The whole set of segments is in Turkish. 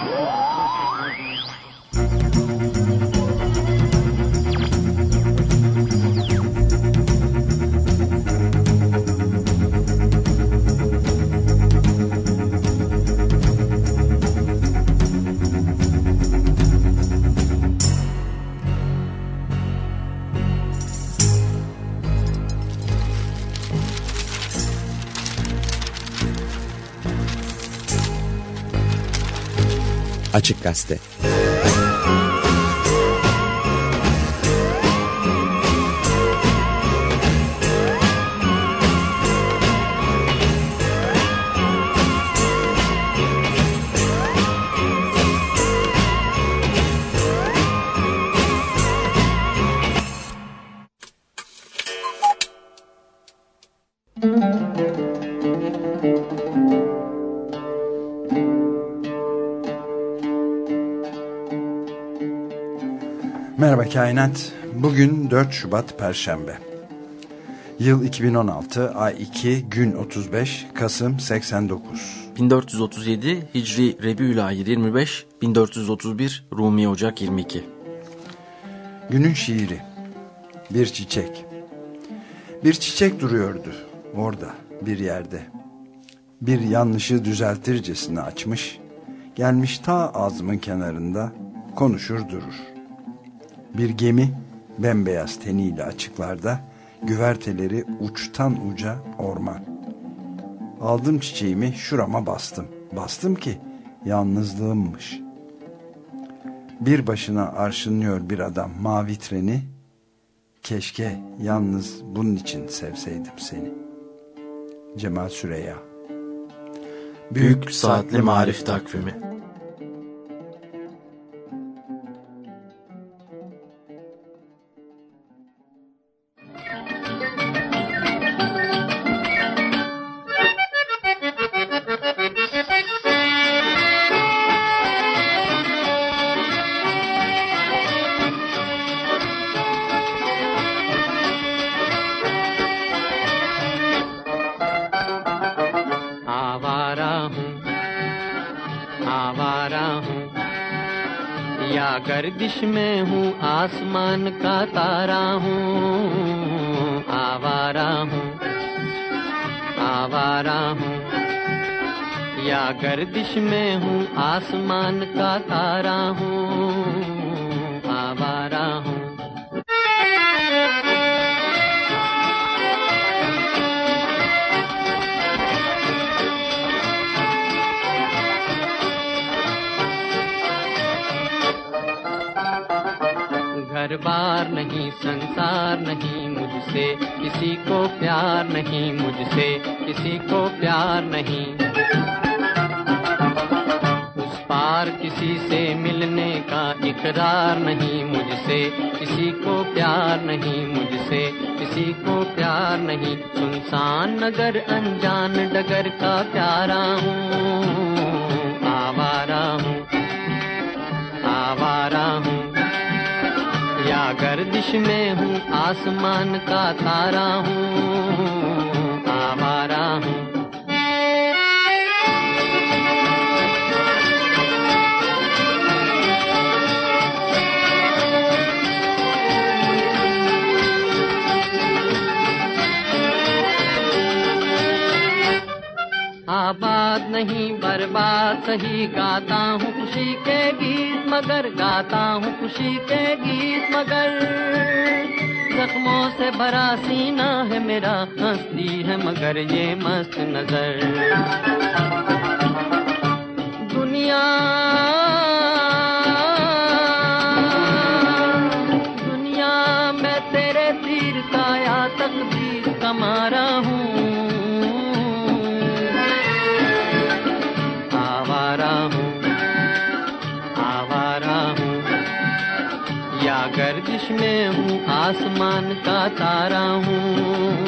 Açık Gazete Kainat. Bugün 4 Şubat Perşembe. Yıl 2016, ay 2, gün 35, Kasım 89. 1437 Hicri Rebiülahir 25, 1431 Rumi Ocak 22. Günün şiiri. Bir çiçek. Bir çiçek duruyordu orada bir yerde. Bir yanlışı düzeltircesine açmış, gelmiş ta ağzımın kenarında konuşur durur. Bir gemi bembeyaz teniyle açıklarda, güverteleri uçtan uca orman. Aldım çiçeğimi şurama bastım. Bastım ki yalnızlığımmış. Bir başına arşınlıyor bir adam mavi treni. Keşke yalnız bunun için sevseydim seni. Cemal Süreya Büyük Saatli Marif Takvimi آسمان کا تارا ہوں آوارہ ہوں آوارہ ہوں۔ یا گردش میں ہوں، آسمان کا تارا ہوں۔ اعتبار نہیں، سنسار نہیں، مجھ سے کسی کو پیار نہیں، مجھ سے کسی کو پیار نہیں۔ اس پار کسی سے ملنے کا اقرار نہیں، مجھ سے کسی کو پیار نہیں، مجھ سے کسی کو پیار نہیں۔ سنسان نگر انجان ڈگر کا پیارا ہوں، آوارا ہوں آوارا ہوں۔ گردش میں ہوں آسمان کا تارا ہوں آوارہ ہوں۔ ہر بات صحیح گاتا ہوں، خوشی کے گیت مگر گاتا ہوں، خوشی کے گیت مگر۔ زخموں سے بھرا سینہ ہے میرا ہستی ہے مگر یہ مست نظر۔ دنیا آسمان کا تارا ہوں۔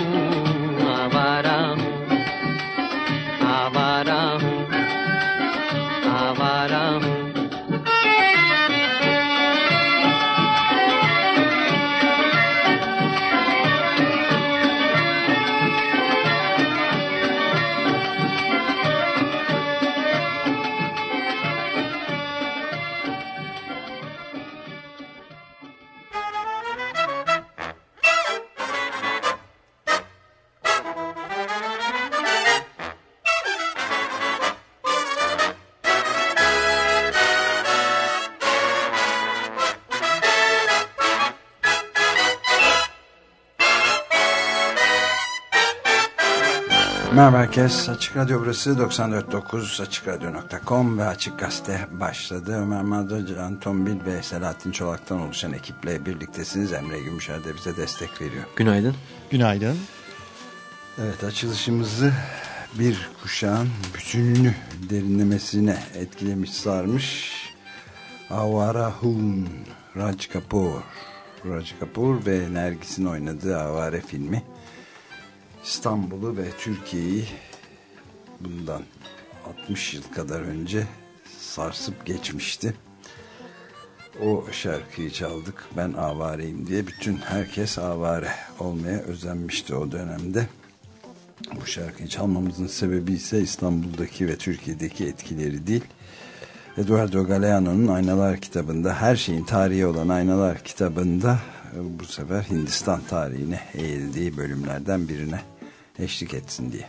Açık Radyo burası 94.9 AçıkRadyo.com ve Açık Gazete başladı. Ömer Madra, Can Tombil ve Selahattin Çolak'tan oluşan ekiple birliktesiniz. Emre Gümüşer de bize destek veriyor. Günaydın. Günaydın. Evet açılışımızı bir kuşağın bütününü derinlemesine etkilemiş sarmış. Avara Hun, Raj Kapoor. Raj Kapoor ve Nergis'in oynadığı Avare filmi. İstanbul'u ve Türkiye'yi bundan 60 yıl kadar önce sarsıp geçmişti. O şarkıyı çaldık ben avareyim diye bütün herkes avare olmaya özenmişti o dönemde. Bu şarkıyı çalmamızın sebebi ise İstanbul'daki ve Türkiye'deki etkileri değil. Eduardo Galeano'nun Aynalar kitabında her şeyin tarihi olan Aynalar kitabında bu sefer Hindistan tarihine eğildiği bölümlerden birine eşlik etsin diye.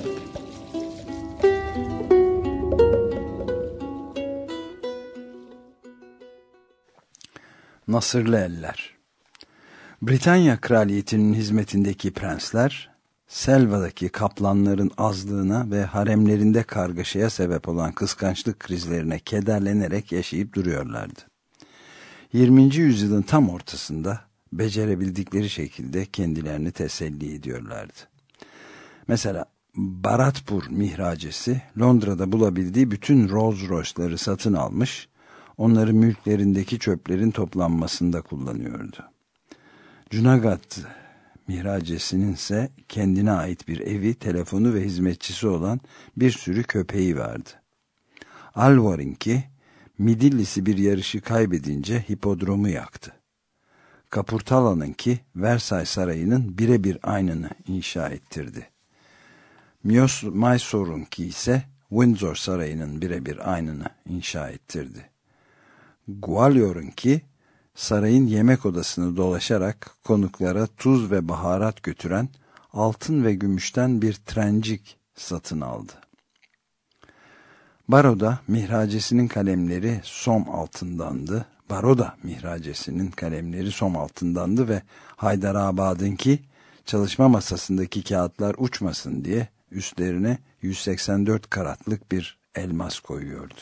Nasırlı Eller Britanya kraliyetinin hizmetindeki prensler, Selva'daki kaplanların azlığına ve haremlerinde kargaşaya sebep olan kıskançlık krizlerine kederlenerek yaşayıp duruyorlardı. 20. yüzyılın tam ortasında becerebildikleri şekilde kendilerini teselli ediyorlardı. Mesela Baratpur mihracesi Londra'da bulabildiği bütün Rolls Royce'ları satın almış, onları mülklerindeki çöplerin toplanmasında kullanıyordu. Cunagat mihracesinin ise kendine ait bir evi, telefonu ve hizmetçisi olan bir sürü köpeği vardı. Alvar'inki Midillis'i bir yarışı kaybedince hipodromu yaktı. Kapurtala'nınki Versailles Sarayı'nın birebir aynını inşa ettirdi. Mios Mysore'unki ise Windsor Sarayı'nın birebir aynını inşa ettirdi. Gwalior'unki sarayın yemek odasını dolaşarak konuklara tuz ve baharat götüren altın ve gümüşten bir trencik satın aldı. Baroda mihracesinin kalemleri som altındandı. Baroda mihracesinin kalemleri som altındandı ve Haydarabad'ınki çalışma masasındaki kağıtlar uçmasın diye üstlerine 184 karatlık bir elmas koyuyordu.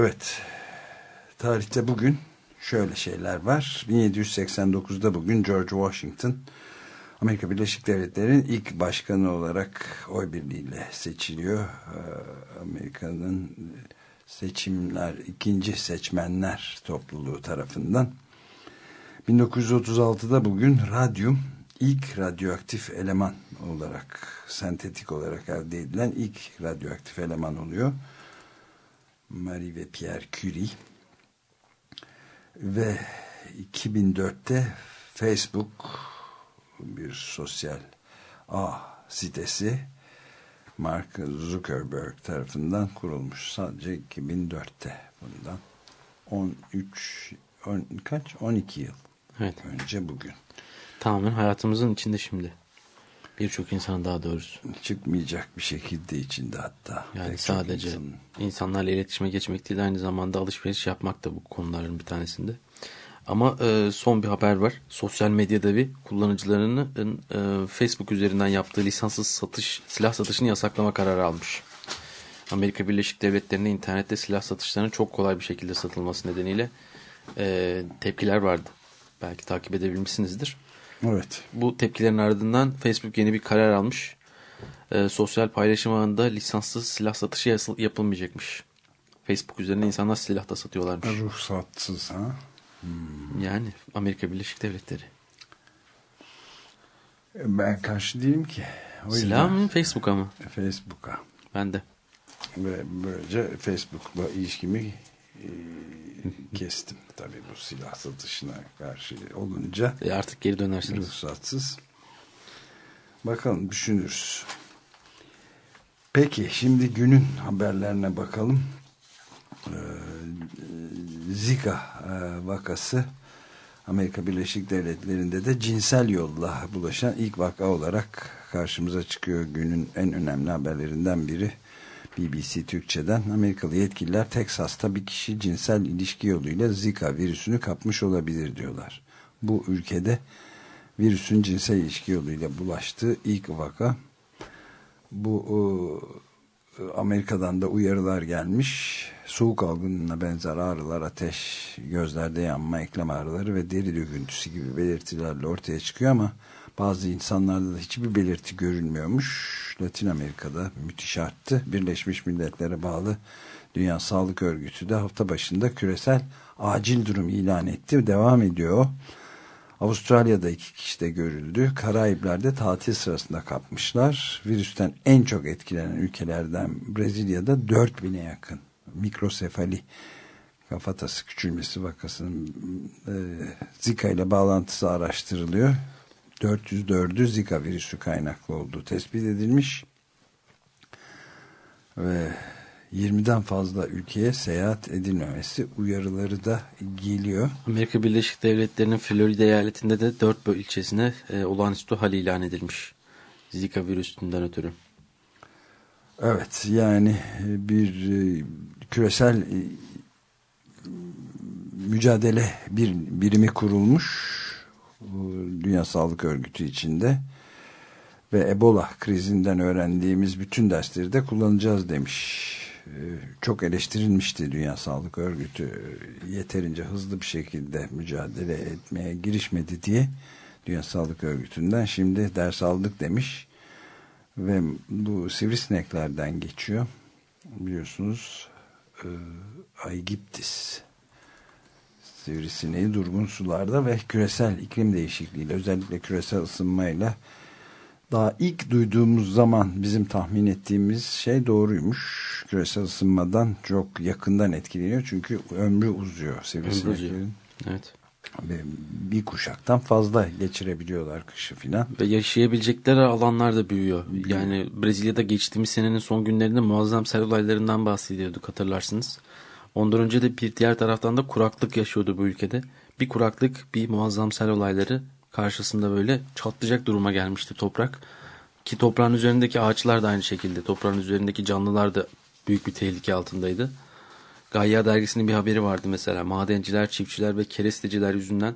Evet, tarihte bugün şöyle şeyler var. 1789'da bugün George Washington Amerika Birleşik Devletleri'nin ilk başkanı olarak oy birliğiyle seçiliyor. Amerika'nın seçimler, ikinci seçmenler topluluğu tarafından. 1936'da bugün radyum ilk radyoaktif eleman olarak, sentetik olarak elde edilen ilk radyoaktif eleman oluyor. Marie ve Pierre Curie. Ve 2004'te Facebook bir sosyal ağ sitesi Mark Zuckerberg tarafından kurulmuş. Sadece 2004'te bundan. 13 10, kaç? 12 yıl evet. önce bugün. Tamamen hayatımızın içinde şimdi birçok insan daha doğrusu çıkmayacak bir şekilde içinde hatta yani sadece insanın... insanlarla iletişime geçmek değil aynı zamanda alışveriş yapmak da bu konuların bir tanesinde Ama e, son bir haber var. Sosyal medyada bir kullanıcılarının e, Facebook üzerinden yaptığı lisanssız satış, silah satışını yasaklama kararı almış. Amerika Birleşik Devletleri'nde internette silah satışlarının çok kolay bir şekilde satılması nedeniyle e, tepkiler vardı. Belki takip edebilmişsinizdir. Evet. Bu tepkilerin ardından Facebook yeni bir karar almış. E, sosyal paylaşım ağında lisanssız silah satışı yapılmayacakmış. Facebook üzerinde insanlar silah da satıyorlarmış. Ruhsatsız ha? Yani Amerika Birleşik Devletleri. Ben karşı değilim ki. O Silah mı Facebook'a mı? Facebook'a. Ben de. Ve böylece Facebook'la ilişkimi e, kestim. Tabii bu silah satışına karşı olunca. E artık geri dönersiniz. Ruhsatsız. Bakalım düşünürüz. Peki şimdi günün haberlerine bakalım. Ee, Zika e, vakası Amerika Birleşik Devletleri'nde de cinsel yolla bulaşan ilk vaka olarak karşımıza çıkıyor. Günün en önemli haberlerinden biri BBC Türkçe'den. Amerikalı yetkililer Teksas'ta bir kişi cinsel ilişki yoluyla Zika virüsünü kapmış olabilir diyorlar. Bu ülkede virüsün cinsel ilişki yoluyla bulaştığı ilk vaka. Bu Amerika'dan da uyarılar gelmiş. Soğuk algınlığına benzer ağrılar, ateş, gözlerde yanma, eklem ağrıları ve deri döküntüsü gibi belirtilerle ortaya çıkıyor ama bazı insanlarda da hiçbir belirti görülmüyormuş. Latin Amerika'da müthiş arttı. Birleşmiş Milletler'e bağlı Dünya Sağlık Örgütü de hafta başında küresel acil durum ilan etti. Devam ediyor Avustralya'da iki kişi de görüldü. Karayipler'de tatil sırasında kapmışlar. Virüsten en çok etkilenen ülkelerden Brezilya'da 4000'e yakın mikrosefali kafatası küçülmesi vakasının e, Zika ile bağlantısı araştırılıyor. 404'ü Zika virüsü kaynaklı olduğu tespit edilmiş. Ve 20'den fazla ülkeye seyahat edilmemesi uyarıları da geliyor. Amerika Birleşik Devletleri'nin Florida eyaletinde de 4 ilçesine e, olağanüstü hal ilan edilmiş. Zika virüsünden ötürü. Evet yani bir e, küresel e, mücadele bir birimi kurulmuş Dünya Sağlık Örgütü içinde ve Ebola krizinden öğrendiğimiz bütün dersleri de kullanacağız demiş. Ee, çok eleştirilmişti Dünya Sağlık Örgütü yeterince hızlı bir şekilde mücadele etmeye girişmedi diye Dünya Sağlık Örgütü'nden şimdi ders aldık demiş. Ve bu sivrisineklerden geçiyor. Biliyorsunuz e, Aegyptis sivrisineği durgun sularda ve küresel iklim değişikliğiyle özellikle küresel ısınmayla daha ilk duyduğumuz zaman bizim tahmin ettiğimiz şey doğruymuş. Küresel ısınmadan çok yakından etkileniyor. Çünkü ömrü uzuyor sivrisineklerin. Evet. Ve bir kuşaktan fazla geçirebiliyorlar kışı filan. Ve yaşayabilecekleri alanlar da büyüyor. Yani Brezilya'da geçtiğimiz senenin son günlerinde muazzam sel olaylarından bahsediyorduk hatırlarsınız. Ondan önce de bir diğer taraftan da kuraklık yaşıyordu bu ülkede. Bir kuraklık, bir muazzam sel olayları karşısında böyle çatlayacak duruma gelmişti toprak. Ki toprağın üzerindeki ağaçlar da aynı şekilde. Toprağın üzerindeki canlılar da büyük bir tehlike altındaydı. Gaia dergisinin bir haberi vardı mesela. Madenciler, çiftçiler ve keresteciler yüzünden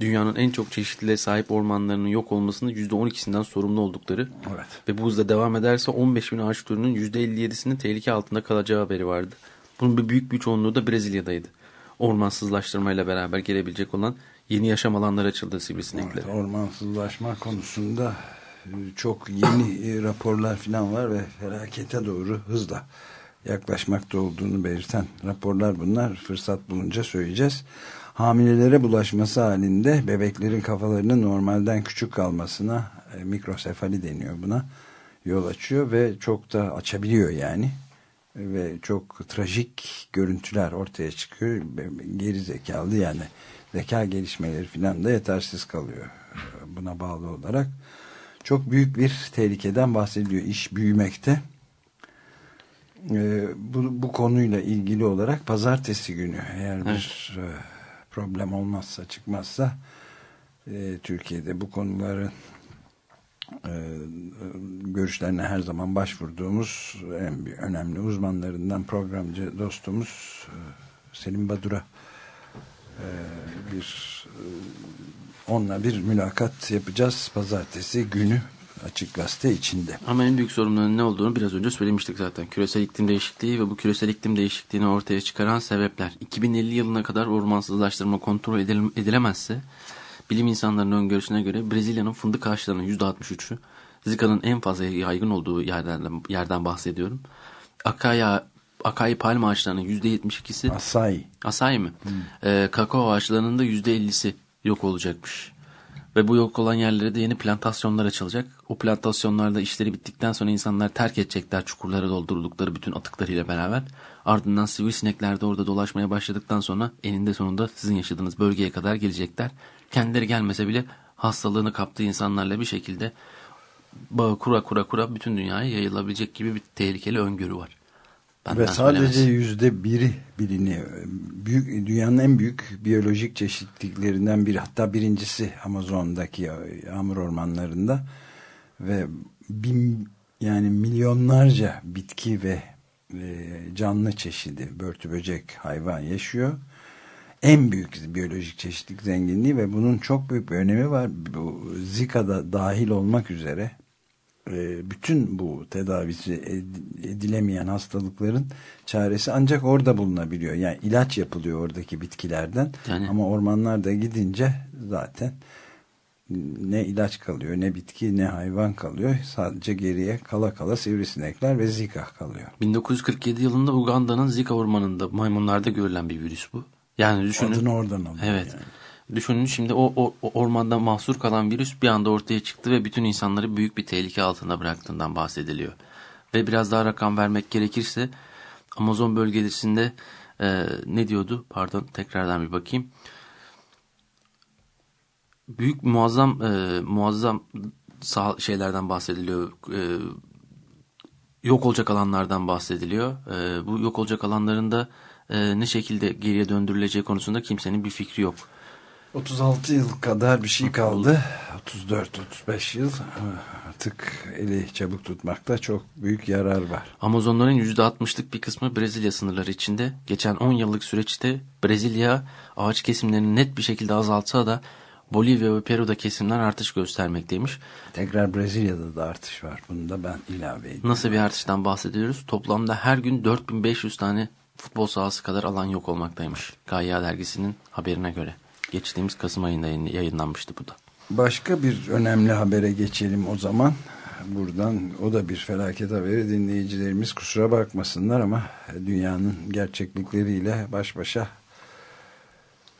dünyanın en çok çeşitliliğe sahip ormanlarının yok olmasının %12'sinden sorumlu oldukları evet. ve bu hızla devam ederse 15 bin ağaç türünün %57'sinin tehlike altında kalacağı haberi vardı. Bunun bir büyük bir çoğunluğu da Brezilya'daydı. Ormansızlaştırmayla beraber gelebilecek olan yeni yaşam alanları açıldı sivrisineklere. Evet, ormansızlaşma konusunda e, çok yeni e, raporlar falan var ve felakete doğru hızla yaklaşmakta olduğunu belirten raporlar bunlar. Fırsat bulunca söyleyeceğiz. Hamilelere bulaşması halinde bebeklerin kafalarının normalden küçük kalmasına e, mikrosefali deniyor buna yol açıyor ve çok da açabiliyor yani ve çok trajik görüntüler ortaya çıkıyor. Geri zekalı yani zeka gelişmeleri filan da yetersiz kalıyor buna bağlı olarak. Çok büyük bir tehlikeden bahsediyor. İş büyümekte. Ee, bu, bu konuyla ilgili olarak pazartesi günü eğer evet. bir e, problem olmazsa çıkmazsa e, Türkiye'de bu konuların görüşlerine her zaman başvurduğumuz en bir önemli uzmanlarından programcı dostumuz e, Selim Badur'a e, bir e, onunla bir mülakat yapacağız pazartesi günü Açık Gazete içinde. Ama en büyük sorunların ne olduğunu biraz önce söylemiştik zaten. Küresel iklim değişikliği ve bu küresel iklim değişikliğini ortaya çıkaran sebepler. 2050 yılına kadar ormansızlaştırma kontrol edilemezse bilim insanlarının öngörüsüne göre Brezilya'nın fındık ağaçlarının %63'ü Zika'nın en fazla yaygın olduğu yerden, yerden bahsediyorum. Akaya, Akai palm ağaçlarının %72'si Asai. Asai mi? Hmm. Ee, kakao ağaçlarının da %50'si yok olacakmış. Ve bu yok olan yerlere de yeni plantasyonlar açılacak. O plantasyonlarda işleri bittikten sonra insanlar terk edecekler çukurlara doldurdukları bütün atıklarıyla beraber. Ardından sivrisinekler de orada dolaşmaya başladıktan sonra eninde sonunda sizin yaşadığınız bölgeye kadar gelecekler. Kendileri gelmese bile hastalığını kaptığı insanlarla bir şekilde bağı kura kura kura bütün dünyaya yayılabilecek gibi bir tehlikeli öngörü var. Benden Ve sadece yüzde biri biliniyor. Büyük, dünyanın en büyük biyolojik çeşitliklerinden biri. Hatta birincisi Amazon'daki yağmur ormanlarında. Ve bin, yani milyonlarca bitki ve e, canlı çeşidi, börtü böcek, hayvan yaşıyor. En büyük biyolojik çeşitlik zenginliği ve bunun çok büyük bir önemi var. Bu Zika'da dahil olmak üzere e, bütün bu tedavisi edilemeyen hastalıkların çaresi ancak orada bulunabiliyor. Yani ilaç yapılıyor oradaki bitkilerden. Yani. Ama ormanlarda gidince zaten ne ilaç kalıyor, ne bitki, ne hayvan kalıyor. Sadece geriye kala kala sivrisinekler ve zika kalıyor. 1947 yılında Uganda'nın zika ormanında maymunlarda görülen bir virüs bu. Yani düşünün. Adını oradan alıyor. Evet. Yani. Düşünün şimdi o, o, o ormanda mahsur kalan virüs bir anda ortaya çıktı ve bütün insanları büyük bir tehlike altında bıraktığından bahsediliyor. Ve biraz daha rakam vermek gerekirse Amazon bölgesinde e, ne diyordu? Pardon tekrardan bir bakayım. Büyük muazzam e, muazzam sağ, şeylerden bahsediliyor. E, yok olacak alanlardan bahsediliyor. E, bu yok olacak alanlarında e, ne şekilde geriye döndürüleceği konusunda kimsenin bir fikri yok. 36 yıl kadar bir şey kaldı. 34-35 yıl artık eli çabuk tutmakta çok büyük yarar var. Amazonların %60'lık bir kısmı Brezilya sınırları içinde. Geçen 10 yıllık süreçte Brezilya ağaç kesimlerini net bir şekilde azaltsa da Bolivya ve Peru'da kesimler artış göstermekteymiş. Tekrar Brezilya'da da artış var. Bunu da ben ilave edeyim. Nasıl bir artıştan bahsediyoruz? Toplamda her gün 4500 tane futbol sahası kadar alan yok olmaktaymış. Gaia dergisinin haberine göre. Geçtiğimiz Kasım ayında yayınlanmıştı bu da. Başka bir önemli habere geçelim o zaman. Buradan o da bir felaket haberi dinleyicilerimiz kusura bakmasınlar ama dünyanın gerçeklikleriyle baş başa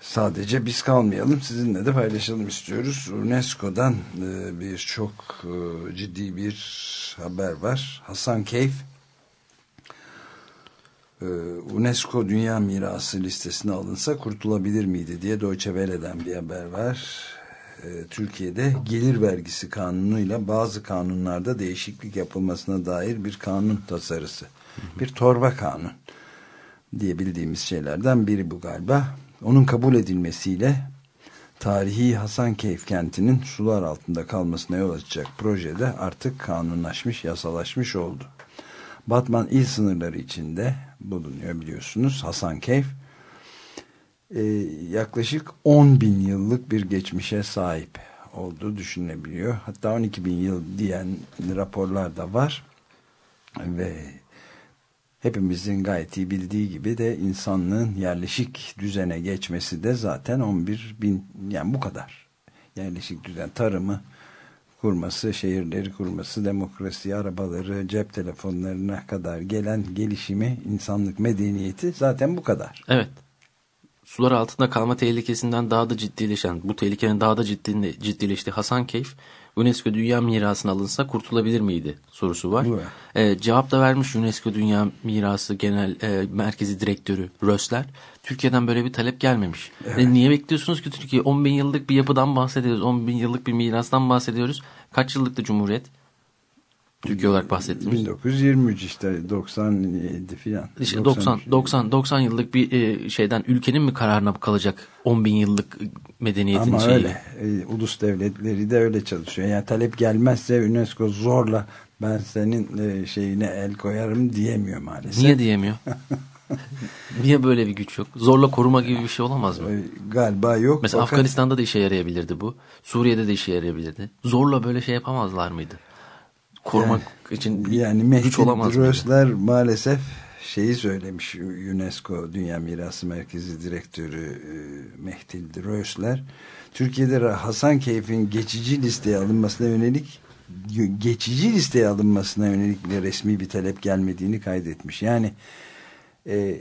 sadece biz kalmayalım sizinle de paylaşalım istiyoruz. UNESCO'dan e, bir çok e, ciddi bir haber var. Hasan Keyf UNESCO Dünya Mirası listesine alınsa kurtulabilir miydi diye Deutsche Welle'den bir haber var. Ee, Türkiye'de gelir vergisi kanunuyla bazı kanunlarda değişiklik yapılmasına dair bir kanun tasarısı. Bir torba kanun diye bildiğimiz şeylerden biri bu galiba. Onun kabul edilmesiyle tarihi Hasankeyf kentinin sular altında kalmasına yol açacak projede artık kanunlaşmış, yasalaşmış oldu. Batman il sınırları içinde bulunuyor biliyorsunuz Hasankeyf. Ee, yaklaşık 10 bin yıllık bir geçmişe sahip olduğu düşünülebiliyor. Hatta 12 bin yıl diyen raporlar da var. Ve hepimizin gayet iyi bildiği gibi de insanlığın yerleşik düzene geçmesi de zaten 11 bin yani bu kadar. Yerleşik düzen tarımı, kurması, şehirleri kurması, demokrasi, arabaları, cep telefonlarına kadar gelen gelişimi, insanlık medeniyeti zaten bu kadar. Evet. Sular altında kalma tehlikesinden daha da ciddileşen, bu tehlikenin daha da ciddi, ciddileştiği Hasankeyf, UNESCO Dünya Mirası'na alınsa kurtulabilir miydi sorusu var. Ee, cevap da vermiş UNESCO Dünya Mirası Genel e, Merkezi Direktörü Rösler. Türkiye'den böyle bir talep gelmemiş. Evet. E, niye bekliyorsunuz ki Türkiye? 10 bin yıllık bir yapıdan bahsediyoruz. 10 bin yıllık bir mirastan bahsediyoruz. Kaç yıllıktı Cumhuriyet? Türkiye olarak bahsettiğimiz. 1923 işte 97 filan. İşte 90 90 90 yıllık bir e, şeyden ülkenin mi kararına kalacak 10 bin yıllık medeniyetin Ama şeyi? öyle. E, ulus devletleri de öyle çalışıyor. Yani talep gelmezse UNESCO zorla ben senin e, şeyine el koyarım diyemiyor maalesef. Niye diyemiyor? Niye böyle bir güç yok? Zorla koruma gibi bir şey olamaz mı? E, Galiba yok. Mesela fakat- Afganistan'da da işe yarayabilirdi bu. Suriye'de de işe yarayabilirdi. Zorla böyle şey yapamazlar mıydı? Korumak için bir yani güç Mehdi olamaz mıydı? Rösler maalesef şeyi söylemiş UNESCO Dünya Mirası Merkezi Direktörü e, Mehdi Rösler Türkiye'de Hasan Keyf'in geçici listeye alınmasına yönelik geçici listeye alınmasına yönelik bile resmi bir talep gelmediğini kaydetmiş. Yani e,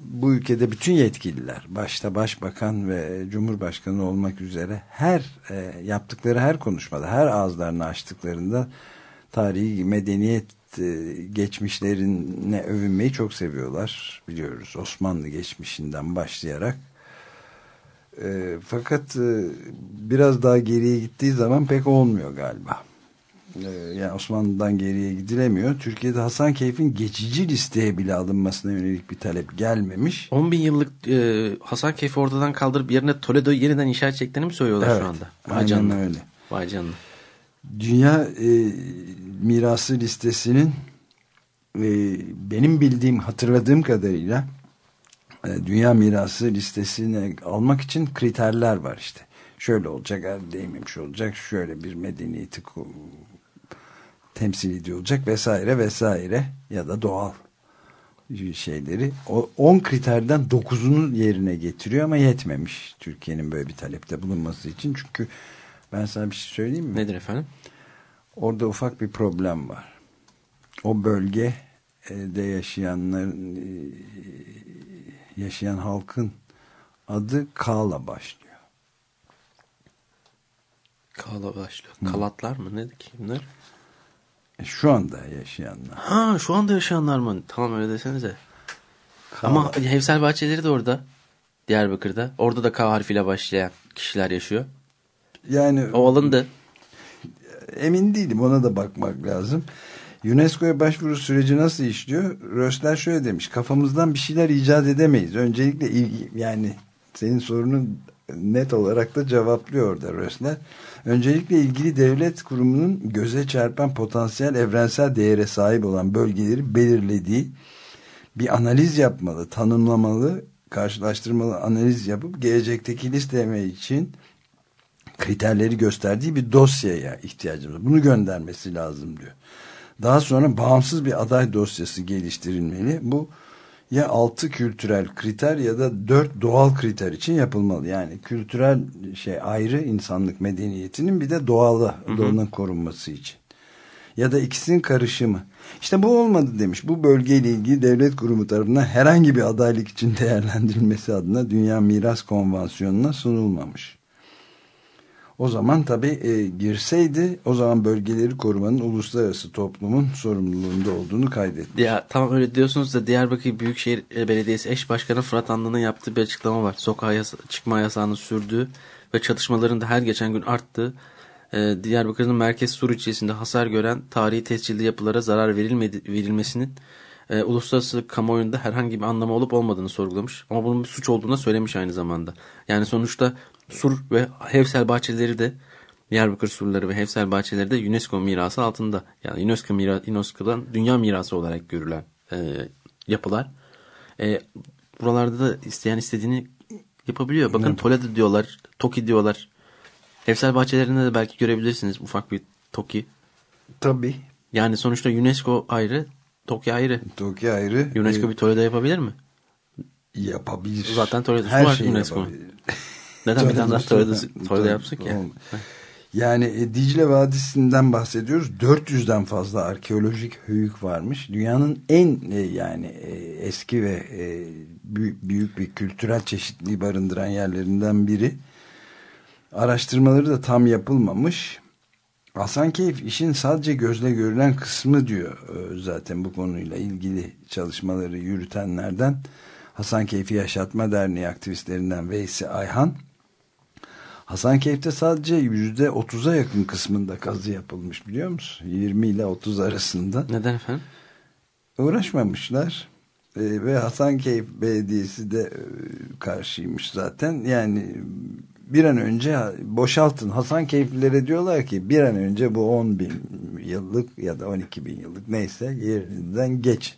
bu ülkede bütün yetkililer başta başbakan ve cumhurbaşkanı olmak üzere her e, yaptıkları her konuşmada her ağızlarını açtıklarında tarihi medeniyet e, geçmişlerine övünmeyi çok seviyorlar biliyoruz. Osmanlı geçmişinden başlayarak. E, fakat e, biraz daha geriye gittiği zaman pek olmuyor galiba yani Osmanlı'dan geriye gidilemiyor. Türkiye'de Hasan Keyf'in geçici listeye bile alınmasına yönelik bir talep gelmemiş. 10 bin yıllık e, Hasan Keyfi ortadan kaldırıp yerine Toledo'yu yeniden inşa edeceklerini mi söylüyorlar Evet, şu anda? Vay aynen canına. öyle. Vay canına. Dünya e, mirası listesinin e, benim bildiğim hatırladığım kadarıyla e, dünya mirası listesine almak için kriterler var işte. Şöyle olacak, el değmemiş olacak, şöyle bir medeniyeti temsil ediyor olacak vesaire vesaire ya da doğal şeyleri. O 10 kriterden 9'unu yerine getiriyor ama yetmemiş Türkiye'nin böyle bir talepte bulunması için. Çünkü ben sana bir şey söyleyeyim mi? Nedir efendim? Orada ufak bir problem var. O bölge e, yaşayanların e, yaşayan halkın adı K'la başlıyor. Kala başlıyor. Kalatlar mı? Ne kimler? E, Şu anda yaşayanlar. Ha şu anda yaşayanlar mı? Tamam öyle desenize. Kala. Ama Hevsel Bahçeleri de orada. Diyarbakır'da. Orada da K harfiyle başlayan kişiler yaşıyor. Yani O alındı. emin değilim ona da bakmak lazım. UNESCO'ya başvuru süreci nasıl işliyor? Rösler şöyle demiş. Kafamızdan bir şeyler icat edemeyiz. Öncelikle ilgi, yani senin sorunun net olarak da cevaplıyor orada Rösler. Öncelikle ilgili devlet kurumunun göze çarpan potansiyel evrensel değere sahip olan bölgeleri belirlediği bir analiz yapmalı, tanımlamalı, karşılaştırmalı analiz yapıp gelecekteki listeme için kriterleri gösterdiği bir dosyaya ihtiyacımız var. Bunu göndermesi lazım diyor. Daha sonra bağımsız bir aday dosyası geliştirilmeli. Bu ya altı kültürel kriter ya da dört doğal kriter için yapılmalı. Yani kültürel şey ayrı insanlık medeniyetinin bir de doğalı, doğanın korunması için. Ya da ikisinin karışımı. İşte bu olmadı demiş. Bu bölgeyle ilgili devlet kurumu tarafından herhangi bir adaylık için değerlendirilmesi adına Dünya Miras Konvansiyonu'na sunulmamış. O zaman tabii e, girseydi o zaman bölgeleri korumanın uluslararası toplumun sorumluluğunda olduğunu kaydetti. Ya tamam öyle diyorsunuz da Diyarbakır Büyükşehir Belediyesi eş başkanı Fırat Anlı'nın yaptığı bir açıklama var. Sokağa yasa çıkma yasağının sürdüğü ve çatışmaların da her geçen gün arttığı e, Diyarbakır'ın merkez Sur ilçesinde hasar gören tarihi tescilli yapılara zarar verilmedi, verilmesinin e, uluslararası kamuoyunda herhangi bir anlamı olup olmadığını sorgulamış. Ama bunun bir suç olduğunu söylemiş aynı zamanda. Yani sonuçta Sur ve Hevsel bahçeleri de Diyarbakır surları ve Hevsel bahçeleri de UNESCO mirası altında. Yani UNESCO mira, UNESCO'dan dünya mirası olarak görülen e, yapılar. E, buralarda da isteyen istediğini yapabiliyor. Bakın Toledo diyorlar, Toki diyorlar. Hevsel bahçelerinde de belki görebilirsiniz ufak bir Toki. Tabii. Yani sonuçta UNESCO ayrı, Toki ayrı. Tokyo ayrı. UNESCO e, bir Toledo yapabilir mi? yapabilir. Zaten Toledo'su var UNESCO. yapabilir. Neden bir tane daha yapsın ki? Yani e, Dicle Vadisi'nden bahsediyoruz. 400'den fazla arkeolojik höyük varmış. Dünyanın en e, yani e, eski ve e, büyük, büyük bir kültürel çeşitliliği barındıran yerlerinden biri. Araştırmaları da tam yapılmamış. Hasankeyf işin sadece gözle görülen kısmı diyor zaten bu konuyla ilgili çalışmaları yürütenlerden. Hasankeyf'i Yaşatma Derneği aktivistlerinden Veysi Ayhan. Hasankeyf'te sadece yüzde otuz'a yakın kısmında kazı yapılmış biliyor musun? 20 ile 30 arasında. Neden efendim? Uğraşmamışlar. Ee, ve Hasankeyf Belediyesi de e, karşıymış zaten. Yani bir an önce boşaltın. Hasankeyflilere diyorlar ki bir an önce bu 10 bin yıllık ya da 12 bin yıllık neyse yerinden geçin.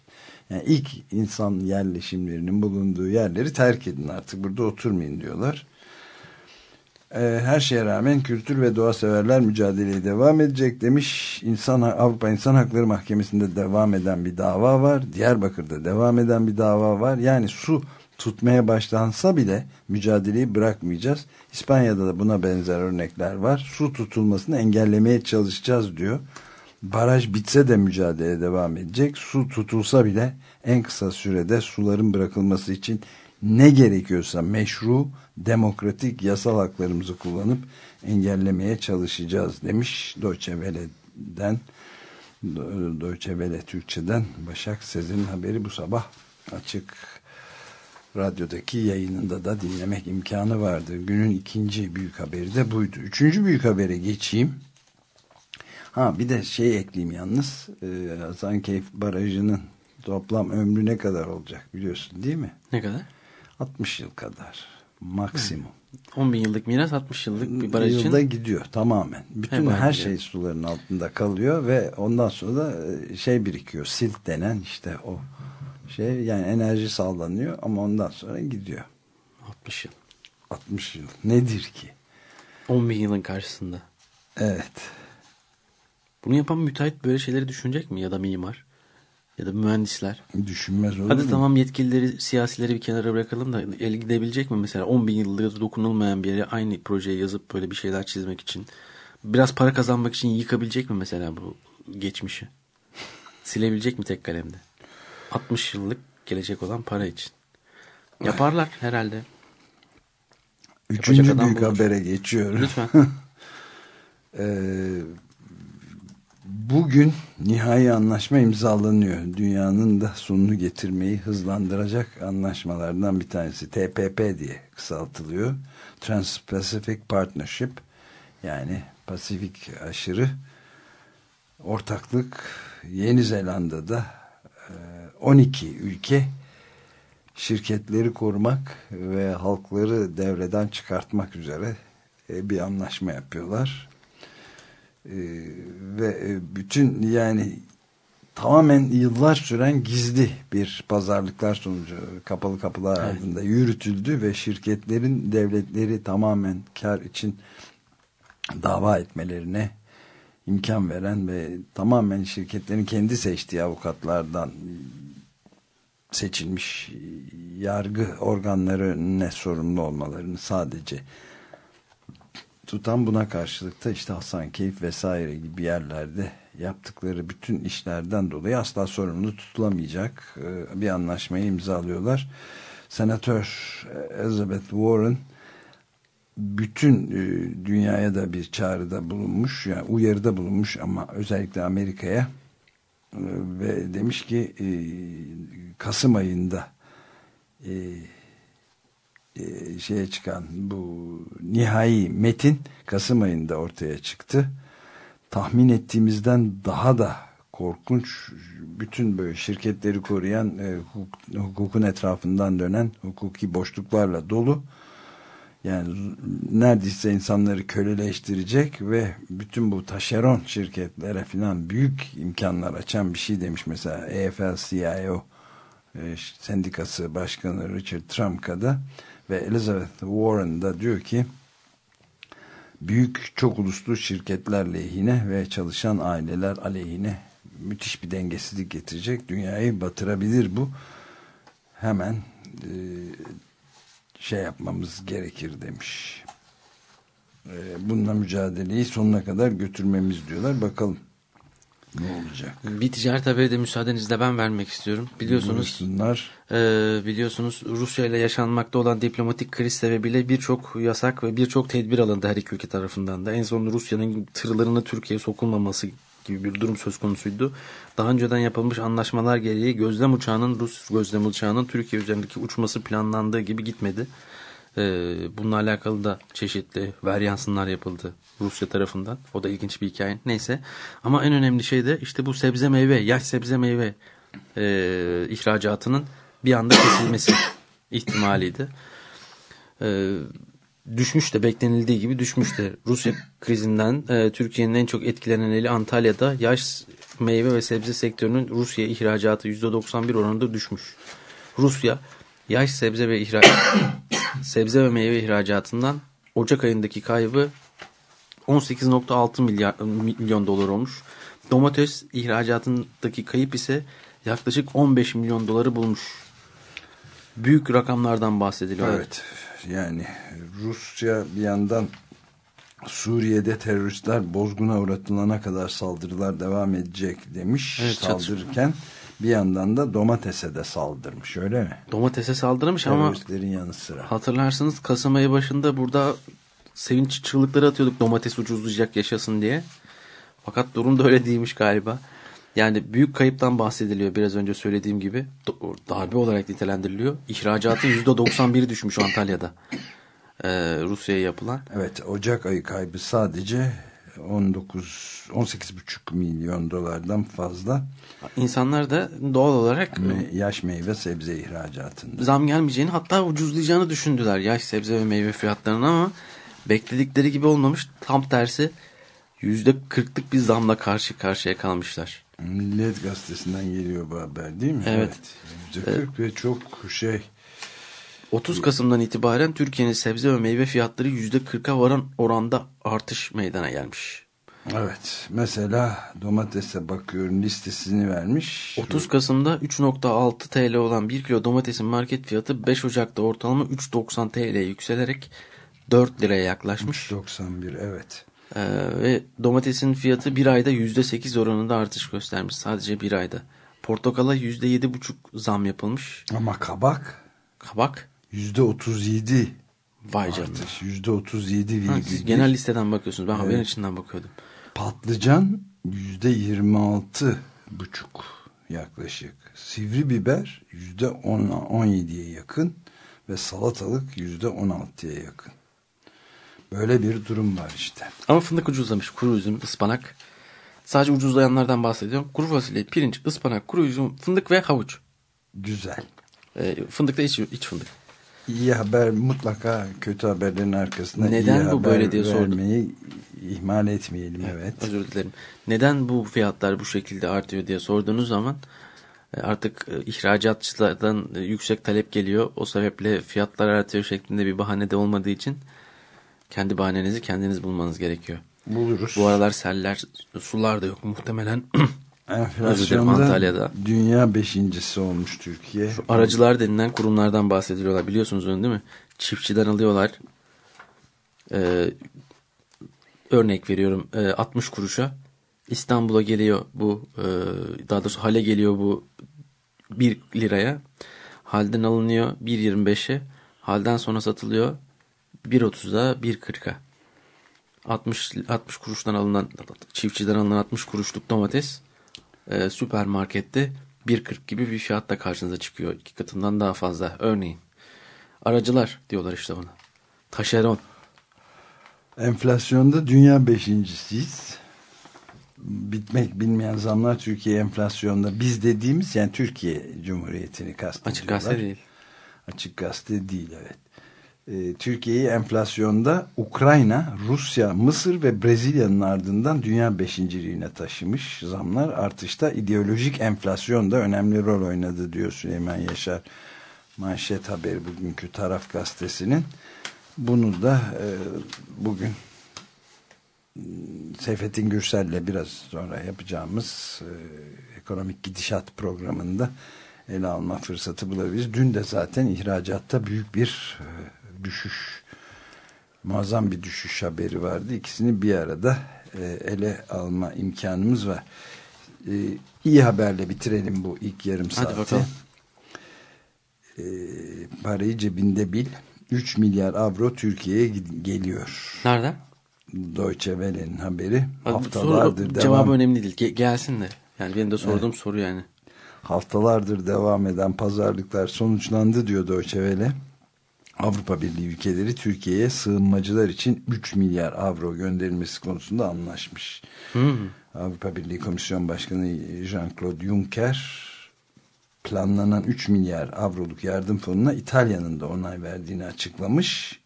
Yani ilk insan yerleşimlerinin bulunduğu yerleri terk edin artık burada oturmayın diyorlar. Ee, her şeye rağmen kültür ve doğa severler mücadeleye devam edecek demiş. İnsan, Avrupa İnsan Hakları Mahkemesi'nde devam eden bir dava var. Diyarbakır'da devam eden bir dava var. Yani su tutmaya başlansa bile mücadeleyi bırakmayacağız. İspanya'da da buna benzer örnekler var. Su tutulmasını engellemeye çalışacağız diyor. Baraj bitse de mücadele devam edecek. Su tutulsa bile en kısa sürede suların bırakılması için ne gerekiyorsa meşru, demokratik yasal haklarımızı kullanıp engellemeye çalışacağız demiş Deutsche Welle'den Deutsche Welle Türkçe'den Başak Sezer'in haberi bu sabah açık radyodaki yayınında da dinlemek imkanı vardı. Günün ikinci büyük haberi de buydu. Üçüncü büyük habere geçeyim. Ha bir de şey ekleyeyim yalnız. Ee, Hasankeyf Barajı'nın toplam ömrü ne kadar olacak biliyorsun değil mi? Ne kadar? 60 yıl kadar. Maksimum. 10 bin yıllık miras 60 yıllık bir baraj için. Yılda gidiyor tamamen. Bütün Hemen her gidiyor. şey suların altında kalıyor ve ondan sonra da e, şey birikiyor. Silt denen işte o şey yani enerji sağlanıyor ama ondan sonra gidiyor. 60 yıl. 60 yıl. Nedir ki? 10 bin yılın karşısında. Evet. Bunu yapan müteahhit böyle şeyleri düşünecek mi? Ya da mimar? Ya da mühendisler? Düşünmez olur Hadi mu? tamam yetkilileri, siyasileri bir kenara bırakalım da el gidebilecek mi mesela 10 bin yıldır dokunulmayan bir yere aynı projeyi yazıp böyle bir şeyler çizmek için? Biraz para kazanmak için yıkabilecek mi mesela bu geçmişi? Silebilecek mi tek kalemde? 60 yıllık gelecek olan para için. Yaparlar herhalde. Üçüncü büyük bulur. habere geçiyorum. Lütfen. Ee, bugün nihai anlaşma imzalanıyor. Dünyanın da sonunu getirmeyi hızlandıracak anlaşmalardan bir tanesi. TPP diye kısaltılıyor. Trans-Pacific Partnership yani Pasifik aşırı ortaklık Yeni Zelanda'da e, 12 ülke şirketleri korumak ve halkları devreden çıkartmak üzere e, bir anlaşma yapıyorlar. E, ve e, bütün yani tamamen yıllar süren gizli bir pazarlıklar sonucu kapalı kapılar Evet. ardında yürütüldü ve şirketlerin devletleri tamamen kar için dava etmelerine imkan veren ve tamamen şirketlerin kendi seçtiği avukatlardan seçilmiş yargı organları ne sorumlu olmalarını sadece tutan buna karşılıkta işte Hasankeyf vesaire gibi yerlerde yaptıkları bütün işlerden dolayı asla sorumlu tutulamayacak e, bir anlaşmayı imzalıyorlar. Senatör Elizabeth Warren bütün e, dünyaya da bir çağrıda bulunmuş yani uyarıda bulunmuş ama özellikle Amerika'ya e, ve demiş ki e, Kasım ayında e, şeye çıkan bu nihai metin Kasım ayında ortaya çıktı. Tahmin ettiğimizden daha da korkunç bütün böyle şirketleri koruyan e, hukuk- hukukun etrafından dönen hukuki boşluklarla dolu. Yani neredeyse insanları köleleştirecek ve bütün bu taşeron şirketlere filan büyük imkanlar açan bir şey demiş mesela E AFL-CIO e, sendikası başkanı Richard Trumka'da ve Elizabeth Warren da diyor ki büyük çok uluslu şirketler lehine ve çalışan aileler aleyhine müthiş bir dengesizlik getirecek. Dünyayı batırabilir bu. Hemen e, şey yapmamız gerekir demiş. E, bununla mücadeleyi sonuna kadar götürmemiz diyorlar. Bakalım ne olacak. bir ticaret haberi de müsaadenizle ben vermek istiyorum. Biliyorsunuz Buyursunlar. Ee, biliyorsunuz Rusya ile yaşanmakta olan diplomatik kriz sebebiyle birçok yasak ve birçok tedbir alındı her iki ülke tarafından da. En son Rusya'nın tırlarına Türkiye'ye sokulmaması gibi bir durum söz konusuydu. Daha önceden yapılmış anlaşmalar gereği gözlem uçağının Rus gözlem uçağının Türkiye üzerindeki uçması planlandığı gibi gitmedi. Ee, bununla alakalı da çeşitli varyansınlar yapıldı Rusya tarafından. O da ilginç bir hikaye. Neyse. Ama en önemli şey de işte bu sebze meyve, yaş sebze meyve e, ihracatının bir anda kesilmesi ihtimaliydi. E, düşmüş de beklenildiği gibi düşmüş de. Rusya krizinden e, Türkiye'nin en çok etkilenen eli Antalya'da yaş meyve ve sebze sektörünün Rusya ihracatı %91 oranında düşmüş. Rusya yaş sebze ve ihra sebze ve meyve ihracatından Ocak ayındaki kaybı 18.6 milyar milyon dolar olmuş. Domates ihracatındaki kayıp ise yaklaşık 15 milyon doları bulmuş. Büyük rakamlardan bahsediliyor. Evet yani Rusya bir yandan Suriye'de teröristler bozguna uğratılana kadar saldırılar devam edecek demiş. Evet, Saldırırken bir yandan da domatese de saldırmış öyle mi? Domatese saldırmış ama yanı sıra. hatırlarsınız Kasım ayı başında burada sevinç çığlıkları atıyorduk domates ucuzlayacak yaşasın diye. Fakat durum da öyle değilmiş galiba. Yani büyük kayıptan bahsediliyor biraz önce söylediğim gibi. Darbe olarak nitelendiriliyor. İhracatın %91'i düşmüş Antalya'da. Ee, Rusya'ya yapılan. Evet Ocak ayı kaybı sadece 19 18,5 milyon dolardan fazla İnsanlar da doğal olarak me- yaş meyve sebze ihracatında. zam gelmeyeceğini hatta ucuzlayacağını düşündüler yaş sebze ve meyve fiyatlarını ama bekledikleri gibi olmamış. Tam tersi %40'lık bir zamla karşı karşıya kalmışlar. Millet gazetesinden geliyor bu haber değil mi? Evet. %40 ve çok şey 30 Kasım'dan itibaren Türkiye'nin sebze ve meyve fiyatları %40'a varan oranda artış meydana gelmiş. Evet. Mesela domatese bakıyorum listesini vermiş. 30 Kasım'da 3.6 TL olan 1 kilo domatesin market fiyatı 5 Ocak'ta ortalama 3.90 TL yükselerek 4 liraya yaklaşmış. 91 evet. Ee, ve domatesin fiyatı bir ayda %8 oranında artış göstermiş sadece bir ayda. Portakala %7,5 zam yapılmış. Ama kabak Kabak %37 vay canına. artış. %37 Ha, siz genel listeden bakıyorsunuz. Ben haberin içinden bakıyordum. Patlıcan %26 buçuk yaklaşık. Sivri biber %17'ye yakın ve salatalık %16'ya yakın. Böyle bir durum var işte. Ama fındık ucuzlamış. Kuru üzüm, ıspanak. Sadece ucuzlayanlardan bahsediyorum. Kuru fasulye, pirinç, ıspanak, kuru üzüm, fındık ve havuç. Güzel. Ee, fındık da iç, iç fındık. İyi haber mutlaka kötü haberlerin arkasında Neden iyi bu haber böyle diye sordum. vermeyi ihmal etmeyelim. Evet. Özür dilerim. Neden bu fiyatlar bu şekilde artıyor diye sorduğunuz zaman e, artık e, ihracatçılardan e, yüksek talep geliyor. O sebeple fiyatlar artıyor şeklinde bir bahane de olmadığı için kendi bahanenizi kendiniz bulmanız gerekiyor. Buluruz. Bu aralar seller, sular da yok muhtemelen. Enflasyonda Antalya'da. dünya beşincisi olmuş Türkiye. Aracılar denilen kurumlardan bahsediyorlar. Biliyorsunuz onu değil mi? Çiftçiden alıyorlar. Ee, örnek veriyorum. e, 60 kuruşa İstanbul'a geliyor bu e, daha doğrusu hale geliyor bu 1 liraya. Halden alınıyor 1.25'e. Halden sonra satılıyor 1.30'a 1.40'a. 60 60 kuruştan alınan çiftçiden alınan 60 kuruşluk domates e, süpermarkette 1.40 gibi bir fiyatta karşınıza çıkıyor. iki katından daha fazla. Örneğin aracılar diyorlar işte buna. Taşeron. Enflasyonda dünya beşincisiyiz. Bitmek bilmeyen zamlar Türkiye enflasyonda biz dediğimiz yani Türkiye Cumhuriyeti'ni kastediyorlar. Açık gazete değil. Açık gazete değil evet. Ee, Türkiye'yi enflasyonda Ukrayna, Rusya, Mısır ve Brezilya'nın ardından dünya beşinciliğine taşımış. Zamlar artışta ideolojik enflasyon da önemli rol oynadı diyor Süleyman Yaşar. Manşet haberi bugünkü taraf gazetesinin. Bunu da e, bugün Seyfettin Gürsel'le biraz sonra yapacağımız e, ekonomik gidişat programında ele alma fırsatı bulabiliriz. Dün de zaten ihracatta büyük bir e, düşüş, muazzam bir düşüş haberi vardı. İkisini bir arada e, ele alma imkanımız var. E, iyi haberle bitirelim bu ilk yarım Hadi saati. bakalım. E, parayı cebinde bil. 3 milyar avro Türkiye'ye geliyor. Nerede? Deutsche Welle'nin haberi. Hadi Haftalardır soru, devam cevabı önemli değil. Ge- gelsin de. Yani benim de sorduğum soru yani. haftalardır devam eden pazarlıklar sonuçlandı diyor Deutsche Welle. Avrupa Birliği ülkeleri Türkiye'ye sığınmacılar için 3 milyar avro gönderilmesi konusunda anlaşmış. Hmm. Avrupa Birliği Komisyon Başkanı Jean-Claude Juncker planlanan 3 milyar avroluk yardım fonuna İtalya'nın da onay verdiğini açıklamış.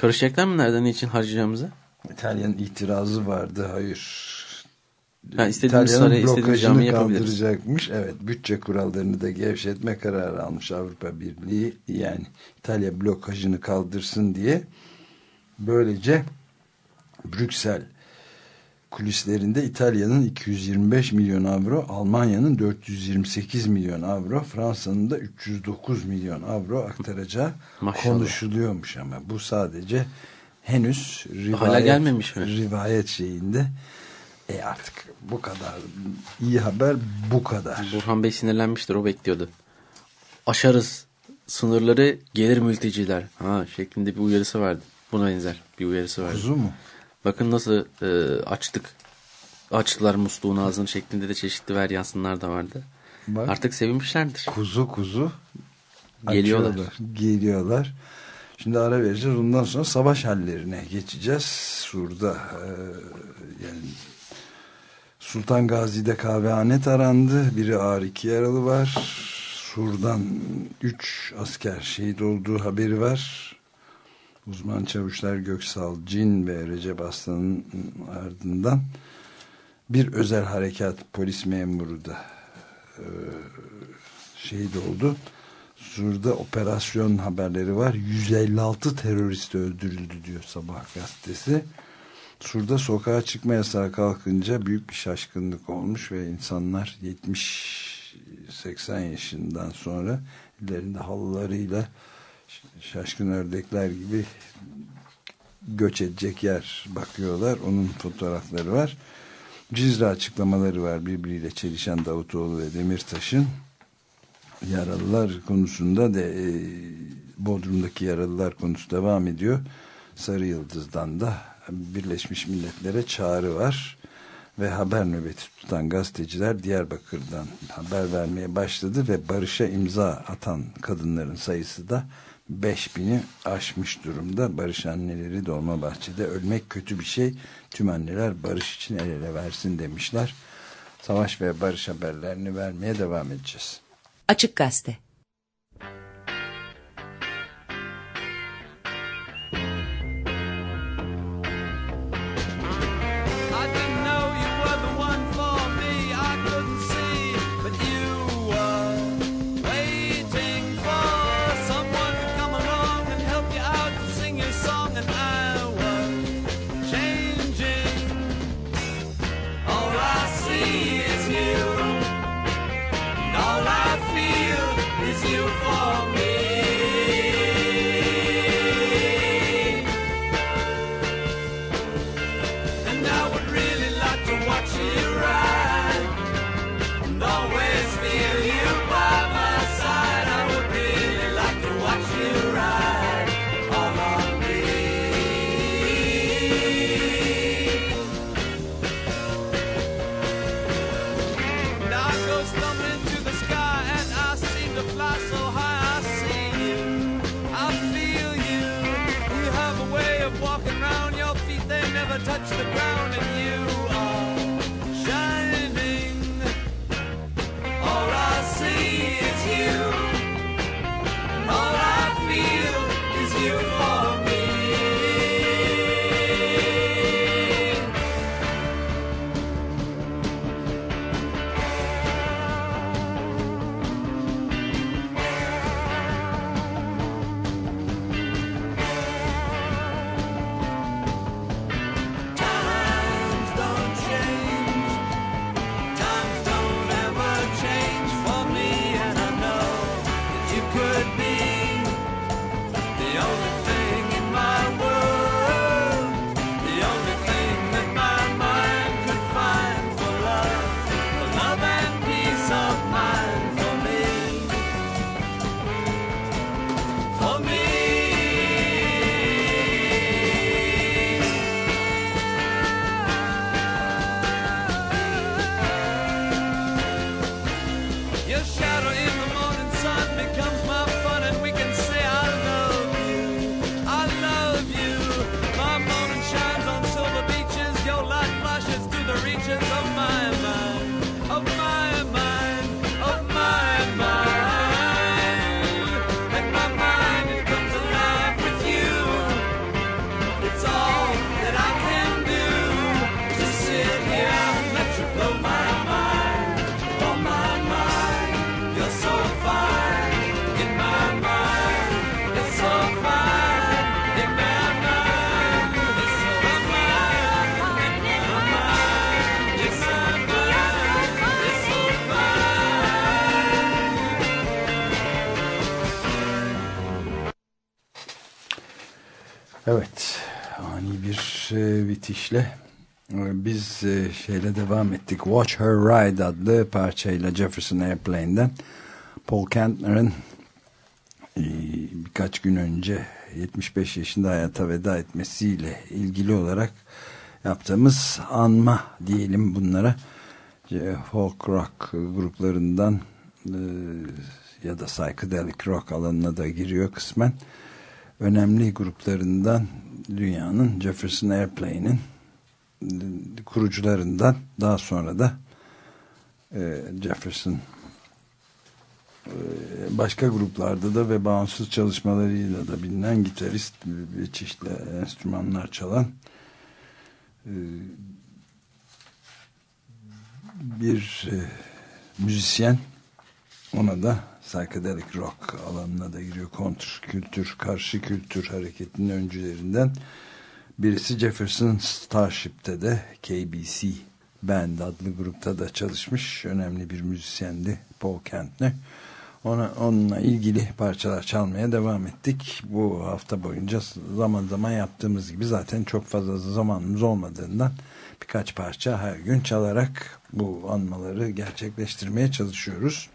Karışacaklar mı nereden için harcayacağımızı? İtalya'nın itirazı vardı. Hayır. Ha, istediğimiz İtalya'nın sarayı, istediğimiz kaldıracakmış. Evet, bütçe kurallarını da gevşetme kararı almış Avrupa Birliği. Yani İtalya blokajını kaldırsın diye. Böylece Brüksel kulislerinde İtalya'nın 225 milyon avro, Almanya'nın 428 milyon avro, Fransa'nın da 309 milyon avro aktaracağı Maşallah. konuşuluyormuş ama bu sadece henüz rivayet, Hala gelmemiş mi? rivayet şeyinde e artık bu kadar iyi haber bu kadar. Burhan Bey sinirlenmiştir o bekliyordu. Aşarız sınırları gelir mülteciler ha şeklinde bir uyarısı vardı. Buna benzer bir uyarısı vardı. Kuzu mu? Bakın nasıl e, açtık. Açtılar musluğun ağzını şeklinde de çeşitli varyansınlar da vardı. Bak. Artık sevinmişlerdir. Kuzu kuzu Geliyorlar. açıyorlar, Geliyorlar. Şimdi ara vereceğiz. Ondan sonra savaş hallerine geçeceğiz. Sur'da e, yani Sultan Gazi'de kahvehane tarandı. Biri ağır iki yaralı var. Sur'dan üç asker şehit olduğu haberi var. Uzman çavuşlar Göksal Cin ve Recep Aslan'ın ardından bir özel harekat polis memuru da e, şehit oldu. Sur'da operasyon haberleri var. 156 terörist öldürüldü diyor Sabah gazetesi. Sur'da sokağa çıkma yasağı kalkınca büyük bir şaşkınlık olmuş ve insanlar 70-80 yaşından sonra ellerinde halılarıyla şaşkın ördekler gibi göç edecek yer bakıyorlar. Onun fotoğrafları var. Cizre açıklamaları var birbiriyle çelişen Davutoğlu ve Demirtaş'ın yaralılar konusunda da e, Bodrum'daki yaralılar konusu devam ediyor. Sarı Yıldız'dan da Birleşmiş Milletler'e çağrı var ve haber nöbeti tutan gazeteciler Diyarbakır'dan haber vermeye başladı ve barışa imza atan kadınların sayısı da 5000'i aşmış durumda. Barış anneleri Dolmabahçe'de ölmek kötü bir şey. Tüm anneler barış için el ele versin demişler. Savaş ve barış haberlerini vermeye devam edeceğiz. Açık Gazete bitişle e, biz e, şeyle devam ettik. Watch Her Ride adlı parçayla Jefferson Airplane'den Paul Kantner'ın e, birkaç gün önce 75 yaşında hayata veda etmesiyle ilgili olarak yaptığımız anma diyelim bunlara. Folk rock gruplarından ya da psychedelic rock alanına da giriyor kısmen önemli gruplarından dünyanın Jefferson Airplane'in kurucularından daha sonra da e, Jefferson e, başka gruplarda da ve bağımsız çalışmalarıyla da bilinen gitarist ve çeşitli enstrümanlar çalan e, bir e, müzisyen. Ona da psychedelic rock alanına da giriyor. Kontr kültür, karşı kültür hareketinin öncülerinden birisi Jefferson Starship'te de KBC Band adlı grupta da çalışmış. Önemli bir müzisyendi Paul Kentner. Ona, onunla ilgili parçalar çalmaya devam ettik. Bu hafta boyunca zaman zaman yaptığımız gibi zaten çok fazla zamanımız olmadığından birkaç parça her gün çalarak bu anmaları gerçekleştirmeye çalışıyoruz.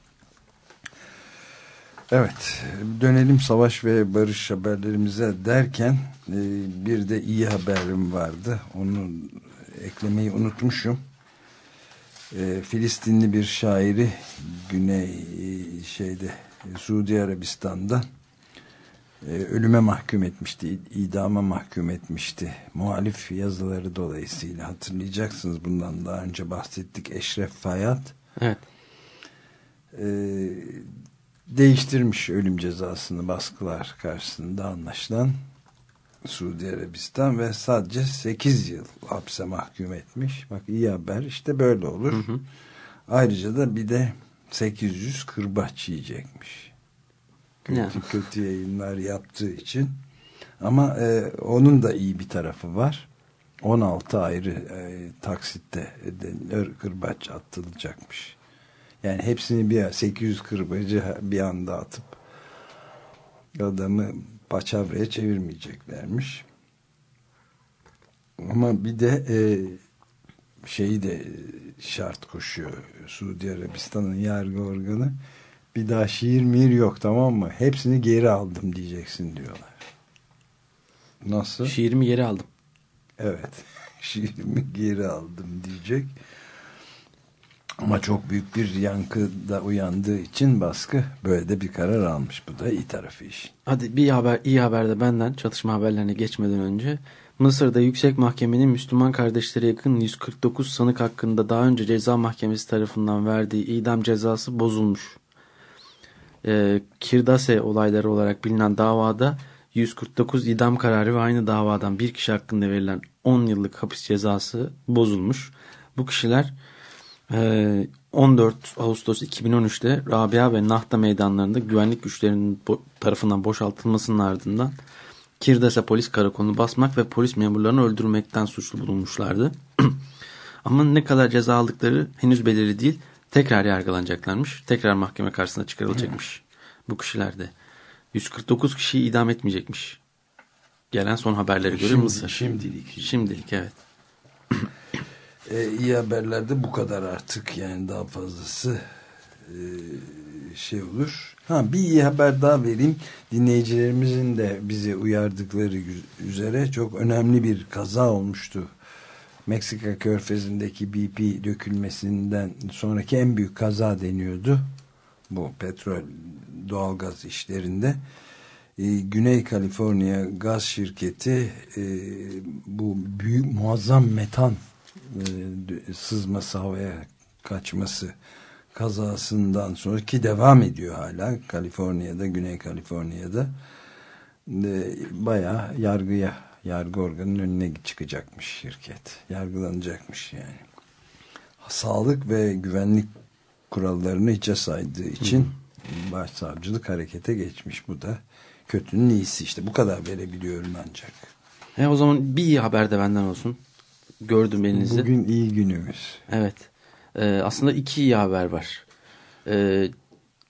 Evet, dönelim savaş ve barış haberlerimize derken e, bir de iyi haberim vardı. Onu eklemeyi unutmuşum. E, Filistinli bir şairi Güney e, şeyde Suudi Arabistan'da ölüme mahkum etmişti, idama mahkum etmişti. Muhalif yazıları dolayısıyla hatırlayacaksınız bundan daha önce bahsettik Eşref Fayat. Evet. Eee değiştirmiş ölüm cezasını baskılar karşısında anlaşılan Suudi Arabistan ve sadece 8 yıl hapse mahkum etmiş. Bak iyi haber işte böyle olur. Hı hı. Ayrıca da bir de 800 kırbaç yiyecekmiş. Kötü ya. kötü yayınlar yaptığı için. Ama e, onun da iyi bir tarafı var. 16 ayrı e, taksitte e, kırbaç atılacakmış. Yani hepsini bir 800 kırbacı bir anda atıp adamı paçavraya çevirmeyeceklermiş. Ama bir de e, şeyi de şart koşuyor Suudi Arabistan'ın yargı organı. Bir daha şiir mir yok tamam mı? Hepsini geri aldım diyeceksin diyorlar. Nasıl? Şiirimi geri aldım. Evet. Şiirimi geri aldım diyecek. Ama çok büyük bir yankı da uyandığı için baskı böyle de bir karar almış. Bu da iyi tarafı iş. Hadi bir haber, iyi haber de benden çatışma haberlerine geçmeden önce. Mısır'da yüksek mahkemenin Müslüman kardeşlere yakın 149 sanık hakkında daha önce ceza mahkemesi tarafından verdiği idam cezası bozulmuş. Ee, Kirdase olayları olarak bilinen davada 149 idam kararı ve aynı davadan bir kişi hakkında verilen 10 yıllık hapis cezası bozulmuş. Bu kişiler 14 ee, Ağustos 2013'te Rabia ve Nahta meydanlarında güvenlik güçlerinin tarafından boşaltılmasının ardından Kirdase polis karakolunu basmak ve polis memurlarını öldürmekten suçlu bulunmuşlardı. Ama ne kadar ceza aldıkları henüz belirli değil. Tekrar yargılanacaklarmış. Tekrar mahkeme karşısına çıkarılacakmış. Bu kişilerde. 149 kişiyi idam etmeyecekmiş. Gelen son haberlere göre Mısır. Şimdilik. Şimdilik evet. E, iyi haberlerde bu kadar artık yani daha fazlası e, şey olur. Ha bir iyi haber daha vereyim. Dinleyicilerimizin de bizi uyardıkları üzere çok önemli bir kaza olmuştu. Meksika körfezindeki BP dökülmesinden sonraki en büyük kaza deniyordu. Bu petrol doğalgaz işlerinde. Ee, Güney Kaliforniya gaz şirketi e, bu büyük muazzam metan e, sızması havaya kaçması kazasından sonra ki devam ediyor hala Kaliforniya'da Güney Kaliforniya'da e, bayağı yargıya yargı organının önüne çıkacakmış şirket. Yargılanacakmış yani. Sağlık ve güvenlik kurallarını hiçe saydığı için Hı. başsavcılık harekete geçmiş. Bu da kötünün iyisi işte. Bu kadar verebiliyorum ancak. E o zaman bir iyi haber de benden olsun gördüm elinizi. Bugün iyi günümüz. Evet. Ee, aslında iki iyi haber var. Ee,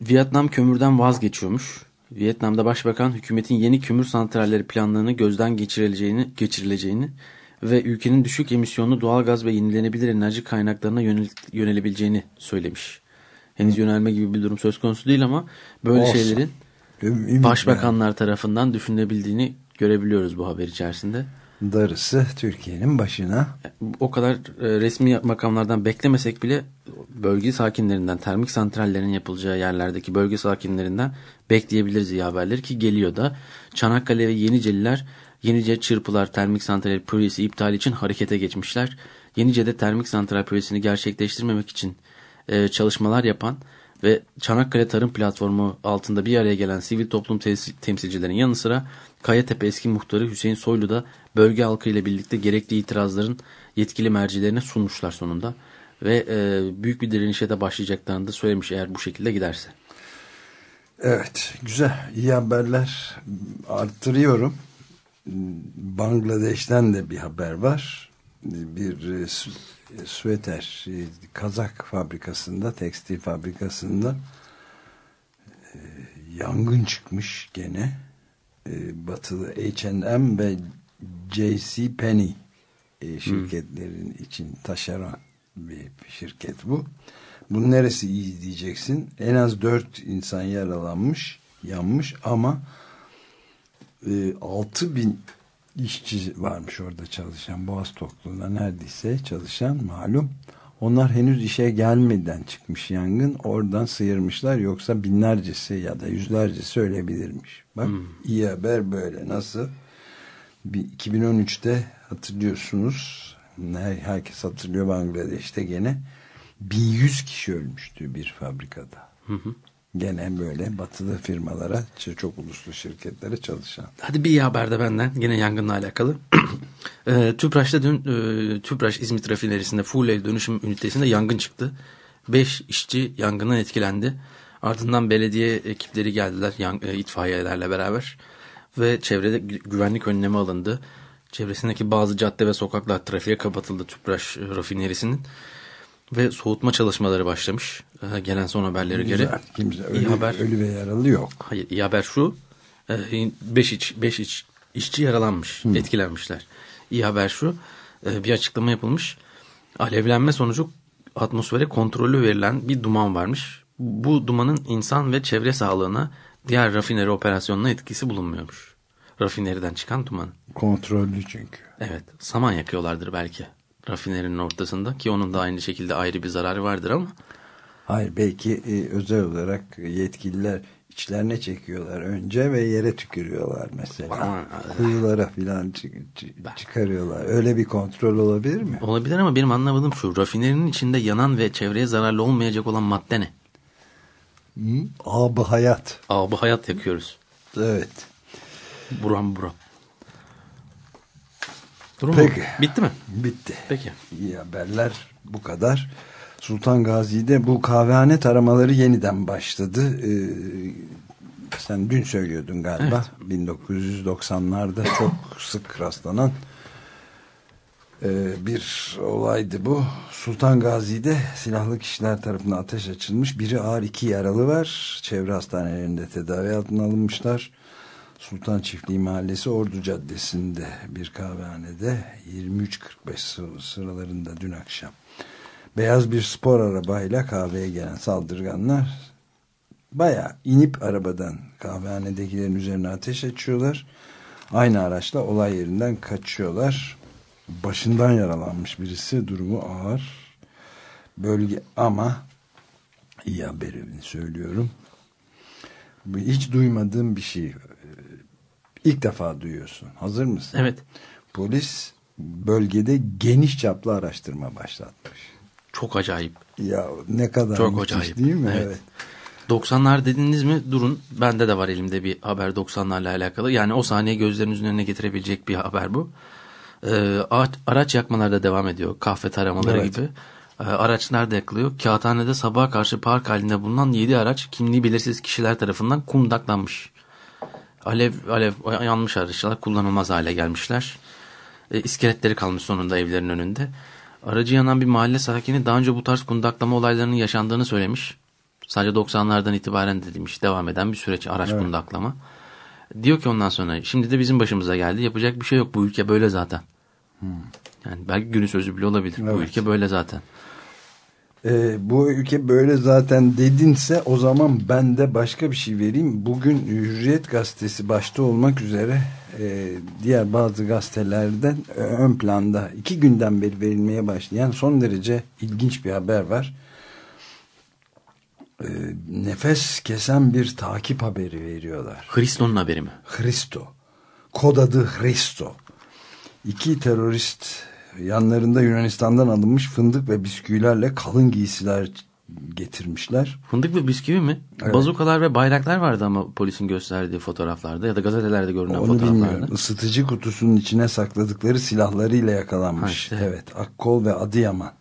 Vietnam kömürden vazgeçiyormuş. Vietnam'da başbakan hükümetin yeni kömür santralleri planlarını gözden geçirileceğini, geçirileceğini ve ülkenin düşük emisyonlu doğalgaz ve yenilenebilir enerji kaynaklarına yönel, yönelebileceğini söylemiş. Henüz yönelme gibi bir durum söz konusu değil ama böyle Olsun. şeylerin Ümit başbakanlar tarafından düşünebildiğini görebiliyoruz bu haber içerisinde. Darısı Türkiye'nin başına. O kadar e, resmi makamlardan beklemesek bile bölge sakinlerinden, termik santrallerin yapılacağı yerlerdeki bölge sakinlerinden bekleyebiliriz iyi haberleri ki geliyor da. Çanakkale ve Yeniceliler Yenice Çırpılar Termik Santrali projesi iptal için harekete geçmişler. Yenice'de termik santral projesini gerçekleştirmemek için e, çalışmalar yapan ve Çanakkale Tarım Platformu altında bir araya gelen sivil toplum temsil- temsilcilerin yanı sıra Kayatepe eski muhtarı Hüseyin Soylu da bölge halkı ile birlikte gerekli itirazların yetkili mercilerine sunmuşlar sonunda. Ve e, büyük bir direnişe de başlayacaklarını da söylemiş eğer bu şekilde giderse. Evet güzel iyi haberler arttırıyorum. Bangladeş'ten de bir haber var. Bir e, süveter e, kazak fabrikasında tekstil fabrikasında e, yangın çıkmış gene. E, Batılı H&M ve J.C. Penney e, şirketlerin için taşeron bir şirket bu. Bunun neresi iyi diyeceksin. En az dört insan yaralanmış, yanmış ama e, 6 bin işçi varmış orada çalışan. Boğaz Toklu'nda neredeyse çalışan malum. Onlar henüz işe gelmeden çıkmış yangın. Oradan sıyırmışlar. Yoksa binlercesi ya da yüzlercesi ölebilirmiş. Bak iyi haber böyle. Nasıl? Bir 2013'te hatırlıyorsunuz. Her, herkes hatırlıyor Bangladeş'te gene 1100 kişi ölmüştü bir fabrikada. Gene böyle batılı firmalara, çok uluslu şirketlere çalışan. Hadi bir iyi haber de benden yine yangınla alakalı. e, Tüpraş'ta dün e, Tüpraş İzmit rafinerisinde full dönüşüm ünitesinde yangın çıktı. 5 işçi yangından etkilendi. Ardından belediye ekipleri geldiler yan, e, itfaiyelerle beraber ve çevrede gü- güvenlik önlemi alındı. Çevresindeki bazı cadde ve sokaklar trafiğe kapatıldı Tüpraş e, rafinerisinin ve soğutma çalışmaları başlamış. E, gelen son haberlere göre. Güzel. Kimse İyi ölü, haber. ölü ve yaralı yok. Hayır iyi haber şu. 5 iç, beş iç, işçi yaralanmış. Etkilenmişler. İyi haber şu. e, bir açıklama yapılmış. Alevlenme sonucu atmosfere kontrollü verilen bir duman varmış. Bu dumanın insan ve çevre sağlığına diğer rafineri operasyonuna etkisi bulunmuyormuş. Rafineriden çıkan duman. Kontrollü çünkü. Evet. Saman yakıyorlardır belki. Rafinerinin ortasında ki onun da aynı şekilde ayrı bir zararı vardır ama Hayır belki e, özel olarak yetkililer içlerine çekiyorlar önce ve yere tükürüyorlar mesela. Aman, Kuyulara filan çı- çı- çıkarıyorlar. Öyle bir kontrol olabilir mi? olabilir ama benim anlamadığım şu. Rafinerinin içinde yanan ve çevreye zararlı olmayacak olan madde ne? Hı? Hayat. Abi hayat yakıyoruz. Evet. Buram buram. Durum Peki. bu. Bitti mi? Bitti. Peki. İyi haberler bu kadar. Sultan Gazi'de bu kahvehane taramaları yeniden başladı. Ee, sen dün söylüyordun galiba. 1990'larda çok sık rastlanan e, bir olaydı bu. Sultan Gazi'de silahlı kişiler tarafından ateş açılmış. Biri ağır iki yaralı var. Çevre hastanelerinde tedavi altına alınmışlar. Sultan Çiftliği Mahallesi Ordu Caddesi'nde bir kahvehanede 23.45 sı- sıralarında dün akşam. Beyaz bir spor arabayla kahveye gelen saldırganlar baya inip arabadan kahvehanedekilerin üzerine ateş açıyorlar. Aynı araçla olay yerinden kaçıyorlar. Başından yaralanmış birisi durumu ağır. Bölge ama iyi haberini söylüyorum. Hiç duymadığım bir şey. İlk defa duyuyorsun. Hazır mısın? Evet. Polis bölgede geniş çaplı araştırma başlatmış. Çok acayip. Ya ne kadar Çok müthiş acayip. değil mi? Evet. 90'lar dediniz mi durun bende de var elimde bir haber 90'larla alakalı. Yani o saniye gözlerinizin önüne getirebilecek bir haber bu. Ee, araç, yakmalar da devam ediyor. Kahve taramaları Evet. gibi. Ee, araçlar da yakılıyor. Kağıthanede sabaha karşı park halinde bulunan 7 araç kimliği belirsiz kişiler tarafından kundaklanmış. Alev, alev yanmış araçlar kullanılmaz hale gelmişler. E, iskeletleri kalmış sonunda evlerin önünde. Aracı yanan bir mahalle sakini daha önce bu tarz kundaklama olaylarının yaşandığını söylemiş. Sadece 90'lardan itibaren dedilmiş devam eden bir süreç araç kundaklama. Diyor ki ondan sonra şimdi de bizim başımıza geldi. Yapacak bir şey yok. Bu ülke böyle zaten. Yani belki günün sözü bile olabilir. Bu Evet. ülke böyle zaten. Ee, bu ülke böyle zaten dedinse o zaman ben de başka bir şey vereyim. Bugün Hürriyet gazetesi başta olmak üzere e, diğer bazı gazetelerden e, ön planda iki günden beri verilmeye başlayan son derece ilginç bir haber var. E, nefes kesen bir takip haberi veriyorlar. Hristo'nun haberi mi? Hristo. Kod adı Hristo. İki terörist yanlarında Yunanistan'dan alınmış fındık ve bisküvilerle kalın giysiler getirmişler. Fındık ve bisküvi mi? Evet. Bazukalar ve bayraklar vardı ama polisin gösterdiği fotoğraflarda ya da gazetelerde görünen Onu fotoğraflarda. bilmiyorum. Isıtıcı kutusunun içine sakladıkları silahlarıyla yakalanmış. Ha işte. Evet. Akkol ve Adıyaman.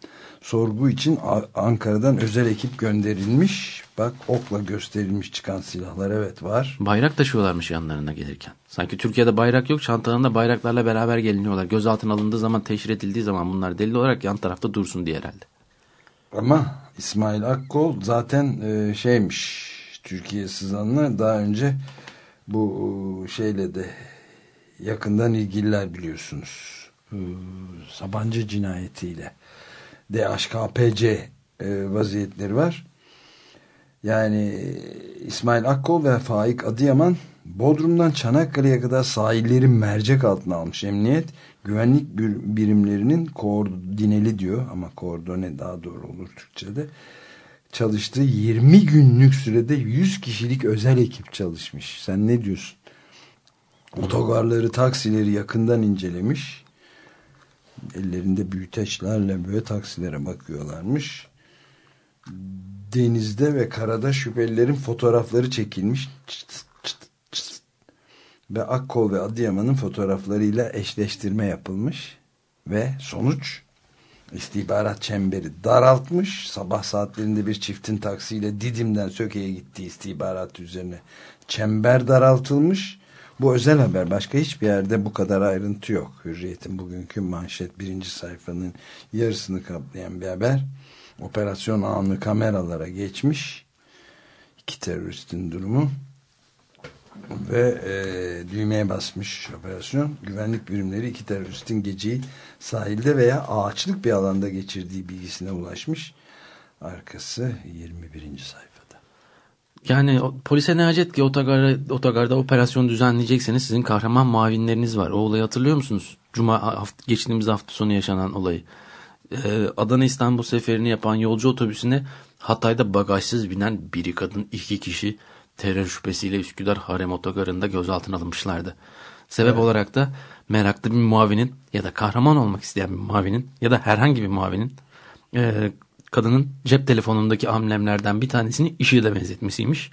Sorgu için Ankara'dan özel ekip gönderilmiş. Bak okla gösterilmiş çıkan silahlar evet var. Bayrak taşıyorlarmış yanlarına gelirken. Sanki Türkiye'de bayrak yok çantalarında bayraklarla beraber geliniyorlar. Gözaltına alındığı zaman teşhir edildiği zaman bunlar delil olarak yan tarafta dursun diye herhalde. Ama İsmail Akkol zaten e, şeymiş Türkiye sızanlar daha önce bu e, şeyle de yakından ilgililer biliyorsunuz. E, Sabancı cinayetiyle DHKPC vaziyetleri var. Yani e, İsmail Akkol ve Faik Adıyaman Bodrum'dan Çanakkale'ye kadar sahilleri mercek altına almış emniyet. Güvenlik bir- birimlerinin koordineli diyor ama koordine daha doğru olur Türkçe'de. Çalıştığı 20 günlük sürede 100 kişilik özel ekip çalışmış. Sen ne diyorsun? Otogarları, taksileri yakından incelemiş. Ellerinde büyüteçlerle böyle taksilere bakıyorlarmış denizde ve karada şüphelilerin fotoğrafları çekilmiş. Çıt çıt çıt. Ve Akkol ve Adıyaman'ın fotoğraflarıyla eşleştirme yapılmış. Ve sonuç istihbarat çemberi daraltmış. Sabah saatlerinde bir çiftin taksiyle Didim'den Söke'ye gittiği istihbarat üzerine çember daraltılmış. Bu özel haber. Başka hiçbir yerde bu kadar ayrıntı yok. Hürriyet'in bugünkü manşet birinci sayfanın yarısını kaplayan bir haber. Operasyon anı kameralara geçmiş. İki teröristin durumu. Ve e, düğmeye basmış operasyon. Güvenlik birimleri iki teröristin geceyi sahilde veya ağaçlık bir alanda geçirdiği bilgisine ulaşmış. Arkası 21. sayfada. Yani polise ne acet ki otogarda, otogarda operasyon düzenleyecekseniz sizin kahraman muavinleriniz var. O olayı hatırlıyor musunuz? Cuma haft- geçtiğimiz hafta sonu yaşanan olayı. Ee, Adana İstanbul seferini yapan yolcu otobüsüne Hatay'da bagajsız binen biri kadın iki kişi terör şüphesiyle Üsküdar Harem Otogarı'nda gözaltına alınmışlardı. Sebep olarak da meraklı bir muavinin ya da kahraman olmak isteyen bir muavinin ya da herhangi bir muavinin e, kadının cep telefonundaki amblemlerden bir tanesini IŞİD'e benzetmesiymiş.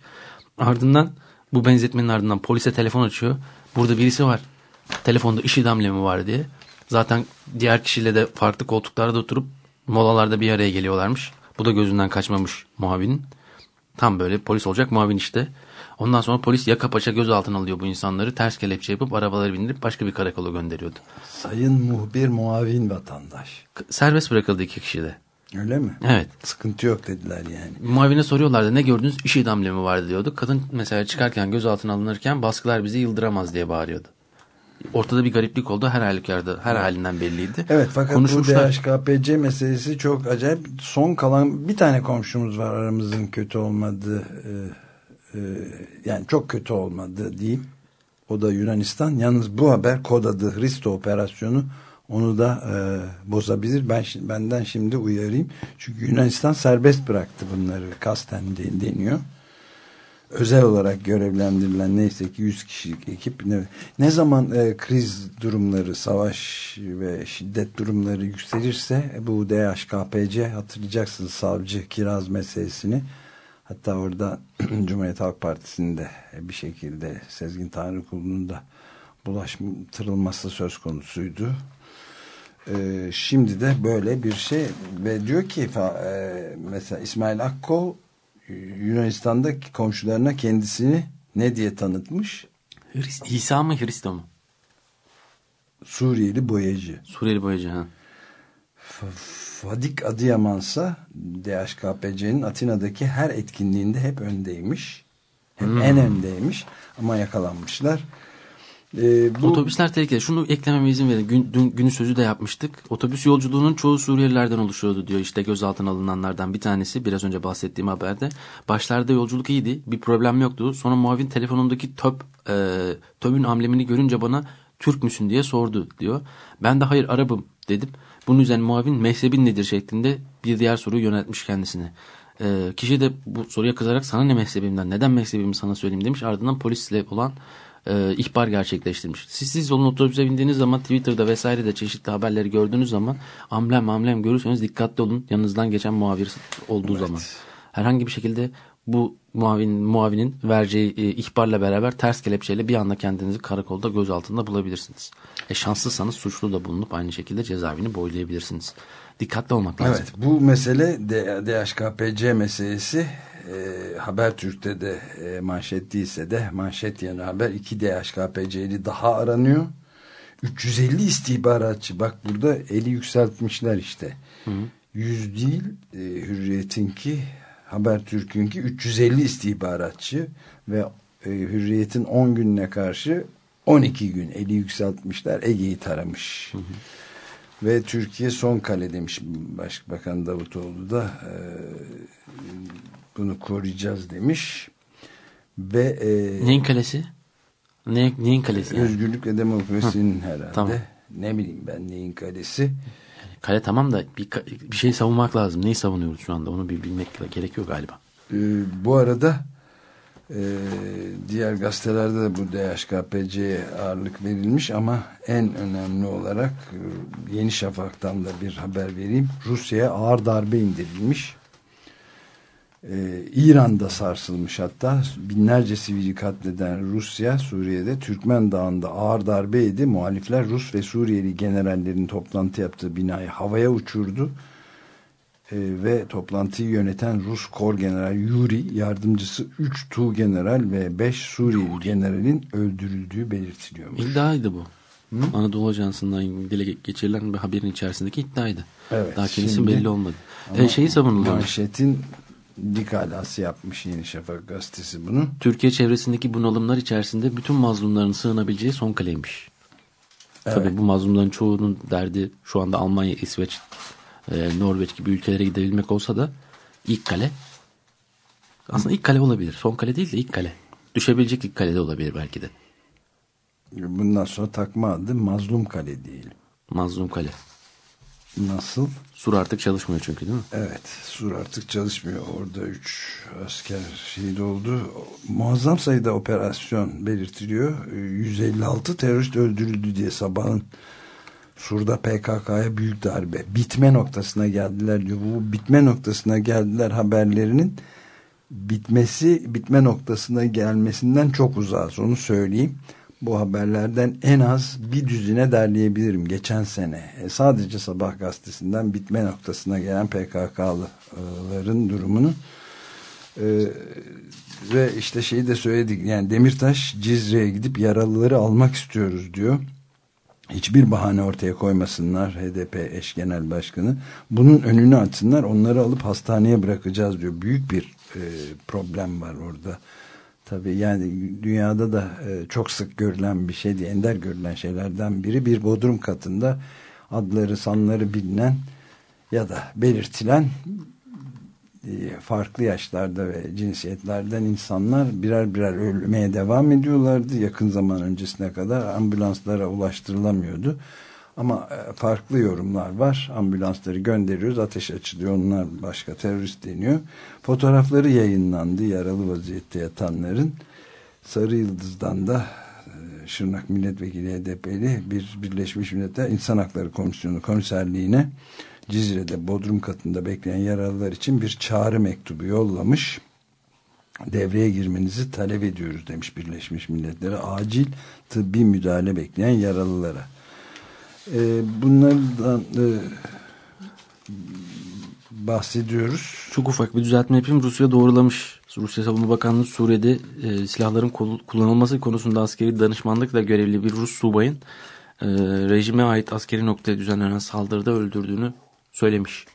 Ardından bu benzetmenin ardından polise telefon açıyor. Burada birisi var. Telefonda IŞİD amblemi var diye. Zaten diğer kişiyle de farklı koltuklarda oturup molalarda bir araya geliyorlarmış. Bu da gözünden kaçmamış muavinin. Tam böyle polis olacak muavin işte. Ondan sonra polis yaka paça gözaltına alıyor bu insanları. Ters kelepçe yapıp arabaları bindirip başka bir karakola gönderiyordu. Sayın muhbir muavin vatandaş. Serbest bırakıldı iki kişi de. Öyle mi? Evet. Sıkıntı yok dediler yani. Muavine soruyorlardı ne gördünüz? IŞİD amblemi vardı diyordu. Kadın mesela çıkarken gözaltına alınırken baskılar bizi yıldıramaz diye bağırıyordu. Ortada bir gariplik oldu. Her halükarda her halinden belliydi. Evet fakat Konuşmuşlar. bu DHKPC meselesi çok acayip. Son kalan bir tane komşumuz var aramızın kötü olmadığı e, e, yani çok kötü olmadı diyeyim. O da Yunanistan. Yalnız bu haber kod adı Hristo operasyonu onu da e, bozabilir. Ben benden şimdi uyarayım. Çünkü Yunanistan serbest bıraktı bunları kasten de- deniyor. Özel olarak görevlendirilen neyse ki 100 kişilik ekip ne, ne zaman e, kriz durumları, savaş ve şiddet durumları yükselirse e, bu DHKPC hatırlayacaksınız savcı kiraz meselesini. Hatta orada Cumhuriyet Halk Partisi'nde bir şekilde Sezgin Tanrıkulu'nun da bulaştırılması söz konusuydu. Ee, şimdi de böyle bir şey ve diyor ki e, mesela İsmail Akkol Yunanistan'daki komşularına kendisini ne diye tanıtmış? İsa mı Hristo mu? Suriyeli boyacı. Suriyeli boyacı ha. F- Fadik Adıyamansa DHKPC'nin Atina'daki her etkinliğinde hep öndeymiş. Hep en öndeymiş ama yakalanmışlar. Ee, bu Otobüsler tehlikeli. Şunu eklememe izin verin. Gün, dün, günü sözü de yapmıştık. Otobüs yolculuğunun çoğu Suriyelilerden oluşuyordu diyor. İşte gözaltına alınanlardan bir tanesi. Biraz önce bahsettiğim haberde. Başlarda yolculuk iyiydi. Bir problem yoktu. Sonra muavin telefonumdaki töp, e, töbün amblemini görünce bana Türk müsün diye sordu diyor. Ben de hayır Arap'ım dedim. Bunun üzerine muavin mezhebin nedir şeklinde bir diğer soruyu yöneltmiş kendisine. E, kişi de bu soruya kızarak sana ne mezhebimden neden mezhebimi sana söyleyeyim demiş. Ardından polisle olan e, ihbar gerçekleştirmiş. Siz siz olun otobüse bindiğiniz zaman Twitter'da vesairede çeşitli haberleri gördüğünüz zaman amblem amblem görürseniz dikkatli olun yanınızdan geçen muavir olduğu zaman. Herhangi bir şekilde bu muavin, muavinin vereceği e, ihbarla beraber ters kelepçeyle bir anda kendinizi karakolda gözaltında bulabilirsiniz. E şanslıysanız suçlu da bulunup aynı şekilde cezaevini boylayabilirsiniz. Dikkatli olmak lazım. Evet bu mesele DHKPC meselesi e, Habertürk'te de e, manşet değilse de manşet yanı haber 2 DHKPC'li daha aranıyor. 350 istihbaratçı bak burada eli yükseltmişler işte. 100 değil e, Hürriyet'inki Habertürk'ünki 350 istihbaratçı ve e, Hürriyet'in 10 gününe karşı 12 gün eli yükseltmişler Ege'yi taramış. Ve Türkiye son kale demiş Başbakan Davutoğlu da e, bunu koruyacağız demiş. Ve e, Neyin kalesi? Ne, neyin kalesi? yani? özgürlük ve demokrasinin herhalde. tamam. Ne bileyim ben neyin kalesi. Kale tamam da bir, bir şey savunmak lazım. Neyi savunuyoruz şu anda? Onu bir bilmek gerekiyor galiba. E, bu arada e, diğer gazetelerde de bu DHKPC'ye ağırlık verilmiş ama en önemli olarak e, Yeni Şafak'tan da bir haber vereyim. Rusya'ya ağır darbe indirilmiş. Ee, İran'da sarsılmış hatta binlerce sivili katleden Rusya Suriye'de Türkmen Dağı'nda ağır darbe yedi. Muhalifler Rus ve Suriyeli generallerin toplantı yaptığı binayı havaya uçurdu. Ee, ve toplantıyı yöneten Rus Kor General Yuri yardımcısı 3 Tu General ve 5 Suriyeli generalin öldürüldüğü belirtiliyormuş. İddiaydı bu. Anadolu Ajansı'ndan dile geçirilen bir haberin içerisindeki iddiaydı. Evet, Daha kendisi şimdi- belli olmadı. E, şeyi savunuluyor. Manşetin dik alası yapmış Yeni Şafak gazetesi bunu. Türkiye çevresindeki bunalımlar içerisinde bütün mazlumların sığınabileceği son kaleymiş. Tabii bu mazlumların çoğunun derdi şu anda Almanya, İsveç, e, Norveç gibi ülkelere gidebilmek olsa da ilk kale aslında ilk kale olabilir. Son kale değil de ilk kale. Düşebilecek ilk kale de olabilir belki de. Bundan sonra takma adı Mazlum Kale değil. Mazlum kale. Nasıl? Sur artık çalışmıyor çünkü değil mi? Evet, sur artık çalışmıyor. Orada 3 asker şehit oldu. Muazzam sayıda operasyon belirtiliyor. 156 terörist öldürüldü diye sabahın Sur'da PKK'ya büyük darbe. Bitme noktasına geldiler diyor. Bu bitme noktasına geldiler haberlerinin bitmesi, bitme noktasına gelmesinden çok uzağız. Onu söyleyeyim. Bu haberlerden en az bir düzine derleyebilirim geçen sene. E, sadece Sabah gazetesinden bitme noktasına gelen PKK'lıların durumunu e, ve işte şeyi de söyledik. Yani Demirtaş Cizre'ye gidip yaralıları almak istiyoruz diyor. Hiçbir bahane ortaya koymasınlar HDP eş genel başkanı. Bunun önünü açsınlar onları alıp hastaneye bırakacağız diyor. Büyük bir e, problem var orada. Tabii yani dünyada da e, çok sık görülen bir şey değil. Ender görülen şeylerden biri bir bodrum katında adları sanları bilinen ya da belirtilen e, farklı yaşlarda ve cinsiyetlerden insanlar birer birer ölmeye devam ediyorlardı. Yakın zaman öncesine kadar ambulanslara ulaştırılamıyordu. Ama e, farklı yorumlar var. Ambulansları gönderiyoruz, ateş açılıyor. Onlar başka terörist deniyor. Fotoğrafları yayınlandı yaralı vaziyette yatanların. Sarı Yıldız'dan da e, Şırnak Milletvekili HDP'li bir Birleşmiş Milletler İnsan Hakları Komisyonu komiserliğine Cizre'de Bodrum katında bekleyen yaralılar için bir çağrı mektubu yollamış. Devreye girmenizi talep ediyoruz demiş Birleşmiş Milletler'e. Acil tıbbi müdahale bekleyen yaralılara. Ee, bunlardan e, bahsediyoruz. Çok ufak bir düzeltme yapayım. Rusya doğrulamış. Rusya Savunma Bakanlığı Suriye'de e, silahların kullanılması konusunda askeri danışmanlıkla görevli bir Rus subayın e, rejime ait askeri noktaya düzenlenen saldırıda öldürdüğünü söylemiş.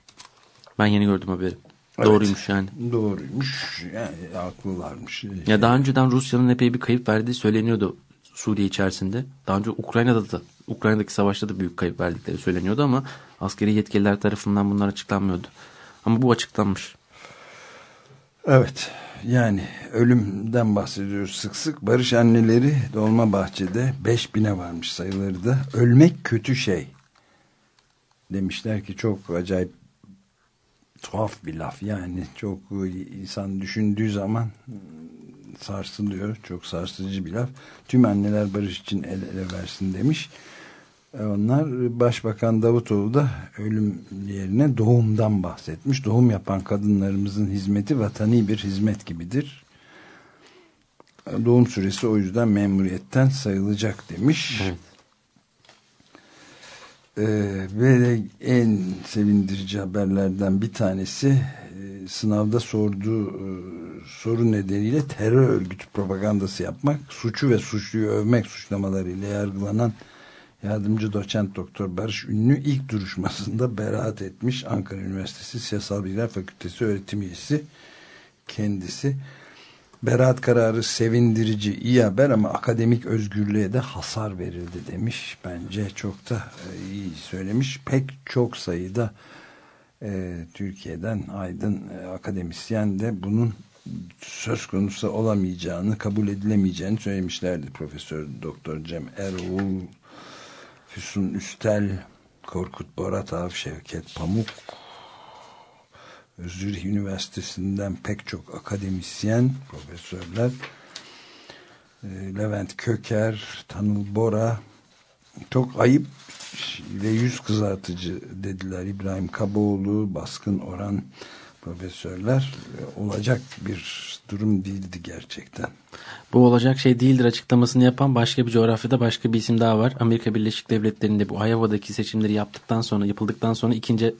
Ben yeni gördüm haberi. Evet. Doğruymuş yani. Doğruymuş. Yani haklılarmış. Ya daha önceden Rusya'nın epey bir kayıp verdiği söyleniyordu Suriye içerisinde. Daha önce Ukrayna'da da Ukrayna'daki savaşta da büyük kayıp verdikleri söyleniyordu ama askeri yetkililer tarafından bunlar açıklanmıyordu. Ama bu açıklanmış. Evet. Yani ölümden bahsediyoruz sık sık. Barış anneleri Dolmabahçe'de 5000'e varmış sayıları da. Ölmek kötü şey. Demişler ki çok acayip tuhaf bir laf. Yani çok insan düşündüğü zaman sarsılıyor. Çok sarsıcı bir laf. Tüm anneler barış için el ele versin demiş. E, Onlar Başbakan Davutoğlu da ölüm yerine doğumdan bahsetmiş. Doğum yapan kadınlarımızın hizmeti vatani bir hizmet gibidir. E, Doğum süresi o yüzden memuriyetten sayılacak demiş. Evet. Ee, ve en sevindirici haberlerden bir tanesi e, sınavda sorduğu e, soru nedeniyle terör örgütü propagandası yapmak, suçu ve suçluyu övmek suçlamalarıyla yargılanan yardımcı doçent doktor Barış Ünlü ilk duruşmasında beraat etmiş. Ankara Üniversitesi Siyasal Bilgiler Fakültesi öğretim üyesi kendisi. Beraat kararı sevindirici, iyi haber ama akademik özgürlüğe de hasar verildi demiş. Bence çok da e, iyi söylemiş. Pek çok sayıda e, Türkiye'den aydın e, akademisyen de bunun söz konusu olamayacağını, kabul edilemeyeceğini söylemişlerdi. Profesör Doktor Cem Erol, Füsun Üstel, Korkut Boratav, Şevket Pamuk, Zürih Üniversitesi'nden pek çok akademisyen, profesörler, e, Levent Köker, Tanıl Bora, çok ayıp ve yüz kızartıcı dediler. İbrahim Kaboğlu, Baskın Oran profesörler E, olacak bir durum değildi gerçekten. Bu olacak şey değildir açıklamasını yapan başka bir coğrafyada başka bir isim daha var. Amerika Birleşik Devletleri'nde bu Iowa'daki seçimleri yaptıktan sonra yapıldıktan sonra ikinci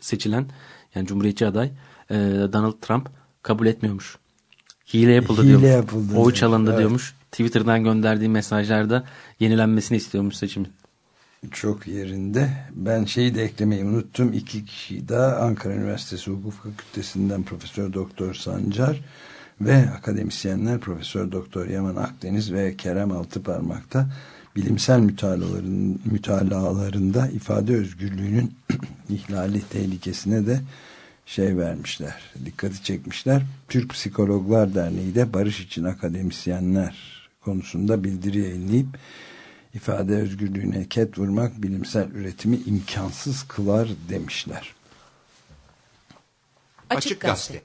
seçilen yani Cumhuriyetçi aday e, Donald Trump kabul etmiyormuş. Hile yapıldı Hile diyormuş. yapıldı Oy çalındı evet. diyormuş. Twitter'dan gönderdiği mesajlarda yenilenmesini istiyormuş seçimin. Çok yerinde. Ben şeyi de eklemeyi unuttum. İki kişi daha Ankara Üniversitesi Hukuk Fakültesinden Profesör Doktor Sancar ve akademisyenler Profesör Doktor Yaman Akdeniz ve Kerem Altıparmak'ta bilimsel mütalaların, mütalalarında ifade özgürlüğünün ihlali tehlikesine de şey vermişler. Dikkati çekmişler. Türk Psikologlar Derneği de barış için akademisyenler konusunda bildiri yayınlayıp ifade özgürlüğüne ket vurmak bilimsel üretimi imkansız kılar demişler. Açık Gazete.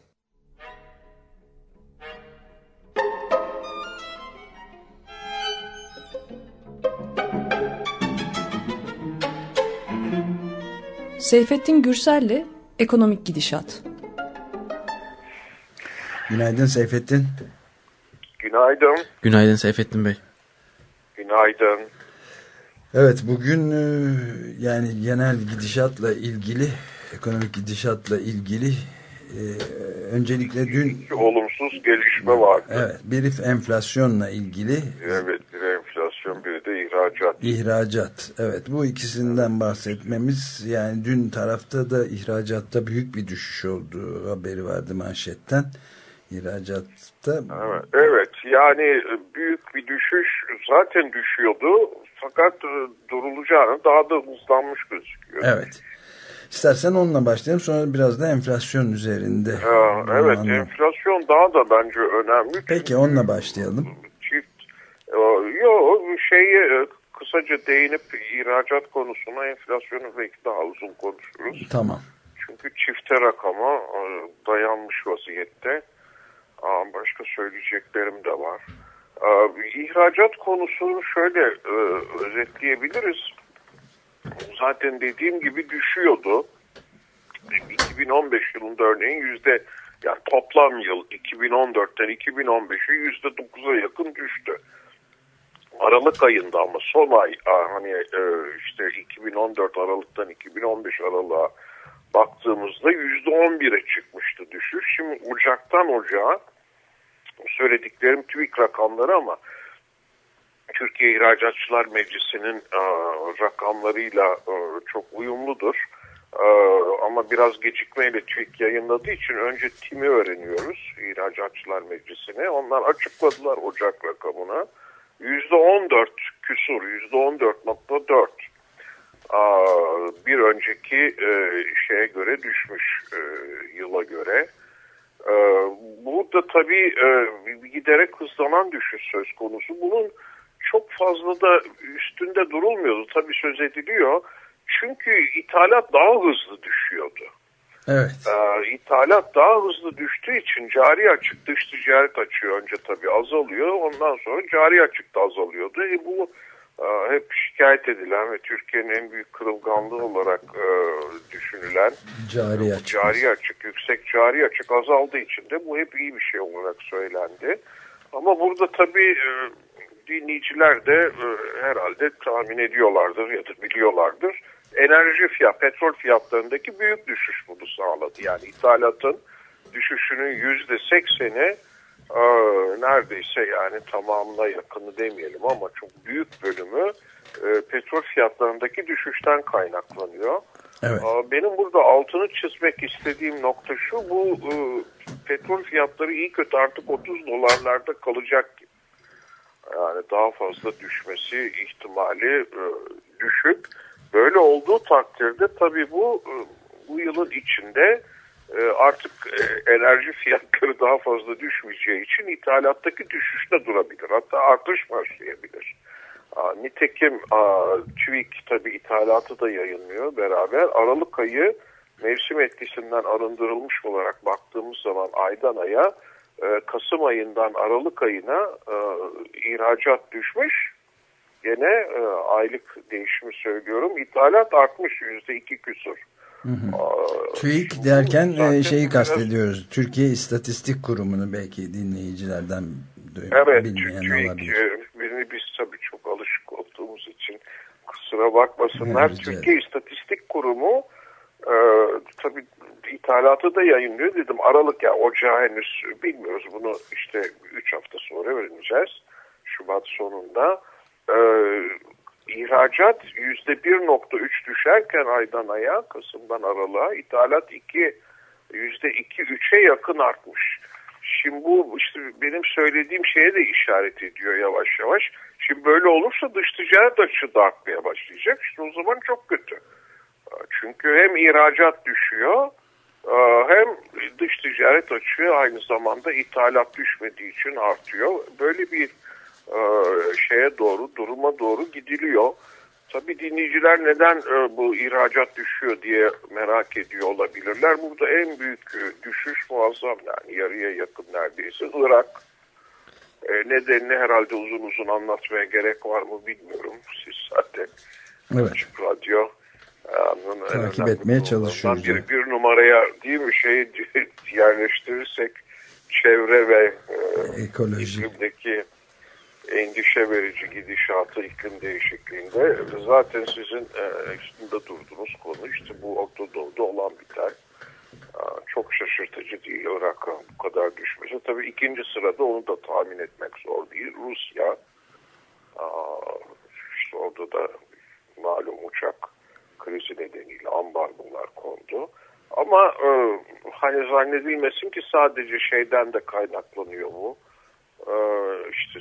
Seyfettin Gürsel'le Ekonomik Gidişat. Günaydın Seyfettin. Günaydın. Günaydın Seyfettin Bey. Günaydın. Evet bugün e, yani genel gidişatla ilgili ekonomik gidişatla ilgili e, öncelikle dün Olumsuz gelişme vardı. evet bir enflasyonla ilgili Evet, bir enflasyon, bir de ihracat. ihracat. Evet bu ikisinden bahsetmemiz yani dün tarafta da ihracatta büyük bir düşüş olduğu haberi vardı manşetten. İhracatta Evet, evet, yani büyük bir düşüş zaten düşüyordu fakat e, durulacağını daha da hızlanmış gözüküyor. evet. İstersen onunla başlayalım sonra biraz da enflasyon üzerinde. Ee, evet, Anladım. enflasyon daha da bence önemli. Peki onunla başlayalım. Çift, e, yo şeyi e, kısaca değinip ihracat konusuna enflasyonu belki daha uzun konuşuruz. Tamam. Çünkü çifte rakama dayanmış vaziyette. Başka söyleyeceklerim de var. Ee, İhracat konusunu şöyle e, özetleyebiliriz. Zaten dediğim gibi düşüyordu. 2015 yılında örneğin yüzde yani toplam yıl 2014'ten 2015'e yüzde 9'a yakın düştü. Aralık ayında ama son ay hani e, işte 2014 Aralık'tan 2015 Aralık'a baktığımızda yüzde 11'e çıkmıştı düşüş. Şimdi Ocak'tan Ocağa söylediklerim TÜİK rakamları ama Türkiye İhracatçılar Meclisi'nin e, rakamlarıyla e, çok uyumludur. Ee, ama biraz gecikmeyle TÜİK yayınladığı için önce TİM'i öğreniyoruz. İhracatçılar Meclisi'ne. Onlar açıkladılar Ocak rakamına. %14 küsur, %14.4 Aa, bir önceki e, şeye göre düşmüş e, yıla göre. E, burada tabii e, giderek hızlanan düşüş söz konusu. Bunun çok fazla da üstünde durulmuyordu. Tabii söz ediliyor. Çünkü ithalat daha hızlı düşüyordu. Evet. Ee, ithalat daha hızlı düştüğü için cari açık dış ticaret açığı önce tabii azalıyor. Ondan sonra cari açık da azalıyordu. E bu hep şikayet edilen ve Türkiye'nin en büyük kırılganlığı olarak e, düşünülen Cari açık. cari açık, yüksek cari açık azaldığı için de bu hep iyi bir şey olarak söylendi. Ama burada tabii e, dinleyiciler de e, herhalde tahmin ediyorlardır ya da biliyorlardır. Enerji fiyat, petrol fiyatlarındaki büyük düşüş bunu sağladı. Yani ithalatın düşüşünün yüzde sekseni neredeyse yani tamamına yakını demeyelim ama çok büyük bölümü e, petrol fiyatlarındaki düşüşten kaynaklanıyor. Evet. Benim burada altını çizmek istediğim nokta şu, bu e, petrol fiyatları iyi kötü artık 30 dolarlarda kalacak. Yani daha fazla düşmesi ihtimali e, düşük. Böyle olduğu takdirde tabii bu bu yılın içinde artık e, enerji fiyatları daha fazla düşmeyeceği için ithalattaki düşüş de durabilir. Hatta artış başlayabilir. Nitekim TÜİK tabii ithalatı da yayınlıyor beraber. Aralık ayı mevsim etkisinden arındırılmış olarak baktığımız zaman aydan aya e, Kasım ayından Aralık ayına e, ihracat düşmüş. Gene e, aylık değişimi söylüyorum. İthalat artmış yüzde iki küsur. Aa, TÜİK derken zaten e, şeyi biraz- kastediyoruz. Türkiye İstatistik Kurumu'nu belki dinleyicilerden Evet, bilmeyen TÜİK olabilir. e, birini biz tabii çok alışık olduğumuz için kusura bakmasınlar. Evet, Türkiye İstatistik Kurumu e, tabii ithalatı da yayınlıyor dedim. Aralık ya ocağı henüz bilmiyoruz. Bunu işte 3 hafta sonra öğreneceğiz. Şubat sonunda. E, ihracat %1.3 düşerken aydan aya Kasım'dan Aralık'a ithalat 2 %2-3'e yakın artmış. Şimdi bu işte benim söylediğim şeye de işaret ediyor yavaş yavaş. Şimdi böyle olursa dış ticaret açığı da artmaya başlayacak. İşte o zaman çok kötü. Çünkü hem ihracat düşüyor hem dış ticaret açığı aynı zamanda ithalat düşmediği için artıyor. Böyle bir e, şeye doğru, duruma doğru gidiliyor. Tabii dinleyiciler neden e, bu ihracat düşüyor diye merak ediyor olabilirler. Burada en büyük e, düşüş muazzam yani yarıya yakın neredeyse Irak. E, nedenini herhalde uzun uzun anlatmaya gerek var mı bilmiyorum. Siz zaten Evet. Açık Radyo Takip etmeye çalışıyoruz, Bir, bir numaraya değil mi şeyi yerleştirirsek çevre ve e, iklimdeki endişe verici gidişatı iklim değişikliğinde zaten sizin e, üstünde durduğunuz konu işte bu Orta olan biter. Aa, Çok şaşırtıcı değil Irak'ın bu kadar düşmesi. Tabii ikinci sırada onu da tahmin etmek zor değil. Rusya Aa, işte orada da malum uçak krizi nedeniyle ambargolar kondu. Ama e, hani zannedilmesin ki sadece şeyden de kaynaklanıyor bu. E, işte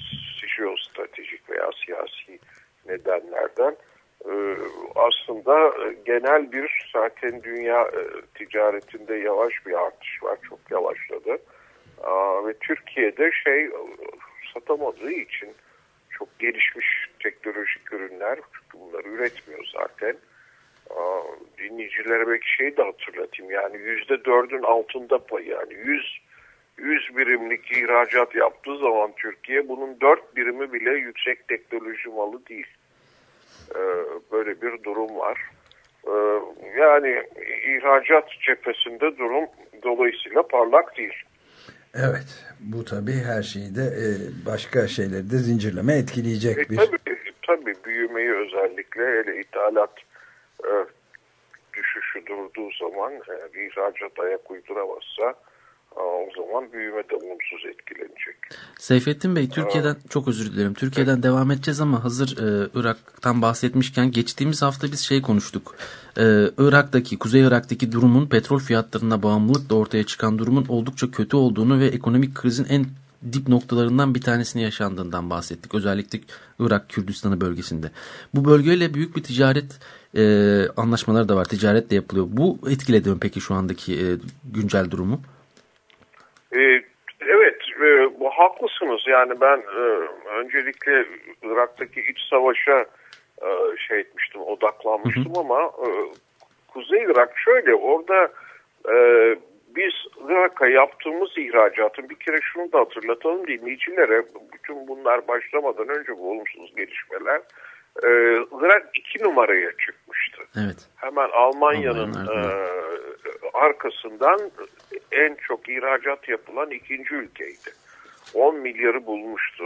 jeostratejik veya siyasi nedenlerden. E, aslında genel bir zaten dünya e, ticaretinde yavaş bir artış var. Çok yavaşladı. Aa, ve Türkiye'de şey e, satamadığı için çok gelişmiş teknolojik ürünler bunları üretmiyor zaten. Dinleyicilere belki şey de hatırlatayım yani yüzde dördün altında payı yani 100 100 birimlik ihracat yaptığı zaman Türkiye bunun 4 birimi bile yüksek teknoloji malı değil. Ee, böyle bir durum var. Ee, yani ihracat cephesinde durum dolayısıyla parlak değil. Evet. Bu tabii her şeyi de e, başka şeyleri de zincirleme etkileyecek E, bir... tabii, tabii büyümeyi özellikle hele ithalat e, düşüşü durduğu zaman e, ihracat ayak uyduramazsa o zaman büyüme de olumsuz etkilenecek. Seyfettin Bey Türkiye'den çok özür dilerim. Türkiye'den devam edeceğiz ama hazır e, Irak'tan bahsetmişken geçtiğimiz hafta biz şey konuştuk. E, Irak'taki Kuzey Irak'taki durumun petrol fiyatlarına bağımlılıkla ortaya çıkan durumun oldukça kötü olduğunu ve ekonomik krizin en dip noktalarından bir tanesini yaşandığından bahsettik. Özellikle Irak Kürdistanı bölgesinde. Bu bölgeyle büyük bir ticaret e, anlaşmaları da var. Ticaret de yapılıyor. Bu etkiledi mi peki şu andaki e, güncel durumu? Ee, evet, e, bu haklısınız. Yani ben e, öncelikle Irak'taki iç savaşa e, şey etmiştim, odaklanmıştım ama e, Kuzey Irak şöyle, orada e, biz Irak'a yaptığımız ihracatın bir kere şunu da hatırlatalım dinleyicilere, bütün bunlar başlamadan önce bu olumsuz gelişmeler, e, Irak iki numaraya çıkmıştı. Evet. Hemen Almanya'nın Almanya'nın e, arkasından en çok ihracat yapılan ikinci ülkeydi. 10 milyarı bulmuştu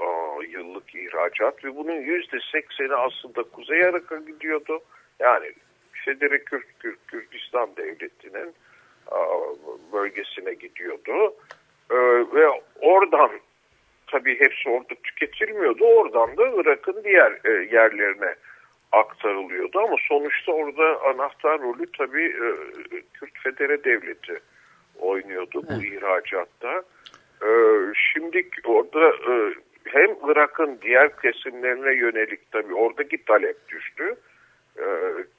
e, yıllık ihracat ve bunun yüzde sekseni aslında Kuzey Irak'a gidiyordu. Yani Federe Kürt, Kürt, Kürdistan Devleti'nin e, bölgesine gidiyordu. E, ve oradan tabii hepsi orada tüketilmiyordu. Oradan da Irak'ın diğer e, yerlerine aktarılıyordu ama sonuçta orada anahtar rolü tabii e, Kürt Federe Devleti oynuyordu bu ihracatta. E, şimdi orada e, hem Irak'ın diğer kesimlerine yönelik tabii oradaki talep düştü. E,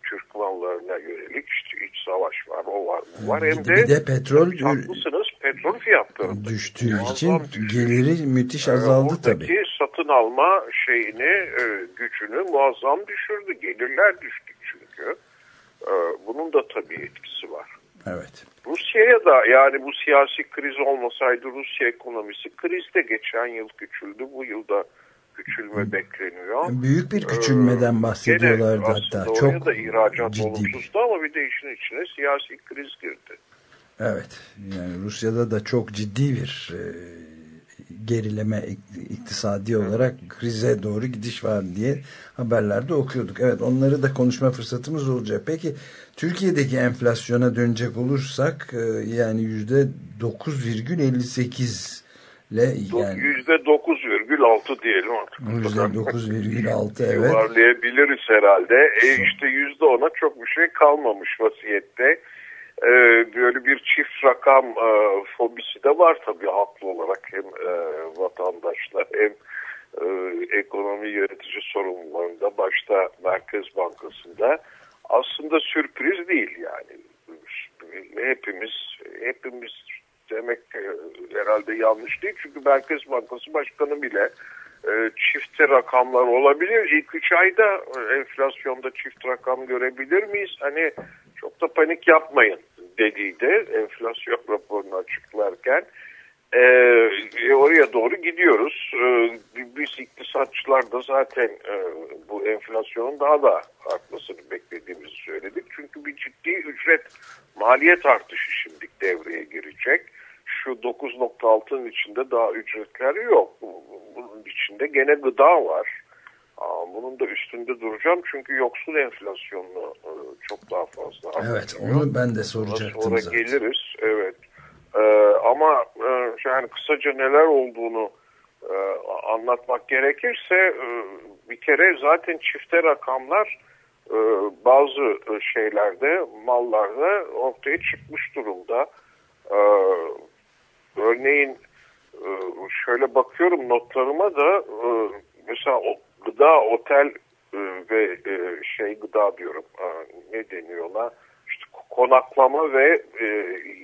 Türk mallarına yönelik işte iç savaş var, o var, bu var. Hem de, Bir de petrol haklısınız petrol fiyatları düştüğü Muazzam için düştü. geliri müthiş Ee, azaldı oradaki tabii. satın alma şeyini, e, gücünü muazzam düşürdü. Gelirler düştü çünkü. Ee, bunun da tabii etkisi var. Evet. Rusya'ya da yani bu siyasi kriz olmasaydı Rusya ekonomisi krizde geçen yıl küçüldü. Bu yılda küçülme bekleniyor. Büyük bir küçülmeden Ee, bahsediyorlardı gene hatta. Çok da ihracat ciddi. olumsuzdu ama bir de işin içine siyasi kriz girdi. Evet. Yani Rusya'da da çok ciddi bir e, gerileme ik- iktisadi olarak krize doğru gidiş var diye haberlerde okuyorduk. Evet onları da konuşma fırsatımız olacak. Peki Türkiye'deki enflasyona dönecek olursak e, yani yüzde 9,58 ile yani Yüzde %9,6 diyelim artık. yüzde 9,6 evet. yuvarlayabiliriz herhalde. E işte yüzde ona çok bir şey kalmamış vaziyette. E, böyle bir çift rakam e, fobisi de var tabii haklı olarak hem e, vatandaşlar hem e, ekonomi yönetici sorumlularında başta Merkez Bankası'nda aslında sürpriz değil yani. Hepimiz hepimiz demek e, herhalde yanlış değil çünkü Merkez Bankası Başkanı bile e, rakamlar olabilir. İlk üç ayda e, enflasyonda çift rakam görebilir miyiz? Hani çok da panik yapmayın dediydi enflasyon raporunu açıklarken. E, e, oraya doğru gidiyoruz. E, biz iktisatçılar da zaten e, bu enflasyonun daha da artmasını beklediğimizi söyledik. Çünkü bir ciddi ücret maliyet artışı şimdi devreye girecek. Şu 9.6'nın içinde daha ücretler yok. Bunun içinde gene gıda var. Aa, Bunun da üstünde duracağım çünkü yoksul enflasyonunu e, çok daha fazla Evet onu ben de soracaktım sonra zaten. geliriz. Evet. Ee, ama e, yani kısaca neler olduğunu e, anlatmak gerekirse e, bir kere zaten çifte rakamlar e, bazı e, şeylerde mallarda ortaya çıkmış durumda. Örneğin e, şöyle bakıyorum notlarıma da e, mesela o, gıda, otel e, ve şey gıda diyorum ne deniyor ona işte konaklama ve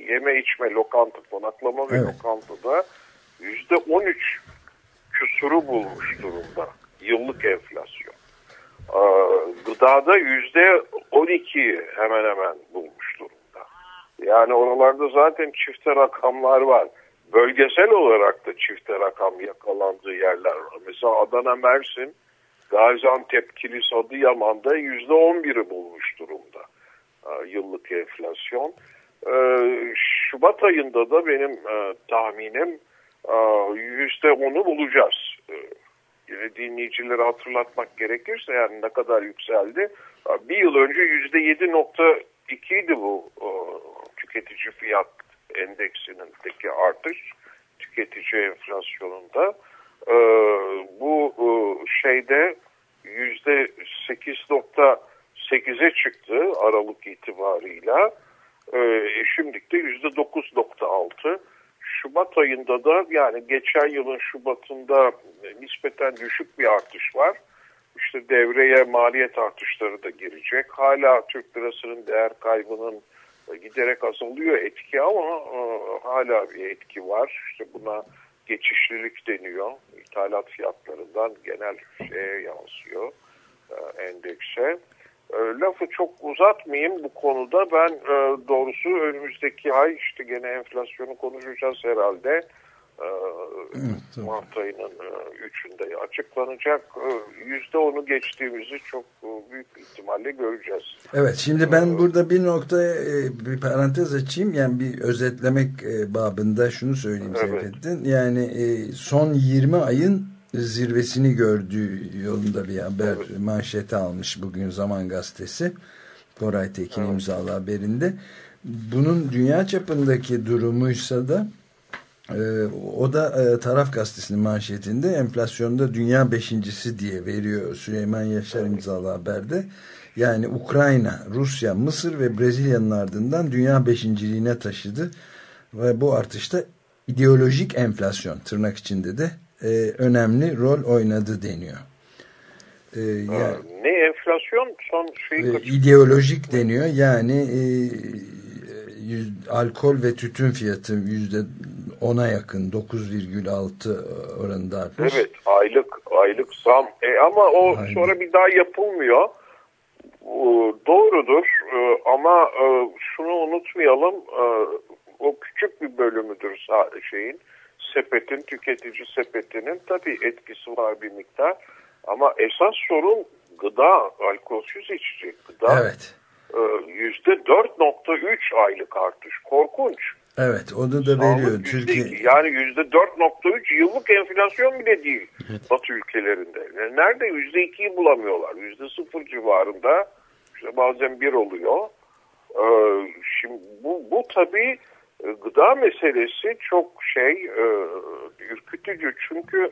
yeme içme lokanta konaklama ve Evet. lokantada yüzde on üç küsuru bulmuş durumda yıllık enflasyon. Gıdada yüzde on iki hemen hemen bulmuş durumda. Yani oralarda zaten çifte rakamlar var. Bölgesel olarak da çifte rakam yakalandığı yerler var. Mesela Adana, Mersin, Gaziantep, Kilis, Adıyaman'da yüzde on biri bulmuş durumda e, yıllık enflasyon. E, Şubat ayında da benim e, tahminim e, yüzde onu bulacağız. Yine dinleyicilere hatırlatmak gerekirse yani ne kadar yükseldi. Bir yıl önce yüzde yedi nokta ikiydi bu tüketici fiyat endeksindeki artış tüketici enflasyonunda e, bu e, şeyde yüzde 8.8'e çıktı Aralık itibarıyla. E, şimdilik de yüzde 9.6. Şubat ayında da yani geçen yılın Şubat'ında nispeten düşük bir artış var. İşte devreye maliyet artışları da girecek. Hala Türk lirasının değer kaybının giderek azalıyor etki ama e, hala bir etki var. İşte buna geçişlilik deniyor. İthalat fiyatlarından genel şeye yansıyor e, endekse. E, lafı çok uzatmayayım bu konuda. Ben doğrusu önümüzdeki ay işte gene enflasyonu konuşacağız herhalde. E, Mart ayının e, üçünde açıklanacak. E, Yüzde onu geçtiğimizi çok e, büyük ihtimalle göreceğiz. Evet şimdi ben burada bir nokta e, bir parantez açayım. Yani bir özetlemek e, babında şunu söyleyeyim Evet. Seyfettin. Yani e, son 20 ayın zirvesini gördüğü yolunda bir haber manşeti almış bugün Zaman Gazetesi. Koray Tekin imzalı haberinde. Bunun dünya çapındaki durumuysa da e, o da e, Taraf Gazetesi'nin manşetinde enflasyonda dünya beşincisi diye veriyor Süleyman Yaşar imzalı haberde. Yani Ukrayna, Rusya, Mısır ve Brezilya'nın ardından dünya beşinciliğine taşıdı. Ve bu artışta ideolojik enflasyon tırnak içinde de e, önemli rol oynadı deniyor. E, yani, Ne enflasyon son şeyi e, ideolojik deniyor. Yani e, yüz- alkol ve tütün fiyatı yüzde ona yakın 9,6 oranında artmış. Evet aylık aylık zam E, ama o Aynen. sonra bir daha yapılmıyor. Doğrudur E, ama e, şunu unutmayalım E, o küçük bir bölümüdür şeyin sepetin tüketici sepetinin tabii etkisi var bir miktar ama esas sorun gıda alkolsüz içecek gıda Evet. E, yüzde 4.3 aylık artış korkunç. Evet onu da veriyor. Türkiye. Yani yüzde 4.3 yıllık enflasyon bile değil Batı ülkelerinde. Nerede yüzde ikiyi bulamıyorlar. Yüzde sıfır civarında işte bazen bir oluyor. Ee, şimdi bu, bu tabii e, gıda meselesi çok şey e, ürkütücü. Çünkü e,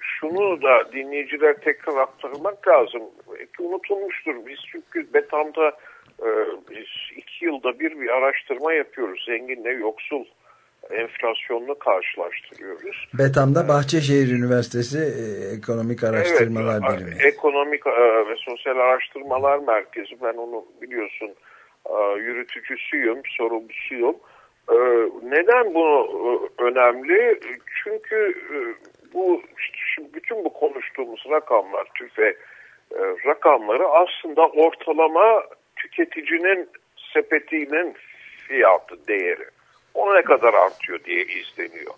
şunu da dinleyiciler tekrar aktarmak lazım. Belki unutulmuştur. Biz çünkü Betam'da e, biz iki yılda bir bir araştırma yapıyoruz. Zenginle yoksul enflasyonunu karşılaştırıyoruz. Betam'da Bahçeşehir Üniversitesi e, Ekonomik Araştırmalar Evet, Birimi. Ekonomik e, ve Sosyal Araştırmalar Merkezi. Ben onu biliyorsun yürütücüsüyüm, sorumlusuyum. Neden bu önemli? Çünkü bu şimdi bütün bu konuştuğumuz rakamlar, tüfe e, rakamları aslında ortalama tüketicinin sepetinin fiyatı, değeri. O ne kadar artıyor diye izleniyor.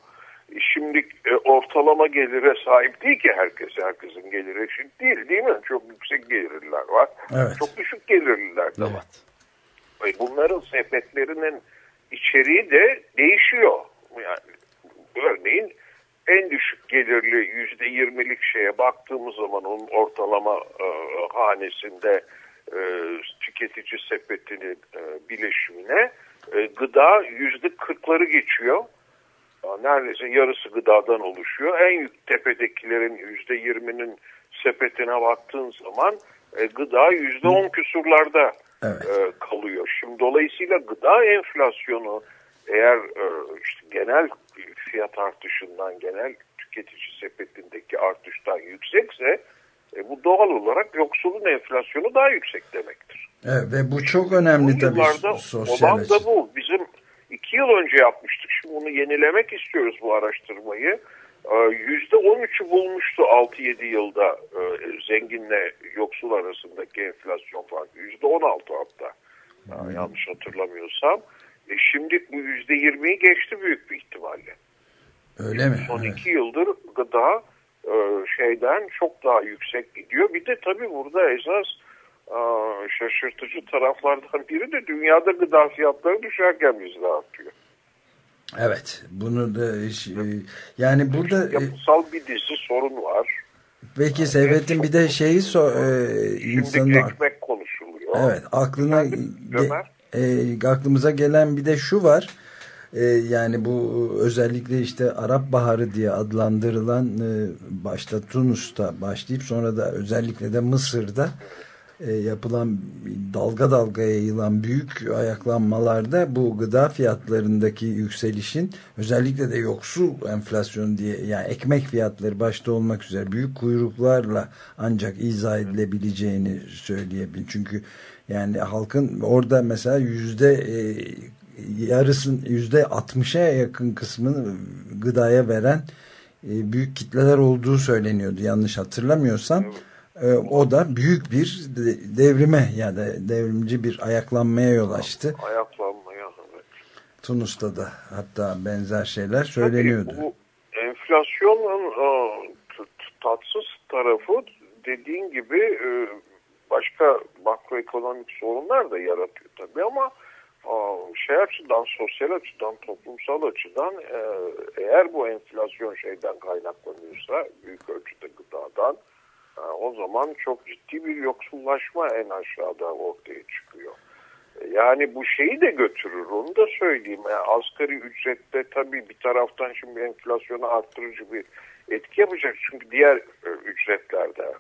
E, Şimdi e, ortalama gelire sahip değil ki herkes. Herkesin geliri eşit değil değil mi? Çok yüksek gelirliler var. Evet. Çok düşük gelirliler de var. E, Bunların sepetlerinin içeriği de değişiyor. Yani örneğin en düşük gelirli yüzde yirmilik şeye baktığımız zaman onun ortalama e, hanesinde e, tüketici sepetinin e, bileşimine e, gıda yüzde kırkları geçiyor. Neredeyse yarısı gıdadan oluşuyor. En yük tepedekilerin yüzde yirminin sepetine baktığın zaman e, gıda yüzde on küsurlarda Evet. e, kalıyor. Şimdi dolayısıyla gıda enflasyonu eğer e, işte genel fiyat artışından, genel tüketici sepetindeki artıştan yüksekse e, bu doğal olarak yoksulun enflasyonu daha yüksek demektir. Evet, ve bu çok önemli Bu tabii sosyal olan da bu. Bizim iki yıl önce yapmıştık. Şimdi bunu yenilemek istiyoruz bu araştırmayı. Ee, Yüzde 13'ü bulmuştu 6-7 yılda e, zenginle yoksul arasındaki enflasyon farkı. Yüzde 16 hatta. Ha, yanlış hatırlamıyorsam. E şimdi bu yüzde 20'yi geçti büyük bir ihtimalle. Öyle mi? Son Evet. iki yıldır gıda e, şeyden çok daha yüksek gidiyor. Bir de tabii burada esas e, şaşırtıcı taraflardan biri de dünyada gıda fiyatları düşerken bizde artıyor. Evet. Bunu da e, yani burada e, Yapısal bir dizi sorun var. peki Seyfettin bir de şeyi so, e, Şimdi insanın ekmek konuşuluyor. Evet aklına Efendim, Ömer? E, aklımıza gelen bir de şu var. e, yani bu özellikle işte Arap Baharı diye adlandırılan e, başta Tunus'ta başlayıp sonra da özellikle de Mısır'da e, yapılan dalga dalga yayılan büyük ayaklanmalarda bu gıda fiyatlarındaki yükselişin özellikle de yoksul enflasyon diye yani ekmek fiyatları başta olmak üzere büyük kuyruklarla ancak izah edilebileceğini söyleyebilirim. Çünkü yani halkın orada mesela yüzde e, yarısın yüzde 60'a yakın kısmını gıdaya veren e, büyük kitleler olduğu söyleniyordu yanlış hatırlamıyorsam. E, o da büyük bir de- devrime ya da devrimci bir ayaklanmaya yol açtı. Ayaklanmaya. Evet. Tunus'ta da hatta benzer şeyler söyleniyordu. Tabii bu enflasyonun tatsız tarafı dediğin gibi e, başka makroekonomik sorunlar da yaratıyor tabii ama e, şey açıdan, sosyal açıdan, toplumsal açıdan e, eğer bu enflasyon şeyden kaynaklanıyorsa büyük ölçüde gıdadan e, o zaman çok ciddi bir yoksullaşma en aşağıda ortaya çıkıyor. Yani bu şeyi de götürür onu da söyleyeyim. Yani asgari ücrette tabii bir taraftan şimdi enflasyonu arttırıcı bir etki yapacak. Çünkü diğer e, ücretler de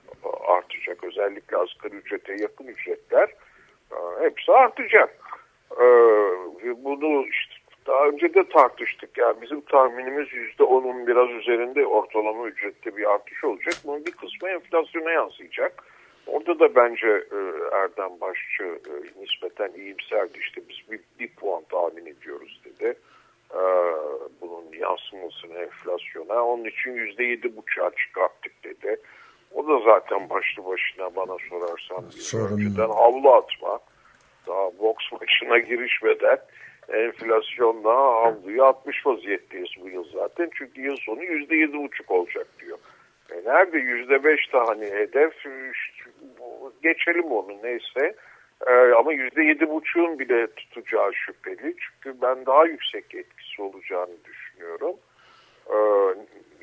artacak. Özellikle asgari ücrete yakın ücretler e, hepsi artacak. E, Bunu işte daha önce de tartıştık. Yani bizim tahminimiz %10'un biraz üzerinde ortalama ücrette bir artış olacak. Bunun bir kısmı enflasyona yansıyacak. Orada da bence Erdem Başçı nispeten iyimserdi. İşte biz bir, bir puan tahmin ediyoruz dedi. E, bunun yansımasını enflasyona. Onun için yüzde yedi buçuğa çıkarttık dedi. O da zaten başlı başına bana sorarsan bir Sorun. önceden havlu atma. Daha boks maçına girişmeden enflasyonla havluyu atmış vaziyetteyiz bu yıl zaten. Çünkü yıl sonu yüzde yedi buçuk olacak diyor. E nerede yüzde beş de hani hedef geçelim onu neyse E, ama yüzde yedi buçuğun bile tutacağı şüpheli çünkü ben daha yüksek etkisi olacağını düşünüyorum. E,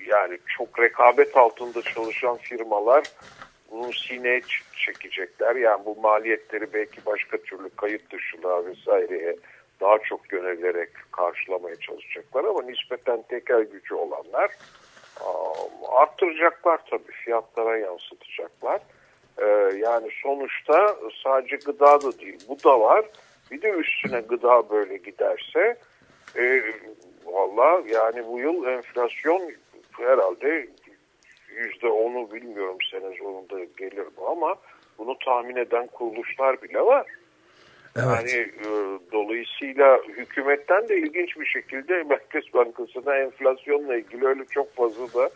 yani çok rekabet altında çalışan firmalar bunu sineye çekecekler. Yani bu maliyetleri belki başka türlü kayıt dışılığa vesaireye daha çok yönelerek karşılamaya çalışacaklar ama nispeten tekel gücü olanlar arttıracaklar tabii fiyatlara yansıtacaklar. Ee, yani sonuçta sadece gıda da değil bu da var. Bir de üstüne gıda böyle giderse e, valla yani bu yıl enflasyon herhalde yüzde onu bilmiyorum sene sonunda gelir mi ama bunu tahmin eden kuruluşlar bile var. Yani e, dolayısıyla hükümetten de ilginç bir şekilde Merkez Bankası'na enflasyonla ilgili öyle çok fazla da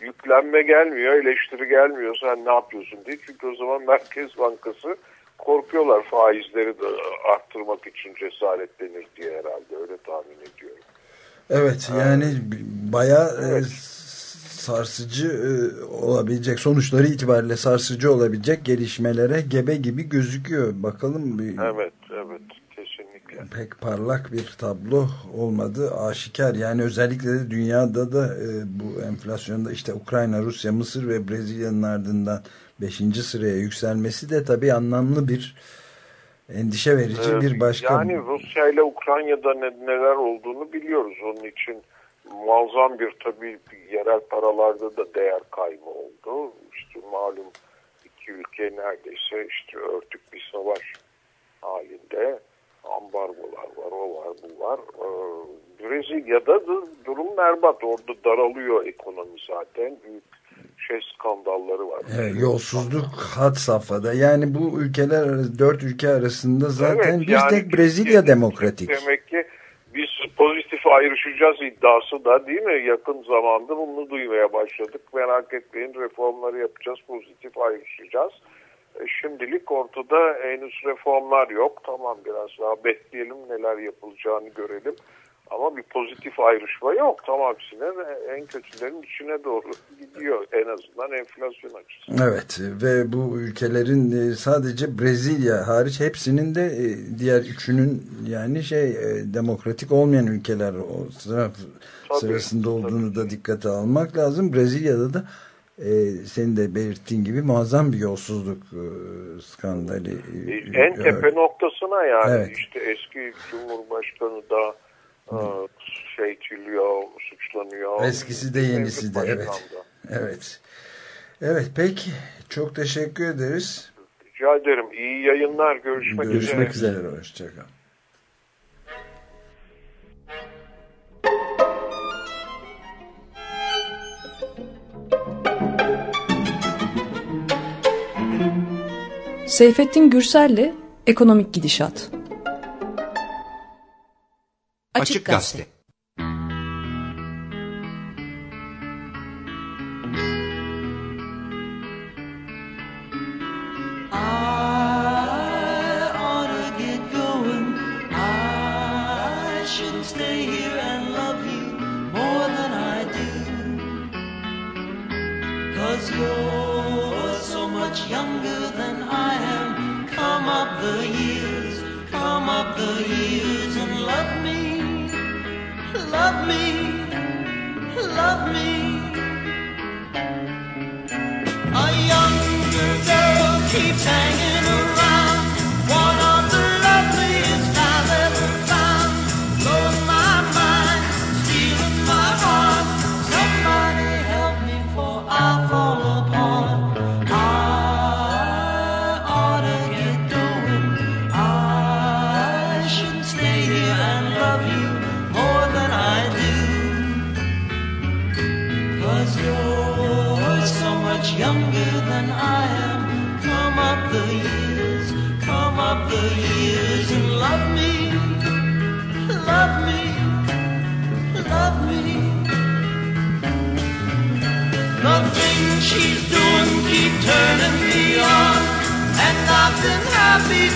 yüklenme gelmiyor, eleştiri gelmiyor sen ne yapıyorsun diye. Çünkü o zaman Merkez Bankası korkuyorlar faizleri de arttırmak için cesaretlenir diye herhalde öyle tahmin ediyorum. Evet yani bayağı e, sarsıcı e, olabilecek sonuçları itibariyle sarsıcı olabilecek gelişmelere gebe gibi gözüküyor. Bakalım bir, Evet, evet. Pek parlak bir tablo olmadı aşikar. Yani özellikle de dünyada da e, bu enflasyonda işte Ukrayna, Rusya, Mısır ve Brezilya'nın ardından 5. sıraya yükselmesi de tabii anlamlı bir endişe verici Ee, bir başka Yani Rusya ile Ukrayna'da ne, neler olduğunu biliyoruz. Onun için muazzam bir tabii yerel paralarda da değer kaybı oldu. İşte malum iki ülke neredeyse işte örtük bir savaş halinde ambargolar var, o var, bu var. Ee, Brezilya'da da durum berbat. Orada daralıyor ekonomi zaten. Büyük şey skandalları var. Evet, yolsuzluk had safhada. Yani bu ülkeler dört ülke arasında zaten Evet, bir yani tek Brezilya demokratik. Demek ki biz pozitif ayrışacağız iddiası da değil mi? Yakın zamanda bunu duymaya başladık. Merak etmeyin reformları yapacağız, pozitif ayrışacağız. E, şimdilik ortada henüz reformlar yok. Tamam biraz daha bekleyelim neler yapılacağını görelim. Ama bir pozitif ayrışma yok. Tam aksine en kötülerin içine doğru gidiyor en azından enflasyon açısından. Evet ve bu ülkelerin e, sadece Brezilya hariç hepsinin de e, diğer üçünün yani şey demokratik olmayan ülkeler o sıra, Tabii, sırasında olduğunu da dikkate almak lazım. Brezilya'da da e, senin de belirttiğin gibi muazzam bir yolsuzluk e, skandalı. e, En e, tepe noktasına yani Evet. işte eski Cumhurbaşkanı da e, şey ediliyor, suçlanıyor. Eskisi de yenisi de, evet. Evet. Evet peki. Çok teşekkür ederiz. Rica ederim. İyi yayınlar. Görüşmek, Görüşmek üzere. üzere. Hoşçakal. Seyfettin Gürsel'le Ekonomik Gidişat. Açık Gazete. Keeps hanging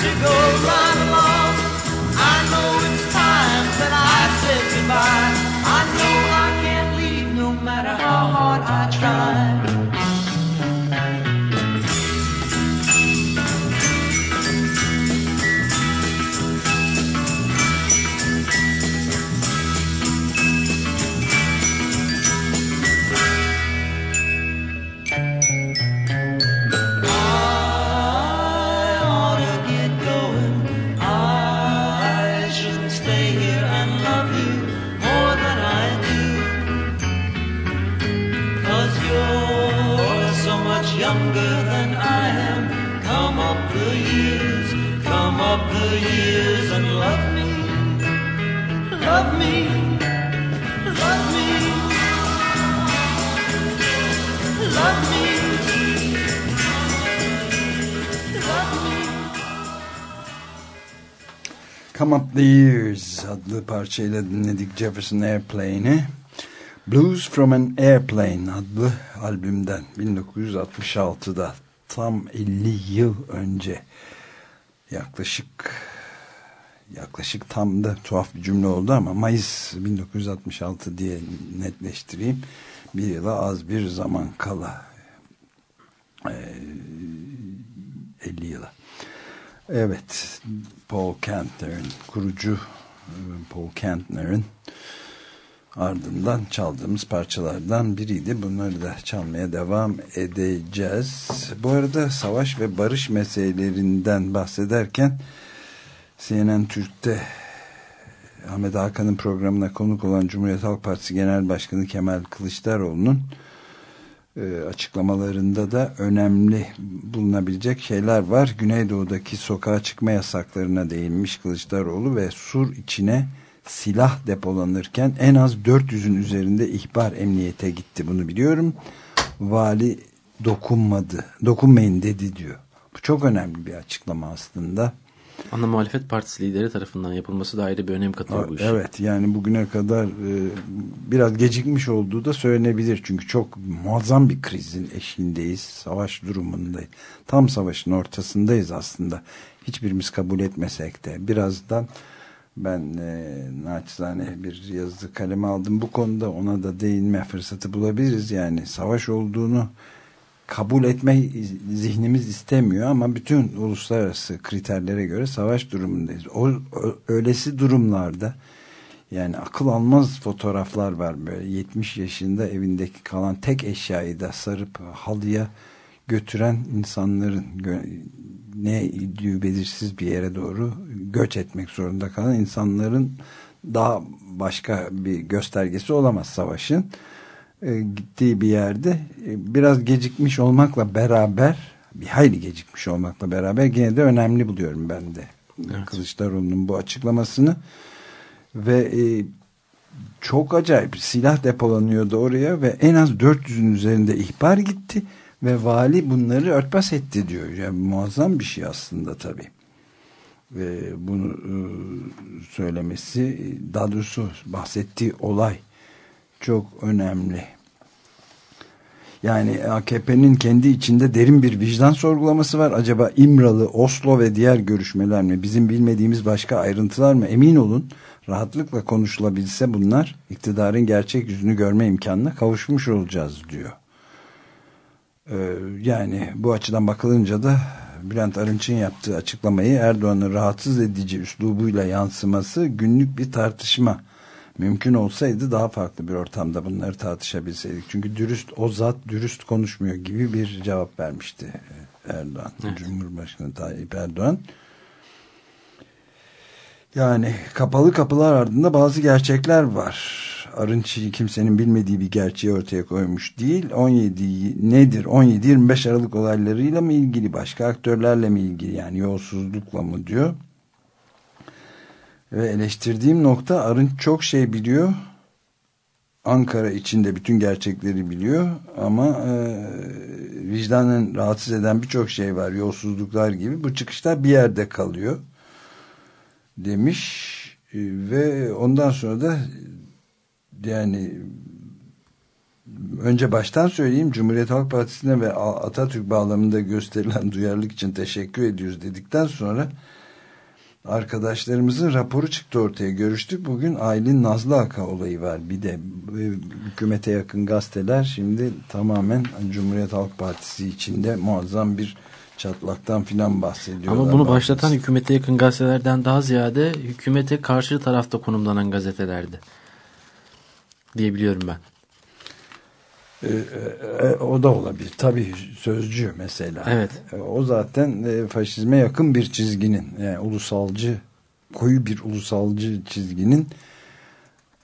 to go right Up The Years adlı parçayla dinledik Jefferson Airplane'i. Blues From An Airplane adlı albümden 1966'da tam 50 yıl önce yaklaşık yaklaşık tam da tuhaf bir cümle oldu ama Mayıs 1966 diye netleştireyim. Bir yıla az bir zaman kala Ee, 50 yıla. Evet, Paul Kantner'in kurucu e, Paul Kantner'in ardından çaldığımız parçalardan biriydi. Bunları da çalmaya devam edeceğiz. Bu arada savaş ve barış meselelerinden bahsederken CNN Türk'te Ahmet Hakan'ın programına konuk olan Cumhuriyet Halk Partisi Genel Başkanı Kemal Kılıçdaroğlu'nun açıklamalarında da önemli bulunabilecek şeyler var. Güneydoğu'daki sokağa çıkma yasaklarına değinmiş Kılıçdaroğlu ve sur içine silah depolanırken en az 400'ün üzerinde ihbar emniyete gitti. Bunu biliyorum. Vali dokunmadı. Dokunmayın dedi diyor. Bu çok önemli bir açıklama aslında. Ana muhalefet partisi lideri tarafından yapılması da ayrı bir önem katıyor bu işe. Evet yani bugüne kadar e, biraz gecikmiş olduğu da söylenebilir. Çünkü çok muazzam bir krizin eşiğindeyiz. Savaş durumundayız. Tam savaşın ortasındayız aslında. Hiçbirimiz kabul etmesek de. Birazdan ben e, naçizane bir yazı kaleme aldım. Bu konuda ona da değinme fırsatı bulabiliriz. Yani savaş olduğunu kabul etme zihnimiz istemiyor ama bütün uluslararası kriterlere göre savaş durumundayız. O, öylesi durumlarda yani akıl almaz fotoğraflar var böyle 70 yaşında evindeki kalan tek eşyayı da sarıp halıya götüren insanların ne idüğü belirsiz bir yere doğru göç etmek zorunda kalan insanların Daha başka bir göstergesi olamaz savaşın. E, gittiği bir yerde e, biraz gecikmiş olmakla beraber bir hayli gecikmiş olmakla beraber yine de önemli buluyorum ben de Kılıçdaroğlu'nun bu açıklamasını ve e, çok acayip silah depolanıyordu oraya ve en az 400'ün üzerinde ihbar gitti ve vali bunları örtbas etti diyor. Yani muazzam bir şey aslında tabii. Ve bunu e, söylemesi daha doğrusu bahsettiği olay çok önemli. Yani AKP'nin kendi içinde derin bir vicdan sorgulaması var. Acaba İmralı, Oslo ve diğer görüşmeler mi? Bizim bilmediğimiz başka ayrıntılar mı? Emin olun rahatlıkla konuşulabilse bunlar iktidarın gerçek yüzünü görme imkanına kavuşmuş olacağız diyor. Ee, yani bu açıdan bakılınca da Bülent Arınç'ın yaptığı açıklamayı Erdoğan'ın rahatsız edici üslubuyla yansıması günlük bir tartışma. Mümkün olsaydı daha farklı bir ortamda bunları tartışabilseydik. Çünkü dürüst o zat dürüst konuşmuyor gibi bir cevap vermişti Erdoğan. Evet. Cumhurbaşkanı Tayyip Erdoğan. Yani kapalı kapılar ardında bazı gerçekler var. Arınç kimsenin bilmediği bir gerçeği ortaya koymuş değil. 17 nedir? 17-25 Aralık olaylarıyla mı ilgili? Başka aktörlerle mi ilgili? Yani yolsuzlukla mı diyor. Ve eleştirdiğim nokta Arınç çok şey biliyor. Ankara içinde bütün gerçekleri biliyor ama e, vicdanın rahatsız eden birçok şey var. Yolsuzluklar gibi. Bu çıkışta bir yerde kalıyor demiş e, ve ondan sonra da yani önce baştan söyleyeyim Cumhuriyet Halk Partisi'ne ve Atatürk bağlamında gösterilen duyarlılık için teşekkür ediyoruz dedikten sonra arkadaşlarımızın raporu çıktı ortaya görüştük. Bugün Aylin Nazlı Aka olayı var. Bir de hükümete yakın gazeteler şimdi tamamen Cumhuriyet Halk Partisi içinde muazzam bir çatlaktan filan bahsediyorlar. Ama bunu başlatan hükümete yakın gazetelerden daha ziyade hükümete karşı tarafta konumlanan gazetelerdi. Diyebiliyorum ben. Ee, e, o da olabilir. Tabii sözcü mesela. Evet. E, o zaten e, faşizme yakın bir çizginin yani ulusalcı koyu bir ulusalcı çizginin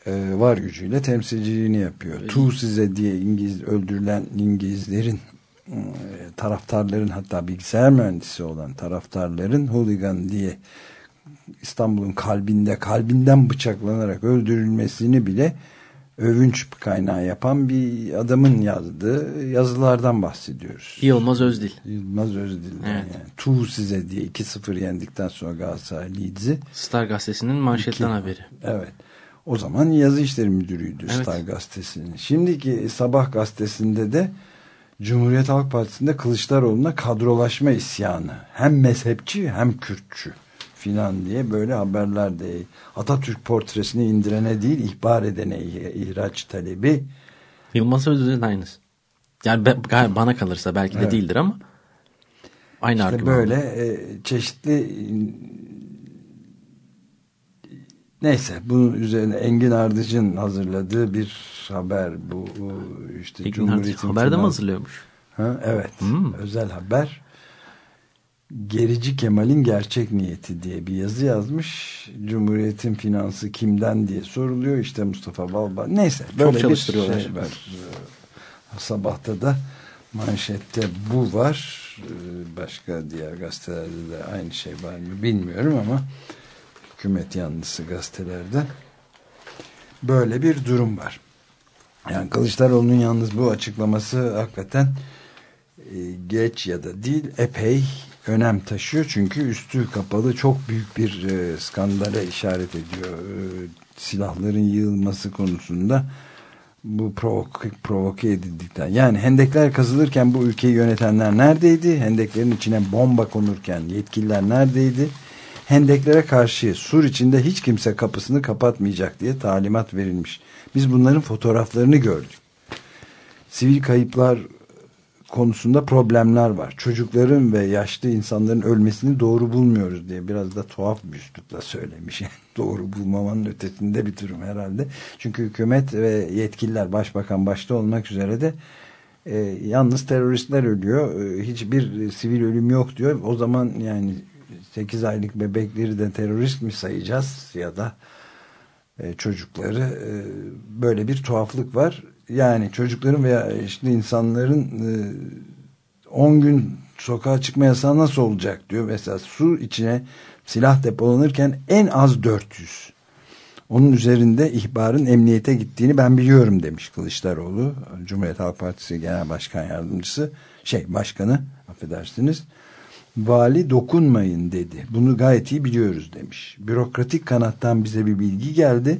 e, var gücüyle temsilciliğini yapıyor. Tu size diye İngiliz öldürülen İngilizlerin e, taraftarların hatta bilgisayar mühendisi olan taraftarların hooligan diye İstanbul'un kalbinde kalbinden bıçaklanarak öldürülmesini bile övünç kaynağı yapan bir adamın yazdığı yazılardan bahsediyoruz. Yılmaz Özdil. Yılmaz Özdil. Evet. Yani. Tu size diye 2-0 yendikten sonra Galatasaray Leeds'i. Star Gazetesi'nin manşetten iki, haberi. Evet. O zaman yazı işleri müdürüydü evet. Star Gazetesi'nin. Şimdiki Sabah gazetesinde de Cumhuriyet Halk Partisi'nde Kılıçdaroğlu'na kadrolaşma isyanı. Hem mezhepçi hem Kürtçü filan diye böyle haberler de Atatürk portresini indirene değil ihbar edene ihraç talebi. Yılmaz Özdil'in aynısı. Yani ben, bana kalırsa belki de evet. değildir ama aynı işte argüman. böyle e, çeşitli neyse bunun üzerine Engin Ardıç'ın hazırladığı bir haber bu işte Engin Cumhuriyet'in haberde mi hazırlıyormuş? Ha, evet hmm. özel haber Gerici Kemal'in gerçek niyeti diye bir yazı yazmış. Cumhuriyet'in finansı kimden diye soruluyor. İşte Mustafa Balba. Neyse böyle Çok bir şey var. Sabahta da manşette bu var. Başka diğer gazetelerde de aynı şey var mı bilmiyorum ama hükümet yanlısı gazetelerde böyle bir durum var. Yani Kılıçdaroğlu'nun yalnız bu açıklaması hakikaten geç ya da değil epey önem taşıyor. Çünkü üstü kapalı çok büyük bir e, skandale işaret ediyor. E, silahların yığılması konusunda bu provoke, provoke edildikten. Yani hendekler kazılırken bu ülkeyi yönetenler neredeydi? Hendeklerin içine bomba konurken yetkililer neredeydi? Hendeklere karşı sur içinde hiç kimse kapısını kapatmayacak diye talimat verilmiş. Biz bunların fotoğraflarını gördük. Sivil kayıplar konusunda problemler var. Çocukların ve yaşlı insanların ölmesini doğru bulmuyoruz diye biraz da tuhaf bir üslupla söylemiş. doğru bulmamanın ötesinde bir durum herhalde. Çünkü hükümet ve yetkililer başbakan başta olmak üzere de e, yalnız teröristler ölüyor. E, hiçbir sivil ölüm yok diyor. O zaman yani 8 aylık bebekleri de terörist mi sayacağız ya da e, çocukları e, böyle bir tuhaflık var. Yani çocukların veya işte insanların e, 10 gün sokağa çıkma yasağı nasıl olacak diyor. Mesela su içine silah depolanırken en az 400. Onun üzerinde ihbarın emniyete gittiğini ben biliyorum demiş Kılıçdaroğlu. Cumhuriyet Halk Partisi Genel Başkan Yardımcısı şey başkanı affedersiniz. Vali dokunmayın dedi. Bunu gayet iyi biliyoruz demiş. Bürokratik kanattan bize bir bilgi geldi.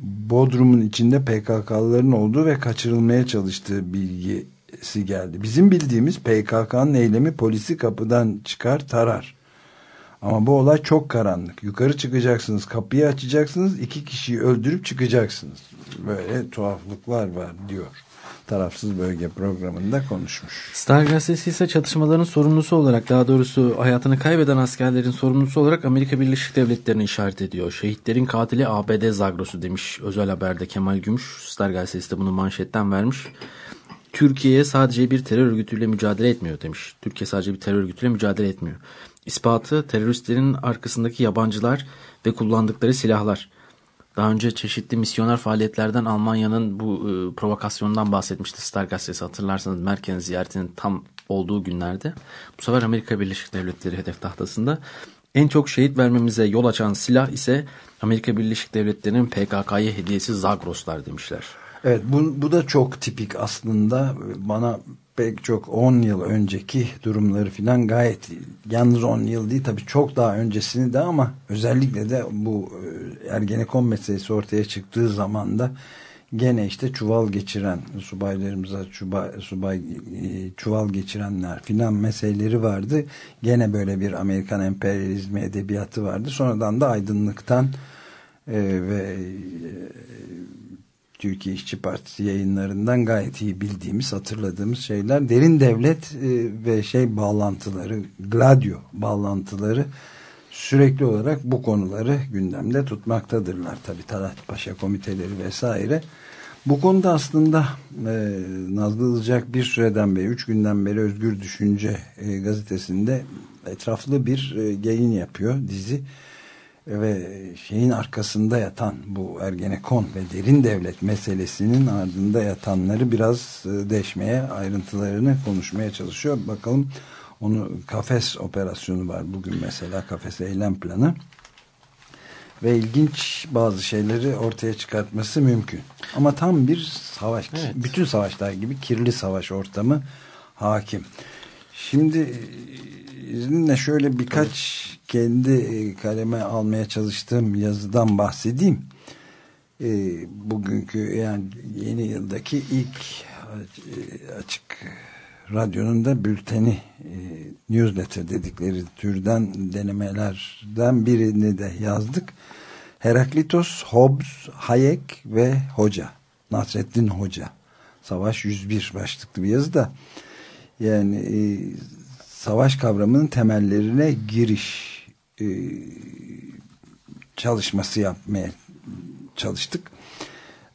Bodrum'un içinde PKK'lıların olduğu ve kaçırılmaya çalıştığı bilgisi geldi. Bizim bildiğimiz PKK'nın eylemi polisi kapıdan çıkar tarar. Ama bu olay çok karanlık. Yukarı çıkacaksınız, kapıyı açacaksınız, iki kişiyi öldürüp çıkacaksınız. Böyle tuhaflıklar var diyor. Tarafsız Bölge programında konuşmuş. Star gazetesi ise çatışmaların sorumlusu olarak daha doğrusu hayatını kaybeden askerlerin sorumlusu olarak Amerika Birleşik Devletleri'ni işaret ediyor. Şehitlerin katili ABD Zagros'u demiş özel haberde Kemal Gümüş. Star gazetesi de bunu manşetten vermiş. Türkiye sadece bir terör örgütüyle mücadele etmiyor demiş. Türkiye sadece bir terör örgütüyle mücadele etmiyor. İspatı teröristlerin arkasındaki yabancılar ve kullandıkları silahlar. Daha önce çeşitli misyoner faaliyetlerden Almanya'nın bu e, provokasyonundan bahsetmişti Star gazetesi hatırlarsanız Merkel ziyaretinin tam olduğu günlerde. Bu sefer Amerika Birleşik Devletleri hedef tahtasında. En çok şehit vermemize yol açan silah ise Amerika Birleşik Devletleri'nin PKK'ya hediyesi Zagroslar demişler. Evet bu, bu da çok tipik aslında bana pek çok 10 yıl önceki durumları filan gayet yalnız 10 yıl değil tabii çok daha öncesini de ama özellikle de bu e, Ergenekon meselesi ortaya çıktığı zaman da gene işte çuval geçiren subaylarımıza çuba, subay e, çuval geçirenler filan meseleleri vardı. Gene böyle bir Amerikan emperyalizmi edebiyatı vardı. Sonradan da aydınlıktan e, ve Türkiye İşçi Partisi yayınlarından gayet iyi bildiğimiz, hatırladığımız şeyler. Derin devlet e, ve şey bağlantıları, Gladio bağlantıları sürekli olarak bu konuları gündemde tutmaktadırlar. Tabi Talat Paşa komiteleri vesaire. Bu konuda aslında e, Nazlı Ilıcak bir süreden beri, üç günden beri Özgür Düşünce e, gazetesinde etraflı bir e, yayın yapıyor, dizi ve şeyin arkasında yatan bu Ergenekon ve derin devlet meselesinin ardında yatanları biraz e, deşmeye, ayrıntılarını konuşmaya çalışıyor. Bakalım onu kafes operasyonu var bugün mesela kafes eylem planı ve ilginç bazı şeyleri ortaya çıkartması mümkün. Ama tam bir savaş, evet. bütün savaşlar gibi kirli savaş ortamı hakim. Şimdi izninle şöyle birkaç kendi e, kaleme almaya çalıştığım yazıdan bahsedeyim. E, bugünkü yani yeni yıldaki ilk e, açık radyonun da bülteni e, newsletter dedikleri türden denemelerden birini de yazdık. Heraklitos, Hobbes, Hayek ve Hoca. Nasreddin Hoca. Savaş 101 başlıklı bir yazı da yani e, savaş kavramının temellerine giriş e, çalışması yapmaya çalıştık.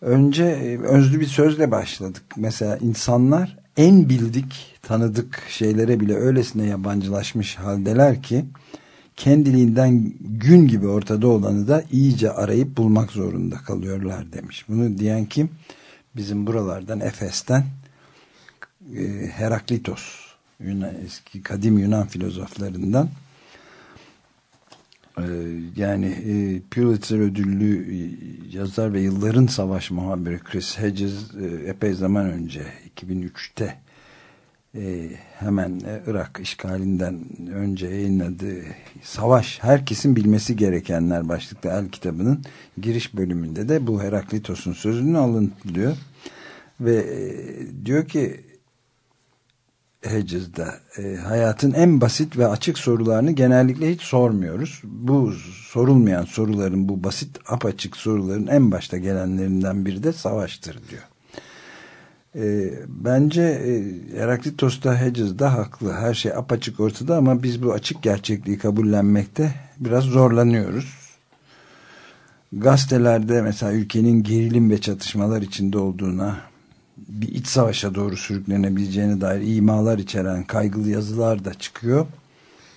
Önce e, özlü bir sözle başladık. Mesela insanlar en bildik, tanıdık şeylere bile öylesine yabancılaşmış haldeler ki kendiliğinden gün gibi ortada olanı da iyice arayıp bulmak zorunda kalıyorlar demiş. Bunu diyen kim? Bizim buralardan Efes'ten e, Heraklitos Yunan, eski kadim Yunan filozoflarından. Ee, yani e, Pulitzer ödüllü e, yazar ve yılların savaş muhabiri Chris Hedges e, epey zaman önce 2003'te hemen Irak işgalinden önce yayınladığı Savaş Herkesin Bilmesi Gerekenler başlıklı el kitabının giriş bölümünde de bu Heraklitos'un sözünü alıntılıyor. Ve diyor ki Hedges'da e, hayatın en basit ve açık sorularını genellikle hiç sormuyoruz. Bu sorulmayan soruların bu basit apaçık soruların en başta gelenlerinden biri de savaştır diyor. E, bence e, Heraklitos da haklı. Her şey apaçık ortada ama biz bu açık gerçekliği kabullenmekte biraz zorlanıyoruz. Gazetelerde mesela ülkenin gerilim ve çatışmalar içinde olduğuna bir iç savaşa doğru sürüklenebileceğine dair imalar içeren kaygılı yazılar da çıkıyor.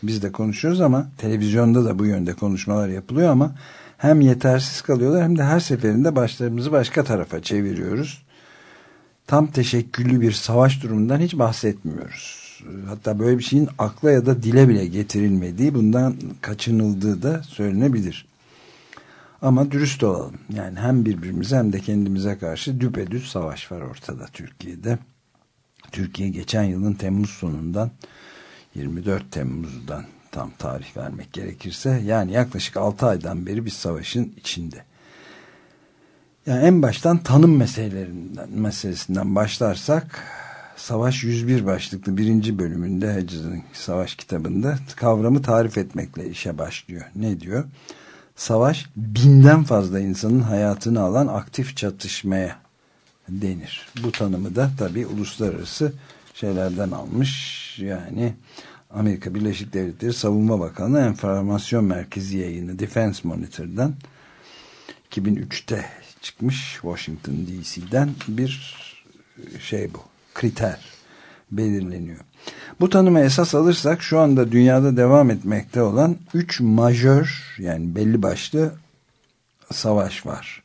Biz de konuşuyoruz ama televizyonda da bu yönde konuşmalar yapılıyor ama hem yetersiz kalıyorlar hem de her seferinde başlarımızı başka tarafa çeviriyoruz. Tam teşekküllü bir savaş durumundan hiç bahsetmiyoruz. Hatta böyle bir şeyin akla ya da dile bile getirilmediği bundan kaçınıldığı da söylenebilir. Ama dürüst olalım. Yani hem birbirimize hem de kendimize karşı düpedüz savaş var ortada Türkiye'de. Türkiye geçen yılın Temmuz sonundan 24 Temmuz'dan tam tarih vermek gerekirse yani yaklaşık 6 aydan beri bir savaşın içinde. Yani en baştan tanım meselelerinden meselesinden başlarsak Savaş 101 başlıklı birinci bölümünde Hedges'in savaş kitabında kavramı tarif etmekle işe başlıyor. Ne diyor? Savaş binden fazla insanın hayatını alan aktif çatışmaya denir. Bu tanımı da tabi uluslararası şeylerden almış. Yani Amerika Birleşik Devletleri Savunma Bakanı Enformasyon Merkezi yayını Defense Monitor'dan 2003'te çıkmış Washington DC'den bir şey bu kriter belirleniyor. Bu tanıma esas alırsak şu anda dünyada devam etmekte olan 3 majör yani belli başlı savaş var.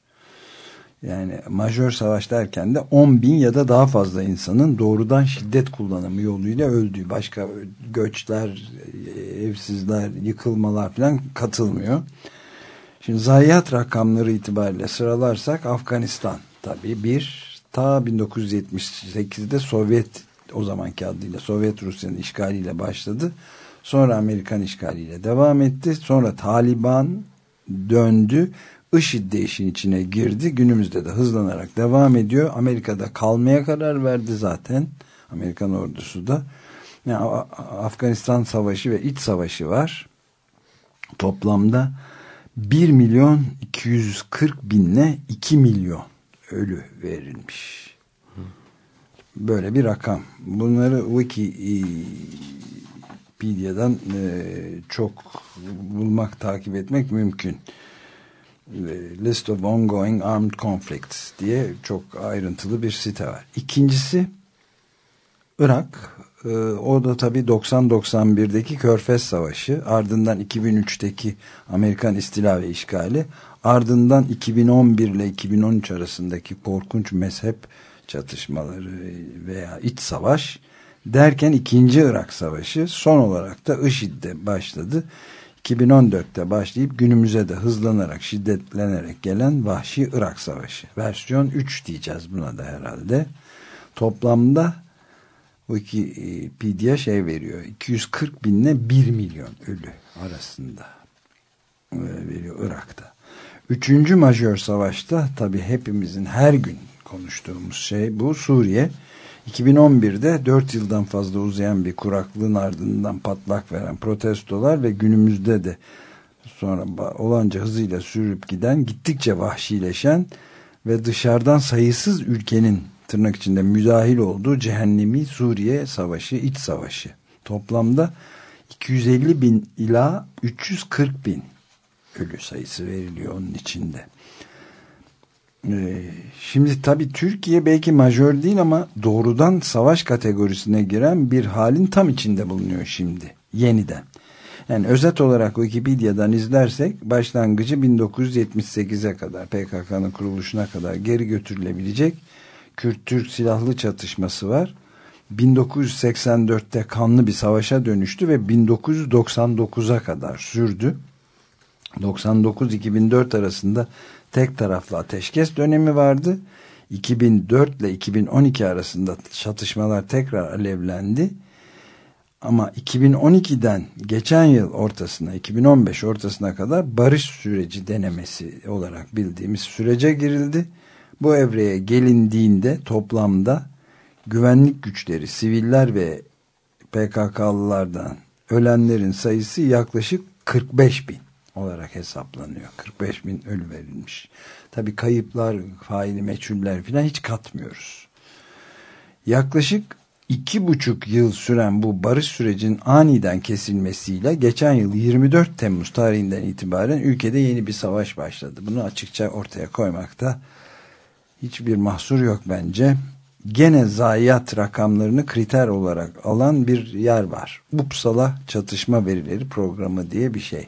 Yani majör savaş derken de 10 bin ya da daha fazla insanın doğrudan şiddet kullanımı yoluyla öldüğü başka göçler, evsizler, yıkılmalar falan katılmıyor. Şimdi zayiat rakamları itibariyle sıralarsak Afganistan tabii bir ta 1978'de Sovyet o zamanki adıyla Sovyet Rusya'nın işgaliyle başladı. Sonra Amerikan işgaliyle devam etti. Sonra Taliban döndü. IŞİD de işin içine girdi. Günümüzde de hızlanarak devam ediyor. Amerika'da kalmaya karar verdi zaten. Amerikan ordusu da. Yani Afganistan savaşı ve iç savaşı var. Toplamda 1 milyon 240 binle 2 milyon ölü verilmiş. Böyle bir rakam. Bunları Wikipedia'dan e, çok bulmak, takip etmek mümkün. List of Ongoing Armed Conflicts diye çok ayrıntılı bir site var. İkincisi Irak. E, o da tabii 90-91'deki Körfez Savaşı. Ardından 2003'teki Amerikan istila ve işgali. Ardından 2011 ile 2013 arasındaki korkunç mezhep çatışmaları veya iç savaş derken ikinci Irak Savaşı son olarak da IŞİD'de başladı. 2014'te başlayıp günümüze de hızlanarak şiddetlenerek gelen vahşi Irak Savaşı. Versiyon 3 diyeceğiz buna da herhalde. Toplamda Wikipedia şey veriyor 240 binle 1 milyon ölü arasında veriyor Irak'ta. Üçüncü majör savaşta tabi hepimizin her gün konuştuğumuz şey bu Suriye. 2011'de 4 yıldan fazla uzayan bir kuraklığın ardından patlak veren protestolar ve günümüzde de sonra olanca hızıyla sürüp giden gittikçe vahşileşen ve dışarıdan sayısız ülkenin tırnak içinde müdahil olduğu cehennemi Suriye savaşı, iç savaşı. Toplamda 250 bin ila 340 bin ölü sayısı veriliyor onun içinde. Ee, şimdi tabii Türkiye belki majör değil ama doğrudan savaş kategorisine giren bir halin tam içinde bulunuyor şimdi. Yeniden. Yani özet olarak Wikipedia'dan izlersek başlangıcı 1978'e kadar PKK'nın kuruluşuna kadar geri götürülebilecek Kürt-Türk silahlı çatışması var. 1984'te kanlı bir savaşa dönüştü ve 1999'a kadar sürdü. 99-2004 arasında tek taraflı ateşkes dönemi vardı. 2004 ile 2012 arasında çatışmalar tekrar alevlendi. Ama 2012'den geçen yıl ortasına 2015 ortasına kadar barış süreci denemesi olarak bildiğimiz sürece girildi. Bu evreye gelindiğinde toplamda güvenlik güçleri, siviller ve PKK'lılardan ölenlerin sayısı yaklaşık 45 bin olarak hesaplanıyor. 45 bin ölü verilmiş. Tabi kayıplar, faili meçhuller falan hiç katmıyoruz. Yaklaşık iki buçuk yıl süren bu barış sürecinin aniden kesilmesiyle geçen yıl 24 Temmuz tarihinden itibaren ülkede yeni bir savaş başladı. Bunu açıkça ortaya koymakta hiçbir mahsur yok bence. Gene zayiat rakamlarını kriter olarak alan bir yer var. Uppsala Çatışma Verileri Programı diye bir şey.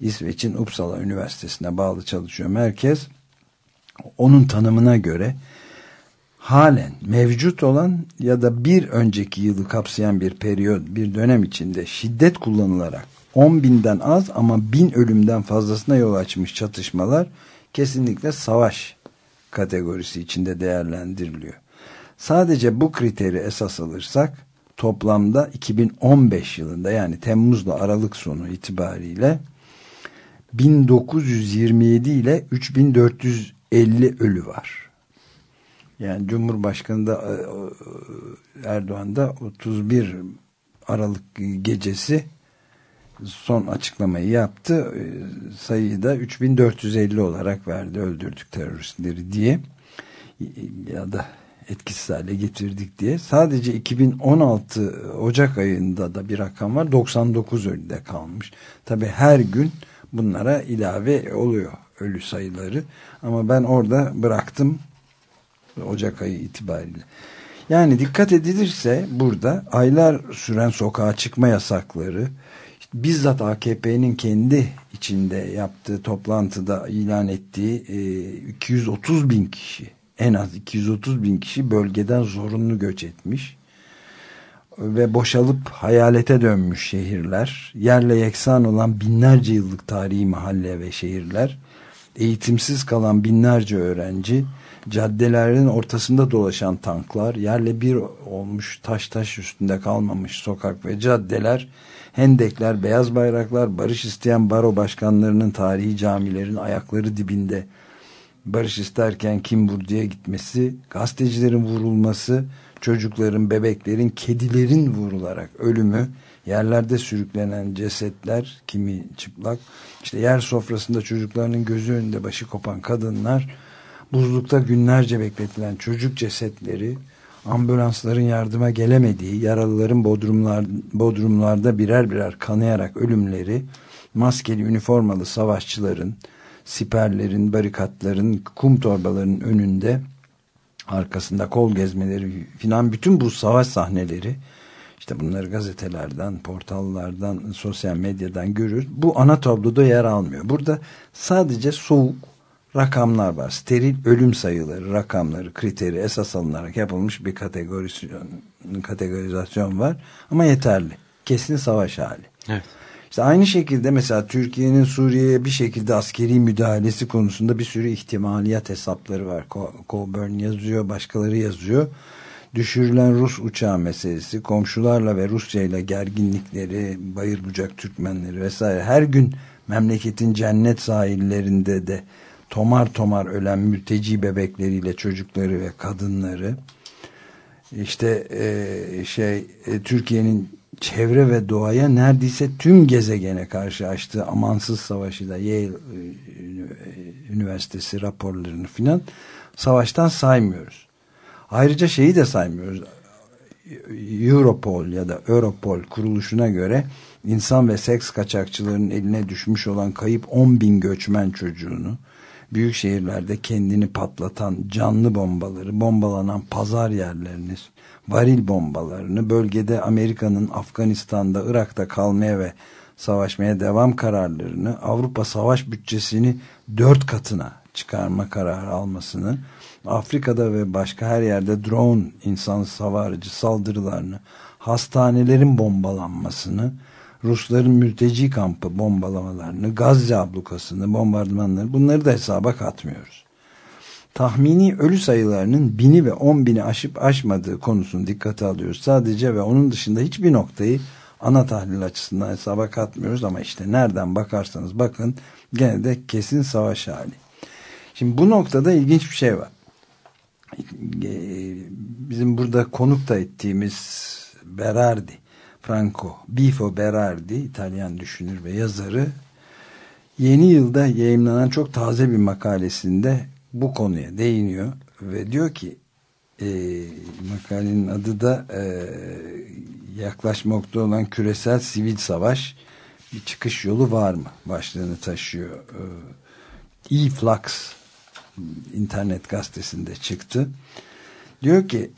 İsveç'in Uppsala Üniversitesi'ne bağlı çalışıyor merkez. Onun tanımına göre halen mevcut olan ya da bir önceki yılı kapsayan bir periyot, bir dönem içinde şiddet kullanılarak 10 binden az ama bin ölümden fazlasına yol açmış çatışmalar kesinlikle savaş kategorisi içinde değerlendiriliyor. Sadece bu kriteri esas alırsak toplamda 2015 yılında yani Temmuz'la Aralık sonu itibariyle 1927 ile 3450 ölü var. Yani Cumhurbaşkanı da e, Erdoğan da 31 Aralık gecesi son açıklamayı yaptı. E, Sayıyı da 3450 olarak verdi öldürdük teröristleri diye ya da etkisiz hale getirdik diye. Sadece 2016 Ocak ayında da bir rakam var. 99 ölüde kalmış. Tabi her gün bunlara ilave oluyor ölü sayıları. Ama ben orada bıraktım Ocak ayı itibariyle. Yani dikkat edilirse burada aylar süren sokağa çıkma yasakları bizzat AKP'nin kendi içinde yaptığı toplantıda ilan ettiği e, 230 bin kişi en az 230 bin kişi bölgeden zorunlu göç etmiş ve boşalıp hayalete dönmüş şehirler, yerle yeksan olan binlerce yıllık tarihi mahalle ve şehirler, eğitimsiz kalan binlerce öğrenci, caddelerin ortasında dolaşan tanklar, yerle bir olmuş taş taş üstünde kalmamış sokak ve caddeler, hendekler, beyaz bayraklar, barış isteyen baro başkanlarının tarihi camilerin ayakları dibinde. Barış isterken kim vurduya gitmesi, gazetecilerin vurulması, çocukların, bebeklerin, kedilerin vurularak ölümü, yerlerde sürüklenen cesetler, kimi çıplak, işte yer sofrasında çocuklarının gözü önünde başı kopan kadınlar, buzlukta günlerce bekletilen çocuk cesetleri, ambulansların yardıma gelemediği, yaralıların bodrumlar, bodrumlarda birer birer kanayarak ölümleri, maskeli üniformalı savaşçıların, siperlerin, barikatların, kum torbalarının önünde arkasında kol gezmeleri filan bütün bu savaş sahneleri işte bunları gazetelerden, portallardan, sosyal medyadan görürüz. Bu ana tabloda yer almıyor. Burada sadece soğuk rakamlar var. Steril ölüm sayıları, rakamları, kriteri esas alınarak yapılmış bir kategorizasyon, kategorizasyon var. Ama yeterli. Kesin savaş hali. Evet. İşte aynı şekilde mesela Türkiye'nin Suriye'ye bir şekilde askeri müdahalesi konusunda bir sürü ihtimaliyat hesapları var. Coburn yazıyor, başkaları yazıyor. Düşürülen Rus uçağı meselesi, komşularla ve Rusya ile gerginlikleri, bayır bucak Türkmenleri vesaire. Her gün memleketin cennet sahillerinde de tomar tomar ölen mülteci bebekleriyle çocukları ve kadınları. İşte e, şey e, Türkiye'nin çevre ve doğaya neredeyse tüm gezegene karşı açtığı amansız savaşı da Yale e, Üniversitesi raporlarını filan savaştan saymıyoruz. Ayrıca şeyi de saymıyoruz. Europol ya da Europol kuruluşuna göre insan ve seks kaçakçılarının eline düşmüş olan kayıp 10 bin göçmen çocuğunu büyük şehirlerde kendini patlatan canlı bombaları, bombalanan pazar yerlerini, varil bombalarını, bölgede Amerika'nın Afganistan'da, Irak'ta kalmaya ve savaşmaya devam kararlarını, Avrupa savaş bütçesini dört katına çıkarma kararı almasını, Afrika'da ve başka her yerde drone insan savarıcı saldırılarını, hastanelerin bombalanmasını, Rusların mülteci kampı bombalamalarını, Gazze ablukasını, bombardımanları bunları da hesaba katmıyoruz. Tahmini ölü sayılarının bini ve on bini aşıp aşmadığı konusunu dikkate alıyoruz. Sadece ve onun dışında hiçbir noktayı ana tahlil açısından hesaba katmıyoruz ama işte nereden bakarsanız bakın gene de kesin savaş hali. Şimdi bu noktada ilginç bir şey var. Bizim burada konuk da ettiğimiz Berardi Franco Bifo Berardi İtalyan düşünür ve yazarı. Yeni yılda yayınlanan çok taze bir makalesinde bu konuya değiniyor ve diyor ki e, makalenin adı da e, yaklaşmakta olan küresel sivil savaş bir çıkış yolu var mı başlığını taşıyor. E, e internet gazetesinde çıktı. Diyor ki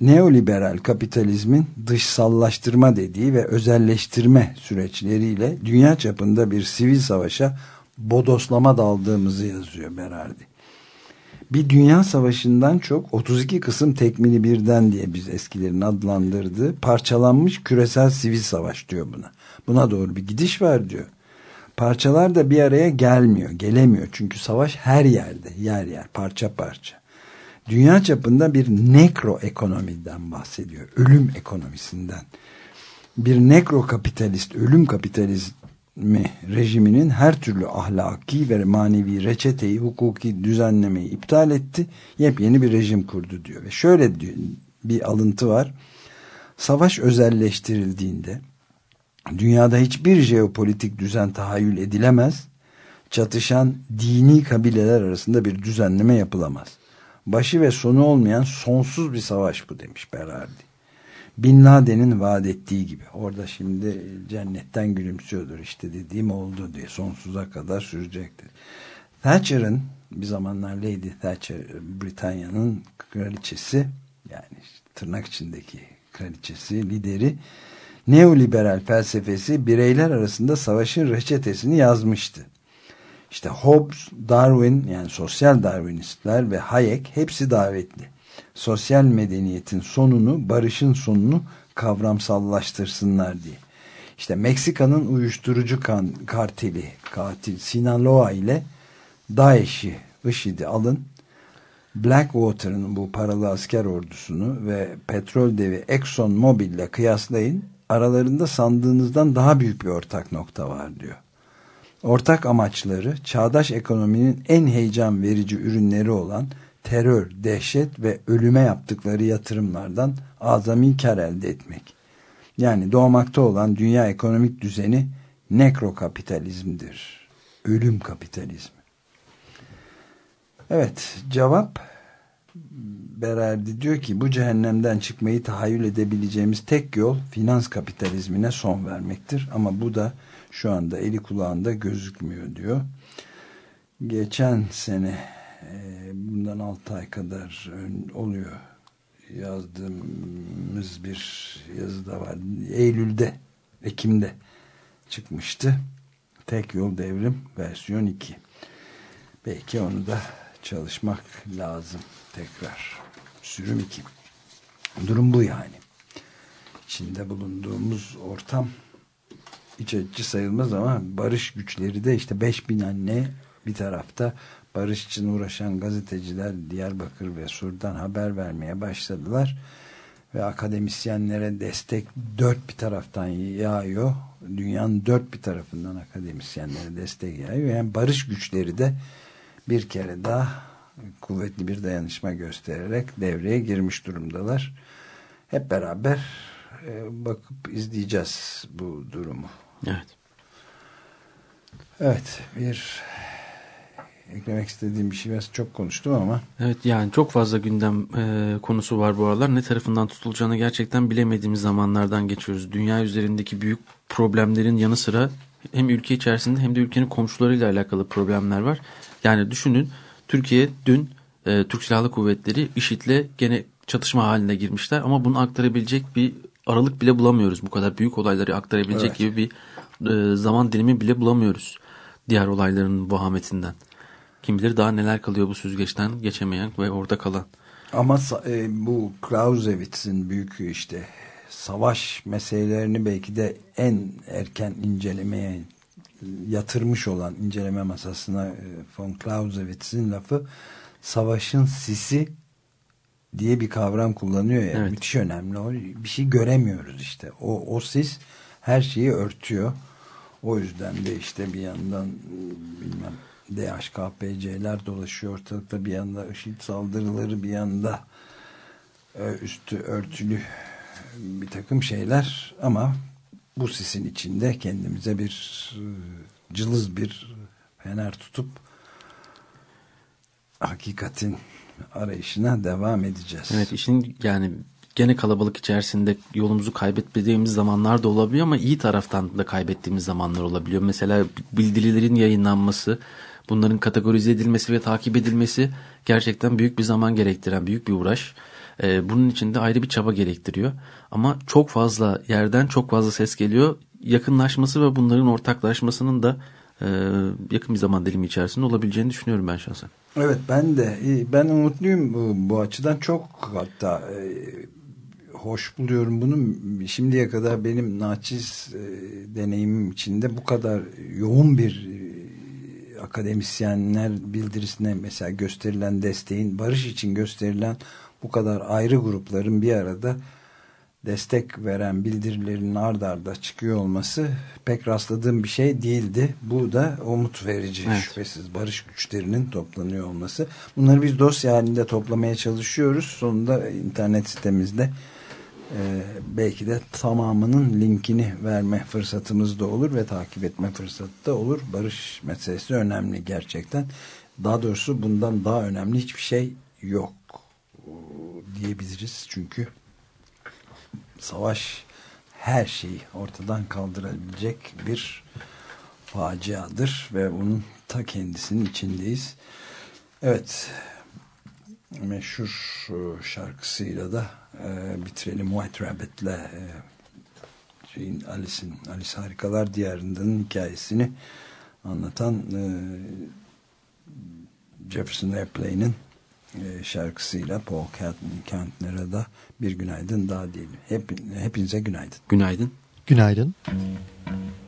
neoliberal kapitalizmin dışsallaştırma dediği ve özelleştirme süreçleriyle dünya çapında bir sivil savaşa bodoslama daldığımızı yazıyor Berardi. Bir dünya savaşından çok 32 kısım tekmili birden diye biz eskilerin adlandırdığı parçalanmış küresel sivil savaş diyor buna. Buna doğru bir gidiş var diyor. Parçalar da bir araya gelmiyor, gelemiyor. Çünkü savaş her yerde, yer yer, parça parça. Dünya çapında bir nekro ekonomiden bahsediyor. Ölüm ekonomisinden. Bir nekro kapitalist, ölüm kapitalizmi rejiminin her türlü ahlaki ve manevi reçeteyi, hukuki düzenlemeyi iptal etti. Yepyeni bir rejim kurdu diyor. Ve şöyle bir alıntı var. Savaş özelleştirildiğinde dünyada hiçbir jeopolitik düzen tahayyül edilemez. Çatışan dini kabileler arasında bir düzenleme yapılamaz. Başı ve sonu olmayan sonsuz bir savaş bu demiş Berardi. Bin Laden'in vaat ettiği gibi. Orada şimdi cennetten gülümsüyordur işte dediğim oldu diye. Sonsuza kadar sürecektir. Thatcher'ın bir zamanlar Lady Thatcher Britanya'nın kraliçesi yani tırnak içindeki kraliçesi lideri neoliberal felsefesi bireyler arasında savaşın reçetesini yazmıştı. İşte Hobbes, Darwin yani sosyal Darwinistler ve Hayek hepsi davetli. Sosyal medeniyetin sonunu, barışın sonunu kavramsallaştırsınlar diye. İşte Meksika'nın uyuşturucu kan, karteli, katil Sinaloa ile DAEŞ'i, IŞİD'i alın. Blackwater'ın bu paralı asker ordusunu ve petrol devi Exxon Mobil ile kıyaslayın. Aralarında sandığınızdan daha büyük bir ortak nokta var diyor. Ortak amaçları çağdaş ekonominin en heyecan verici ürünleri olan terör, dehşet ve ölüme yaptıkları yatırımlardan azami kar elde etmek. Yani doğmakta olan dünya ekonomik düzeni nekrokapitalizmdir. Ölüm kapitalizmi. Evet cevap Berardi diyor ki bu cehennemden çıkmayı tahayyül edebileceğimiz tek yol finans kapitalizmine son vermektir. Ama bu da şu anda eli kulağında gözükmüyor diyor. Geçen sene e, bundan 6 ay kadar oluyor yazdığımız bir yazı da var. Eylül'de, Ekim'de çıkmıştı. Tek yol devrim versiyon 2. Belki onu da çalışmak lazım tekrar. Sürüm 2. Durum bu yani. İçinde bulunduğumuz ortam iç açıcı sayılmaz ama barış güçleri de işte 5000 anne bir tarafta barış için uğraşan gazeteciler Diyarbakır ve Sur'dan haber vermeye başladılar ve akademisyenlere destek dört bir taraftan yağıyor. Dünyanın dört bir tarafından akademisyenlere destek yağıyor. Yani barış güçleri de bir kere daha kuvvetli bir dayanışma göstererek devreye girmiş durumdalar. Hep beraber e, bakıp izleyeceğiz bu durumu. Evet. Evet bir eklemek istediğim bir şey biraz çok konuştum ama. Evet yani çok fazla gündem e, konusu var bu aralar. Ne tarafından tutulacağını gerçekten bilemediğimiz zamanlardan geçiyoruz. Dünya üzerindeki büyük problemlerin yanı sıra hem ülke içerisinde hem de ülkenin komşularıyla alakalı problemler var. Yani düşünün Türkiye dün e, Türk Silahlı Kuvvetleri IŞİD'le gene çatışma haline girmişler ama bunu aktarabilecek bir aralık bile bulamıyoruz. Bu kadar büyük olayları aktarabilecek Evet. gibi bir e, zaman dilimi bile bulamıyoruz. Diğer olayların vahametinden. Kim bilir daha neler kalıyor bu süzgeçten geçemeyen ve orada kalan. Ama e, bu Clausewitz'in büyük işte savaş meselelerini belki de en erken incelemeye yatırmış olan inceleme masasına e, von Clausewitz'in lafı savaşın sisi diye bir kavram kullanıyor ya. Evet. müthiş önemli. O bir şey göremiyoruz işte. O, o sis her şeyi örtüyor. O yüzden de işte bir yandan bilmem DHKPC'ler dolaşıyor ortalıkta. Bir yanda IŞİD saldırıları bir yanda e, üstü örtülü bir takım şeyler. Ama bu sisin içinde kendimize bir e, cılız bir fener tutup hakikatin arayışına devam edeceğiz. Evet işin yani gene kalabalık içerisinde yolumuzu kaybetmediğimiz zamanlar da olabiliyor ama iyi taraftan da kaybettiğimiz zamanlar olabiliyor. Mesela bildirilerin yayınlanması, bunların kategorize edilmesi ve takip edilmesi gerçekten büyük bir zaman gerektiren büyük bir uğraş. E, bunun için de ayrı bir çaba gerektiriyor. Ama çok fazla yerden çok fazla ses geliyor. Yakınlaşması ve bunların ortaklaşmasının da yakın bir zaman dilimi içerisinde olabileceğini düşünüyorum ben şahsen. Evet ben de e, ben umutluyum bu, bu açıdan çok hatta e, hoş buluyorum bunu şimdiye kadar benim naçiz e, deneyimim içinde bu kadar yoğun bir e, akademisyenler bildirisine mesela gösterilen desteğin barış için gösterilen bu kadar ayrı grupların bir arada destek veren bildirilerin ard arda çıkıyor olması pek rastladığım bir şey değildi. Bu da umut verici Evet. şüphesiz barış güçlerinin toplanıyor olması. Bunları biz dosya halinde toplamaya çalışıyoruz. Sonunda internet sitemizde e, belki de tamamının linkini verme fırsatımız da olur ve takip etme fırsatı da olur. Barış meselesi önemli gerçekten. Daha doğrusu bundan daha önemli hiçbir şey yok diyebiliriz. Çünkü savaş her şeyi ortadan kaldırabilecek bir faciadır ve onun ta kendisinin içindeyiz. Evet meşhur e, şarkısıyla da e, bitirelim White Rabbit'le e, Alice'in Alice Harikalar Diyarı'nın hikayesini anlatan e, Jefferson Airplane'in şarkısıyla Paul Kantner'a da bir günaydın daha diyelim. Hep, hepinize günaydın. Günaydın. Günaydın. One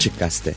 Açık Gazete